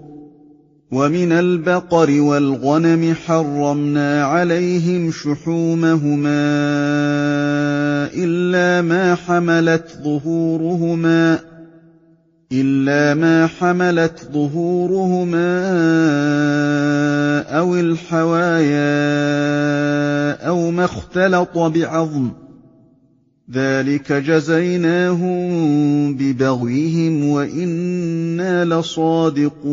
ومن البقر والغنم حرمنا عليهم شحومهما إلا ما حملت ظهورهما. إلا ما حملت ظهورهما أو الحوايا أو ما اختلط بعظم ذلك جزيناهم ببغيهم وإنا لصادقون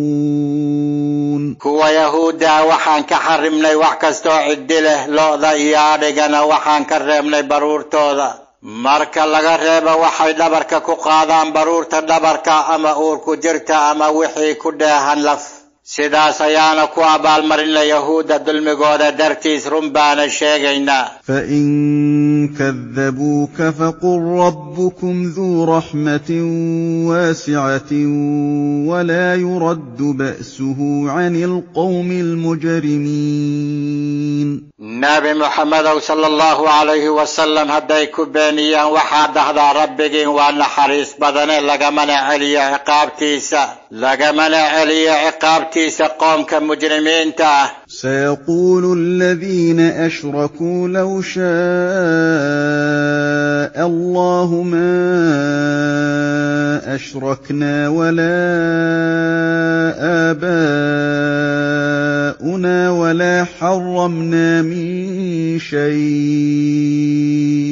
كوا يهودا وحان كحرمنا وحكستو عدله لوضا إيادقنا وحان كرمنا برورتو marka laga reebo waxay dhabarka ku qaadaan baruurta dhabarka ama uurku jirta ama wixii ku dheehan laf سيدا سيداس ايانا كوا بالمرين ليهود الدلمقودة درتيس رمبان الشيقين فإن كذبوك فقل ربكم ذو رحمة واسعة ولا يرد بأسه عن القوم المجرمين۔ نبي محمد صلى الله عليه وسلم هديك بانيا وحاد هذا ربك وان حريص بدنه لقمنا علي عقاب عقابتيس لقمنا علي عقاب عقابتيس qoomka mujrimiinta ah سيقول الذين أشركوا لو شاء الله ما أشركنا ولا آباؤنا ولا حرمنا من شيء.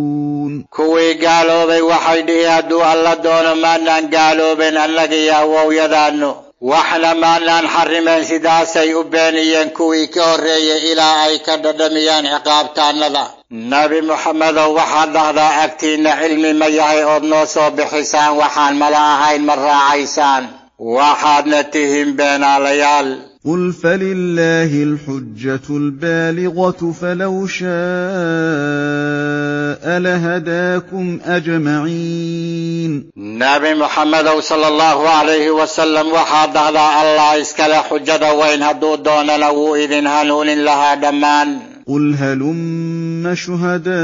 يعلمون كوي قالوا بي وحيد يهدو الله دون ما نان قالوا بين اللقي يهوو يدانو. وحنا ما نان حرمين سداسي أبينيين كوي كوري إلى أي كددميان عقاب تانلا. نبي محمد وحد هذا أكتين علمي ما يهي أبنوسو بحسان وحان ملاهين مرة عيسان. وحد نتهم بين عليال. قل فلله الحجة البالغة فلو شاء لهداكم أجمعين نبي محمد صلى الله عليه وسلم وحاد على الله إسكال حجة وإن هدو دون لو إذن هنون لها دمان قل هلم شهداءكم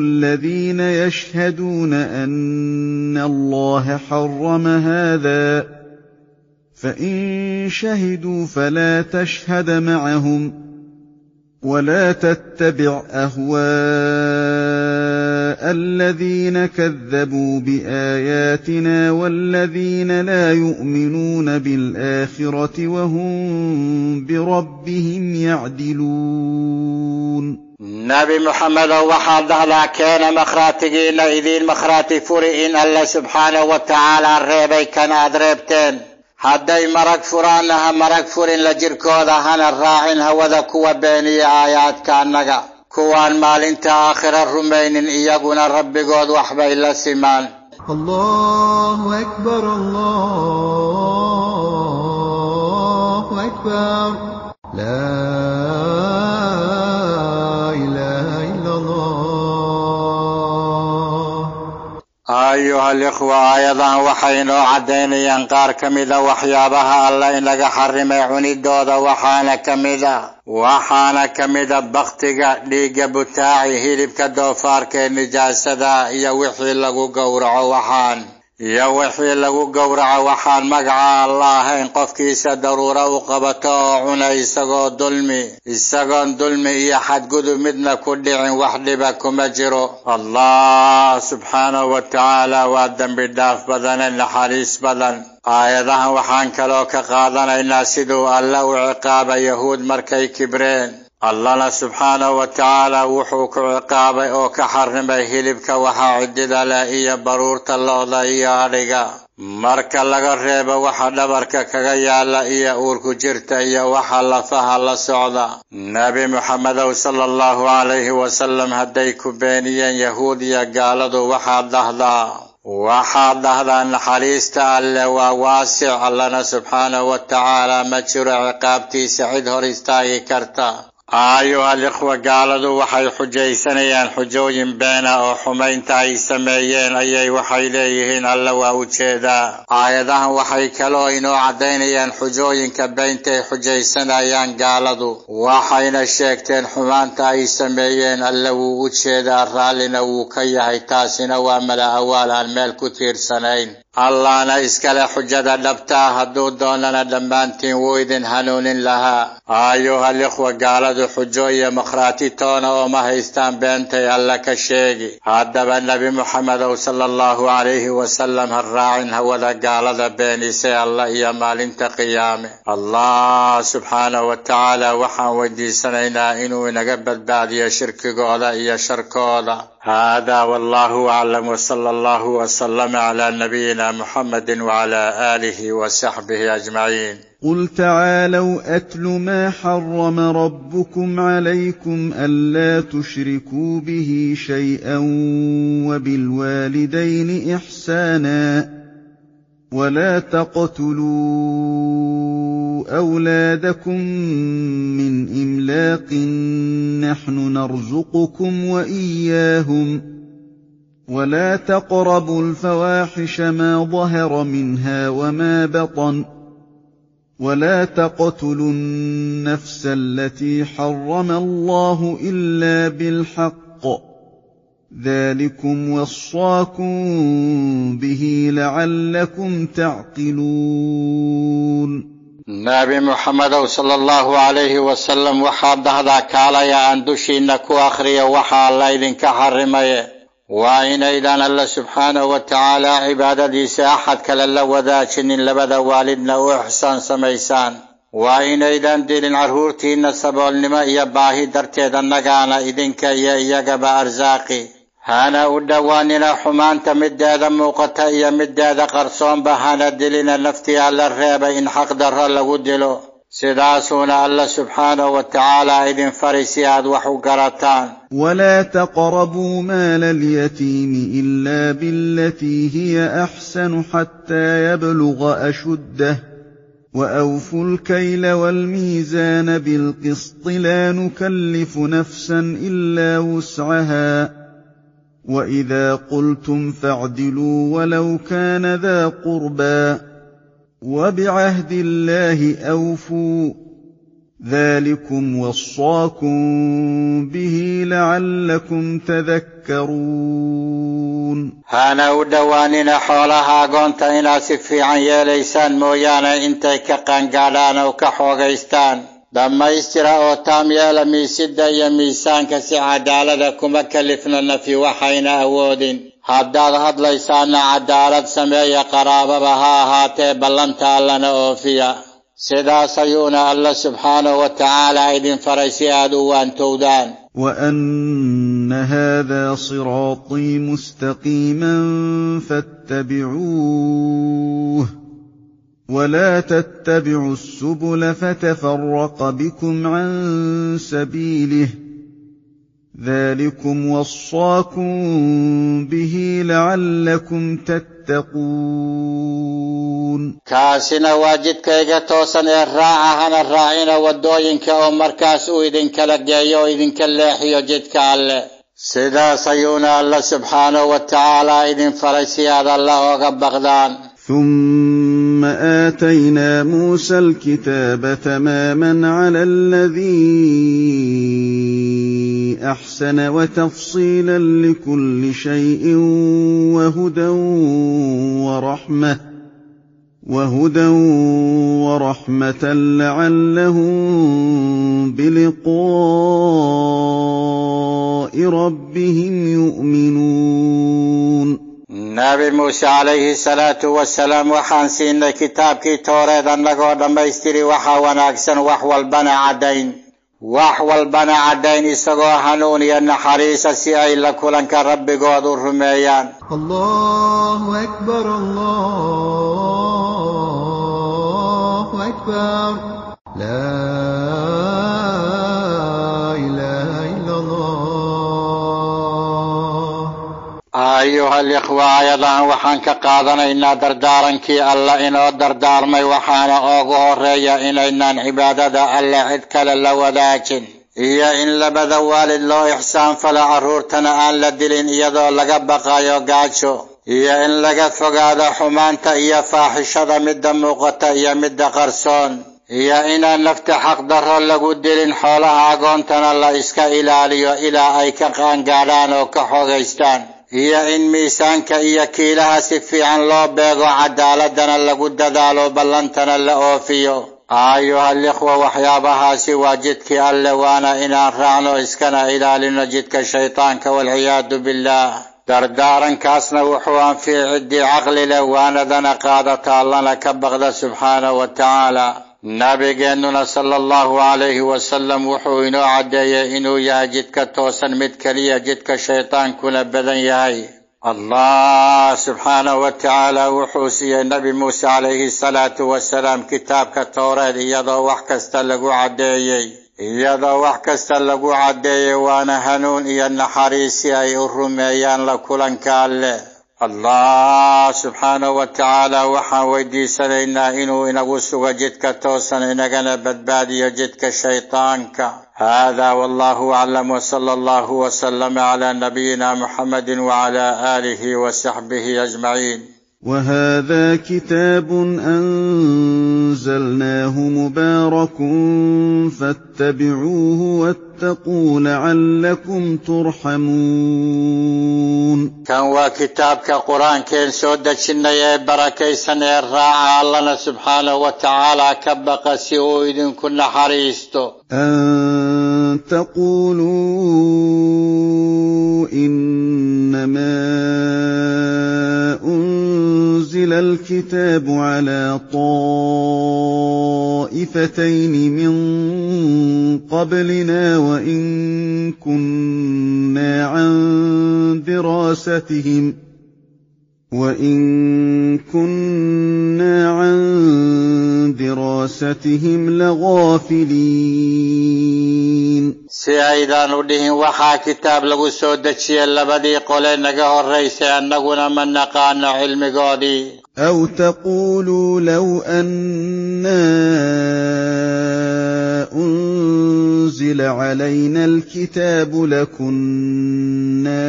الذين يشهدون أن الله حرم هذا فان شهدوا فلا تشهد معهم ولا تتبع اهواء الذين كذبوا باياتنا والذين لا يؤمنون بالاخره وهم بربهم يعدلون نبي محمد وحد الله كان مخراتي إلى مخراتي فرئ الله سبحانه وتعالى الريبي كان ادربتن hadday marag furaanna ha marag furin la jirkooda hana raacin hawada kuwa beeniya aayaadka annaga. Kuwaan maalinta aakhira rumaynin iyaguna rabbigood waxbay la simaan. Bar ayuha alikhwa aayadahan waxay inoo caddaynayaan qaar ka mida waxyaabaha alla in laga xarimay cunidooda waxaana ka mida waxaana ka mida bakhtiga dhiigga butaaci hilibka doofaarka ee nijaasada iyo wixii lagu gowraco waxaan iyo wixii lagu gowraco waxaan magaca alla ahayn qofkiisa daruuro u qabato oo cuna isagoo dulmi. Isagoon dulmi iyo xadgudub midna ku dhicin wax dhiba kuma jiro. Allah subxaanahu wa tacaala waa dembi dhaaf badane naxariis badan. Aayadahan waxaan kaloo ka qaadanaynaa siduu alle u ciqaaba yahuud markay kibreen allana subxaanahu wa tacaala wuxuu ku ciqaabay oo ka xarrimay hilibka waxaa ciddida leh iyo baruurta lo-da iyo adhiga. Marka laga reebo waxa dhabarka kaga yaalla iyo uurku jirta iyo waxa lafaha la socda. Nebi moxamedow sala allahu calayhi wasalam hadday ku beeniyeen yahuud iyo gaaladu waxaad dhahdaa waxaad dhahdaa naxariista alle waa waasic allana subxaanahu wa tacaala ma jiro ciqaabtiisa cid hor istaagi karta ayuha alikhwa gaaladu waxay xujaysanayaan xujooyin beena oo xumaynta ay sameeyeen ayay waxay leeyihiin alla waa u jeedaa. Aayadahan waxay kaloo inoo caddaynayaan xujooyinka beyntay xujaysanayaan gaaladu. Waxayna sheegteen xumaanta ay sameeyeen alla wuu u jeedaa raallina wuu ka yahay taasina waa mala awaal aan meel ku tiirsanayn allahna iskale xujada dhabtaa hadduu doonana dhammaantiin wuu idin hanuunin lahaa ayuha alikhwa gaaladu xujo iyo makhraati toona ooma haystaan beentay alla ka sheegi haddaba nebi moxamedow sala allahu calayhi wasalam ha raacin hawada gaalada beenisay alla iyo maalinta qiyaame allah subxaanahu wa tacaala waxaan weydiisanaynaa inuu inaga badbaadiyo shirkigooda iyo sharkooda هذا والله أعلم وصلى الله وسلم على نبينا محمد وعلى آله وصحبه أجمعين. قل تعالوا أتل ما حرم ربكم عليكم ألا تشركوا به شيئا وبالوالدين إحسانا ولا تقتلون أولادكم من إملاق نحن نرزقكم وإياهم ولا تقربوا الفواحش ما ظهر منها وما بطن ولا تقتلوا النفس التي حرم الله إلا بالحق ذلكم وصاكم به لعلكم تعقلون نبي محمد صلى الله عليه وسلم وحاد هذا قال يا اندشي انكو اخري وحا ليلن كحرمي وان اذن الله سبحانه وتعالى عبادتي ساحت كل لوذاشن لبدا والدنا واحسان سميسان وان اذن دين العرورتي نسبال لما يا باهي درتي دنغانا اذنك يا يا ارزاقي هانا ودوان إلى حمان تمد هذا موقتا يمد هذا قرصون بهانا دلنا نفتي على الرابع إن حق در الله ودلو. سداسون الله سبحانه وتعالى إذن فرسياد وحقرتان ولا تقربوا مال اليتيم إلا بالتي هي أحسن حتى يبلغ أشده. وأوفوا الكيل والميزان بالقسط لا نكلف نفسا إلا وسعها. واذا قلتم فاعدلوا ولو كان ذا قربى وبعهد الله اوفوا ذلكم وصاكم به لعلكم تذكرون هانا ودوانين حولها قنت إلى سفي عن يليسان مويانا انتي كقان قالان وكحوغيستان. دم يسترى وتام يا لم يسد يا ميسان كس عدالة كما كلفنا في وحينا أود هذا هذا ليسان عدالة سمع قرابة بها هات بلنت لنا أوفيا سدا سيونا الله سبحانه وتعالى إذن فريسي أدو تودان. وأن هذا صراطي مستقيما فاتبعوه. ولا تتبعوا السبل فتفرق بكم عن سبيله ذلكم وصاكم به لعلكم تتقون كاسنا واجد كيغا توسن الراعة هن الراعين كأمر كاسو إذن كالجيو إذن كالليحيو جد كال. سيدا سيونا الله سبحانه وتعالى إذن فرسي هذا الله وقبغدان ثم آتينا موسى الكتاب تماما على الذي أحسن وتفصيلا لكل شيء وهدى ورحمة وهدى ورحمة لعلهم بلقاء ربهم يؤمنون nabi muuse calayhi salaatu wasalaam waxaan siinay kitaabkii tooreed annagoo dhammaystiri waxaa wanaagsan wax walbana caddayn wax walbana caddayn isagoo hanuun iyo naxariisa si ay la kulanka rabbigood u rumeeyaan الله ayuha alikhwa ayadahan waxaan ka qaadanaynaa dardaarankii alla inoo dardaarmay waxaana oogu horreeya inaynaan cibaadada alle cid kale la wadaajin iyo in labada waalid loo ixsaan falo carruurtana aan la dilin iyadoo laga baqayo gaajo iyo in laga fogaado xumaanta iyo faaxishada midda muuqata iyo midda qarsoon iyo inaan nafta xaqdarro lagu dilin xoolaha agoontana la iska ilaaliyo ilaa ay ka qaangaadhaan oo ka xoogaystaan هي إن ميسانك إياكي لها سفي عن لو بيغو عدالتنا لقد دالو بلانتنا لأوفيو أيها الإخوة وحيابها سواجدك اللوانا إن رانو إسكنا إلى لنجدك شيطانك والعياذ بالله دردارا كاسنا وحوان في عدي عقل لوانا دنا قادة الله لك بغدا سبحانه وتعالى nabigeennuna sala allahu calayhi wasalam wuxuu inoo caddeeyey inuu yahay jidka toosan mid keliya jidka shaytaankuna badan yahay allah subxaanahu wa tacaala wuxuu siiyey nebi muuse calayhi salaatu wasalaam kitaabka towreed iyadoo wax kasta lagu caddeeyey iyadoo wax kasta lagu caddeeyey waana hanuun iyo naxariis si ay u rumeeyaan la kulanka alleh allah subxaanahu wa tacaala waxaan weydiisanaynaa inuu inagu sugo jidka toosan inagana badbaadiyo jidka shaytaanka hada wallahu aclam wsala allahu wslama cla nabiyina muxamadi wcla aalihi wsaxbihi ajmaciin وهذا كتاب أنزلناه مبارك فاتبعوه واتقوا لعلكم ترحمون. كان وكتابك كقران كان سودا شنا يا بركاي سنير الله سبحانه وتعالى كبق سيويد كل حريستو. أن تقولوا إنما أنزل الكتاب على طائفتين من قبلنا وإن كنا عن دراستهم وإن كنا عن دراستهم لغافلين si aydaan u dhihin waxaa kitaab lagu soo dejiyey labadii qole naga horraysay annaguna ma naqaano cilmigoodii أو تقولوا لو أنا أنزل علينا الكتاب لكنا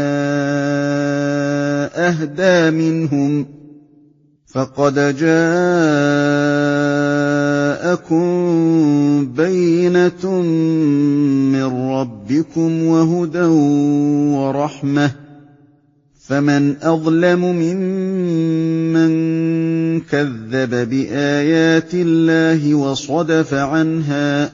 أهدى منهم فقد جاءكم بينة من ربكم وهدى ورحمة فمن أظلم ممن كذب بآيات الله وصدف عنها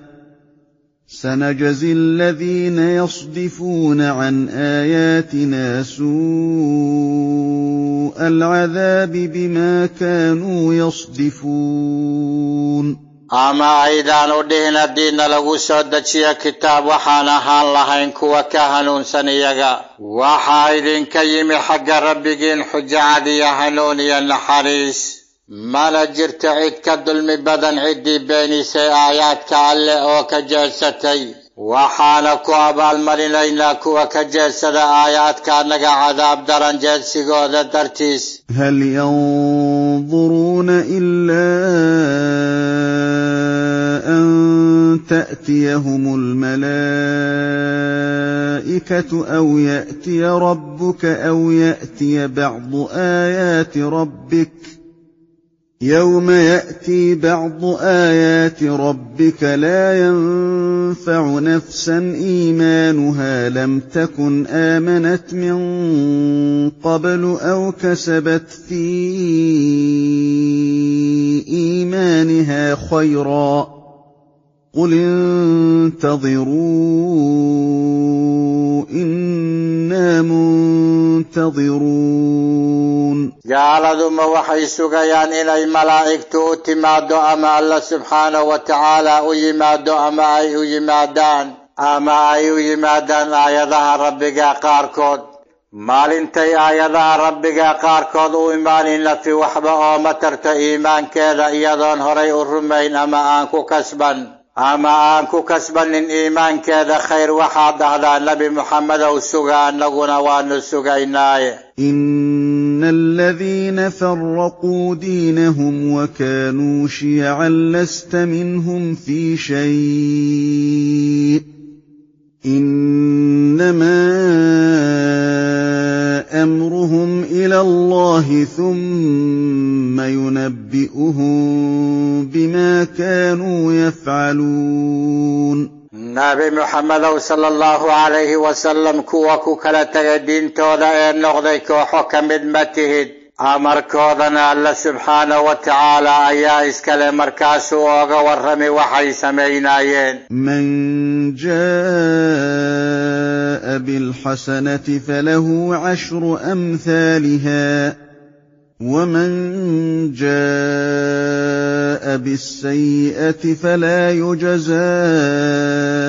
سنجزي الذين يصدفون عن آياتنا سوء العذاب بما كانوا يصدفون ama aydaan u dhihin haddiina lagu soo dejiyo kitaab waxaan ahaan lahayn kuwa ka hanuunsan iyaga waxaa idinka yimi xagga rabbigiin xujacad iyo hanuun iyo naxariis mana jirto cid ka dulmi badan ciddii beenisay وحال كواب أبال مرين لإنكو وكجسد آيات كأنك عذاب دران جنسيكو درتيس هل ينظرون إلا أن تأتيهم الملائكة أو يأتي ربك أو يأتي بعض آيات ربك ۖ يَوْمَ يَأْتِي بَعْضُ آيَاتِ رَبِّكَ لَا يَنفَعُ نَفْسًا إِيمَانُهَا لَمْ تَكُنْ آمَنَتْ مِن قَبْلُ أَوْ كَسَبَتْ فِي إِيمَانِهَا خَيْرًا ۗ قل انتظروا إنا منتظرون. يا لذو ما وحي سقيان إلي ملائك تؤتي ما دعم الله سبحانه وتعالى أي ما دعم أي أي ما دان. آه، أما أي أي ما دان آيادها ربك قاركود. مال انتي آيادها ربك قاركود وإمان إلا في وحبة ومترت إيمان كذا إيادون هري الرمين أما آنكو كسبا أما أنكو كسبا للإيمان كذا خير وحاد على النبي محمد وسوغا نغونا ونسوغا إناي إن الذين فرقوا دينهم وكانوا شيعا لست منهم في شيء. إنما أمرهم إلى الله ثم ينبئهم بما كانوا يفعلون. نبي محمد صلى الله عليه وسلم كوكو كلا تغدين تودا نغدي كو حكم متهد أمركوذنا الله سبحانه وتعالى أيا إسكال مركاس وغورمي وحي سمينايين من جاء بالحسنة فله عشر أمثالها ومن جاء بالسيئة فلا يجزاه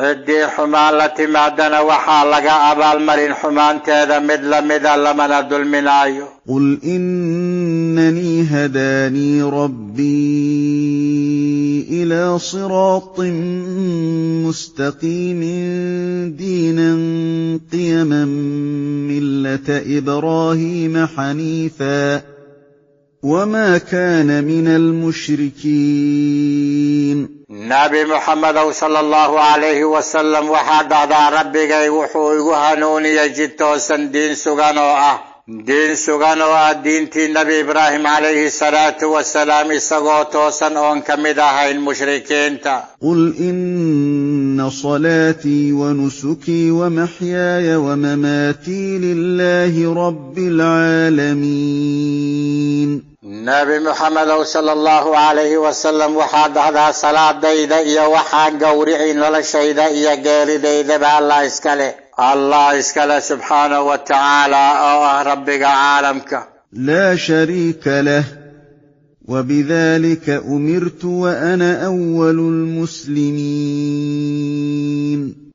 دي حمالة معدن وحالك أبال مرين حمان تيدا مدل مدل من الظلم قل إنني هداني ربي إلى صراط مستقيم دينا قيما ملة إبراهيم حنيفاً وما كان من المشركين نبي محمد صلى الله عليه وسلم وحدد ربك وحوه هنوني جدتو سندين سغانو diin ah diin sugan oo ah diintii nebi ibraahim calayhi salaatu wasalaam isagoo toosan oon ka mid ahayn mushrikiinta قُلْ إِنَّ صَلَاتِي وَنُسُكِي وَمَحْيَايَ وَمَمَاتِي لِلَّهِ رَبِّ الْعَالَمِينَ nebi muxamedow sala allahu calayhi wasalam waxaa dhahdaa salaadayda iyo waxaan gowrici noloshayda iyo geeridaydaba allah iskale allah iskale subxaanahu wa tacaala oo ah rabbiga caalamka لَا شَرِيكَ لَهُ ۖ وَبِذَٰلِكَ أُمِرْتُ وَأَنَا أَوَّلُ الْمُسْلِمِينَ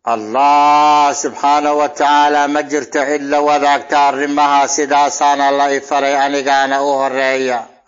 allah subxaanahu wa tacaala ma jirto cid la wadaagta arrimaha sidaasaana la i faray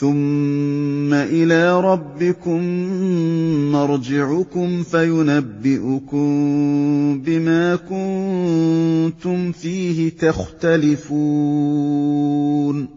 ثم إلى ربكم مرجعكم فينبئكم بما كنتم فيه تختلفون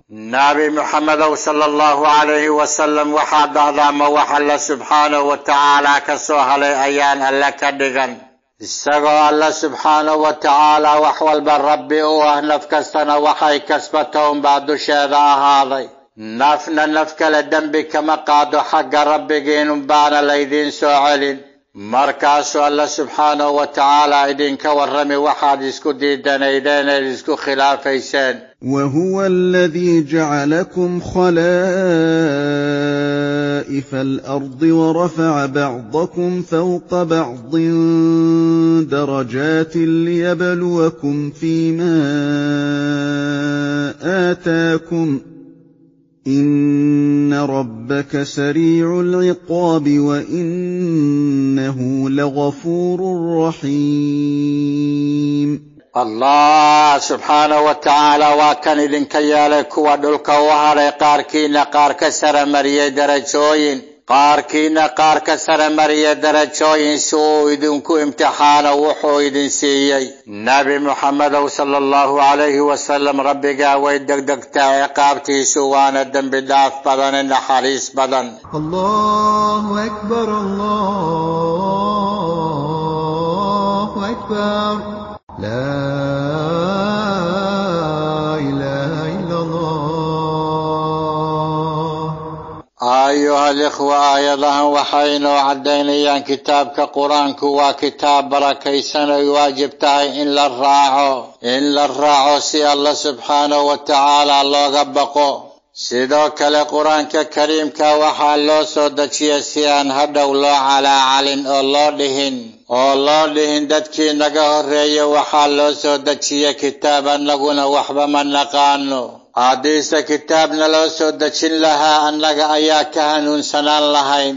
نبي محمد صلى الله عليه وسلم وحد اعظم وحل سبحانه وتعالى كسوه كسوها لايان لك دغن استغى الله سبحانه وتعالى وحول بالرب واهلف كستنا وحي كسبتهم بعد شهد هذا نفنا نفك لدنبي كما قادو حق ربي قين بانا لايدين مركز مركاس الله سبحانه وتعالى إذن كورمي وحد إسكو ديدان إذن إسكو خلاف إيسان. وهو الذي جعلكم خلائف الأرض ورفع بعضكم فوق بعض درجات ليبلوكم فيما آتاكم. ان ربك سريع العقاب وانه لغفور رحيم. الله سبحانه وتعالى وكان اذن ودلك وهر قاركين قارك درجوين. Qaarkiina qaar ka sare mariya darajooyin si uu idinku imtixaano wuxuu idin siiyey nebi muxamedow sala allahu calayhi wasalam rabbigaa way degdegtaa ciqaabtiisu waana dembi dhaaf badane naxariis badan الله أكبر الله أكبر أيها الإخوة آية الله وحين وعدين إيان كتابك قرانك وكتاب بركي سنة يواجب تاي إن للراعو إن للراعو سي الله سبحانه وتعالى الله غبقو. سيدوك لقرانك كريمك وحالو سودتي سيان هدو الله على علن الله لهن. الله لهن دتك نقه الرئي وحالو سودتي كتابا نقونا وحبما نقانو. Ka hanuunsanaan lahayn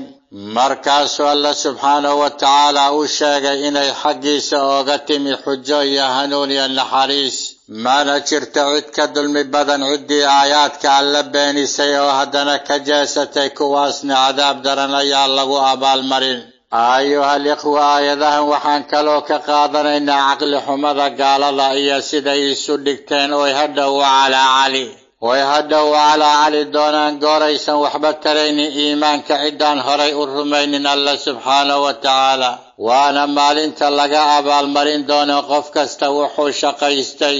markaasuu alla subxaanahu wa tacaala u sheegay inay xaggiisa ooga timi xujo iyo hanuun iyo naxariis mana jirto cid ka dulmi badan ciddii aayaadka alla beenisay oo haddana ka jeesatay kuwaasna cadaab daran ayaa lagu abaalmarin ayuha alikhwa aayadahan waxaan kaloo ka qaadanaynaa caqli xumada gaalada iyo siday isu dhigteen oy hadhow u calaacali way hadhow calaacali doonaan gooraysan waxba taraynin iimaanka ciddaan horay u rumaynin alla subxaanahu wa tacaala waana maalinta laga abaalmarin doono qof kasta wuxuu shaqaystay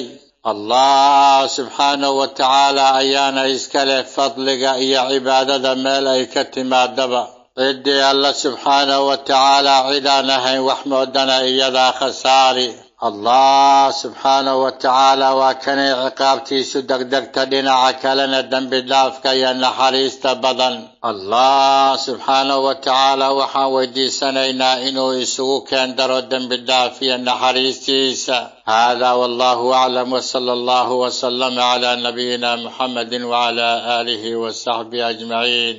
allah subxaanahu wa tacaala ayaana iska leh fadliga iyo cibaadada meel ay ka timaadaba إدي الله سبحانه وتعالى عدا نهي وحمدنا إيادا خساري. الله سبحانه وتعالى وكان عقابتي سدق دقت دينا عكالنا الدم بدافك ين حريست تبضن الله سبحانه وتعالى وحاودي سنينا إنو إسوك أندر الدم بدافك ين حريستيس هذا والله أعلم وصلى الله وسلم على نبينا محمد وعلى آله وصحبه أجمعين.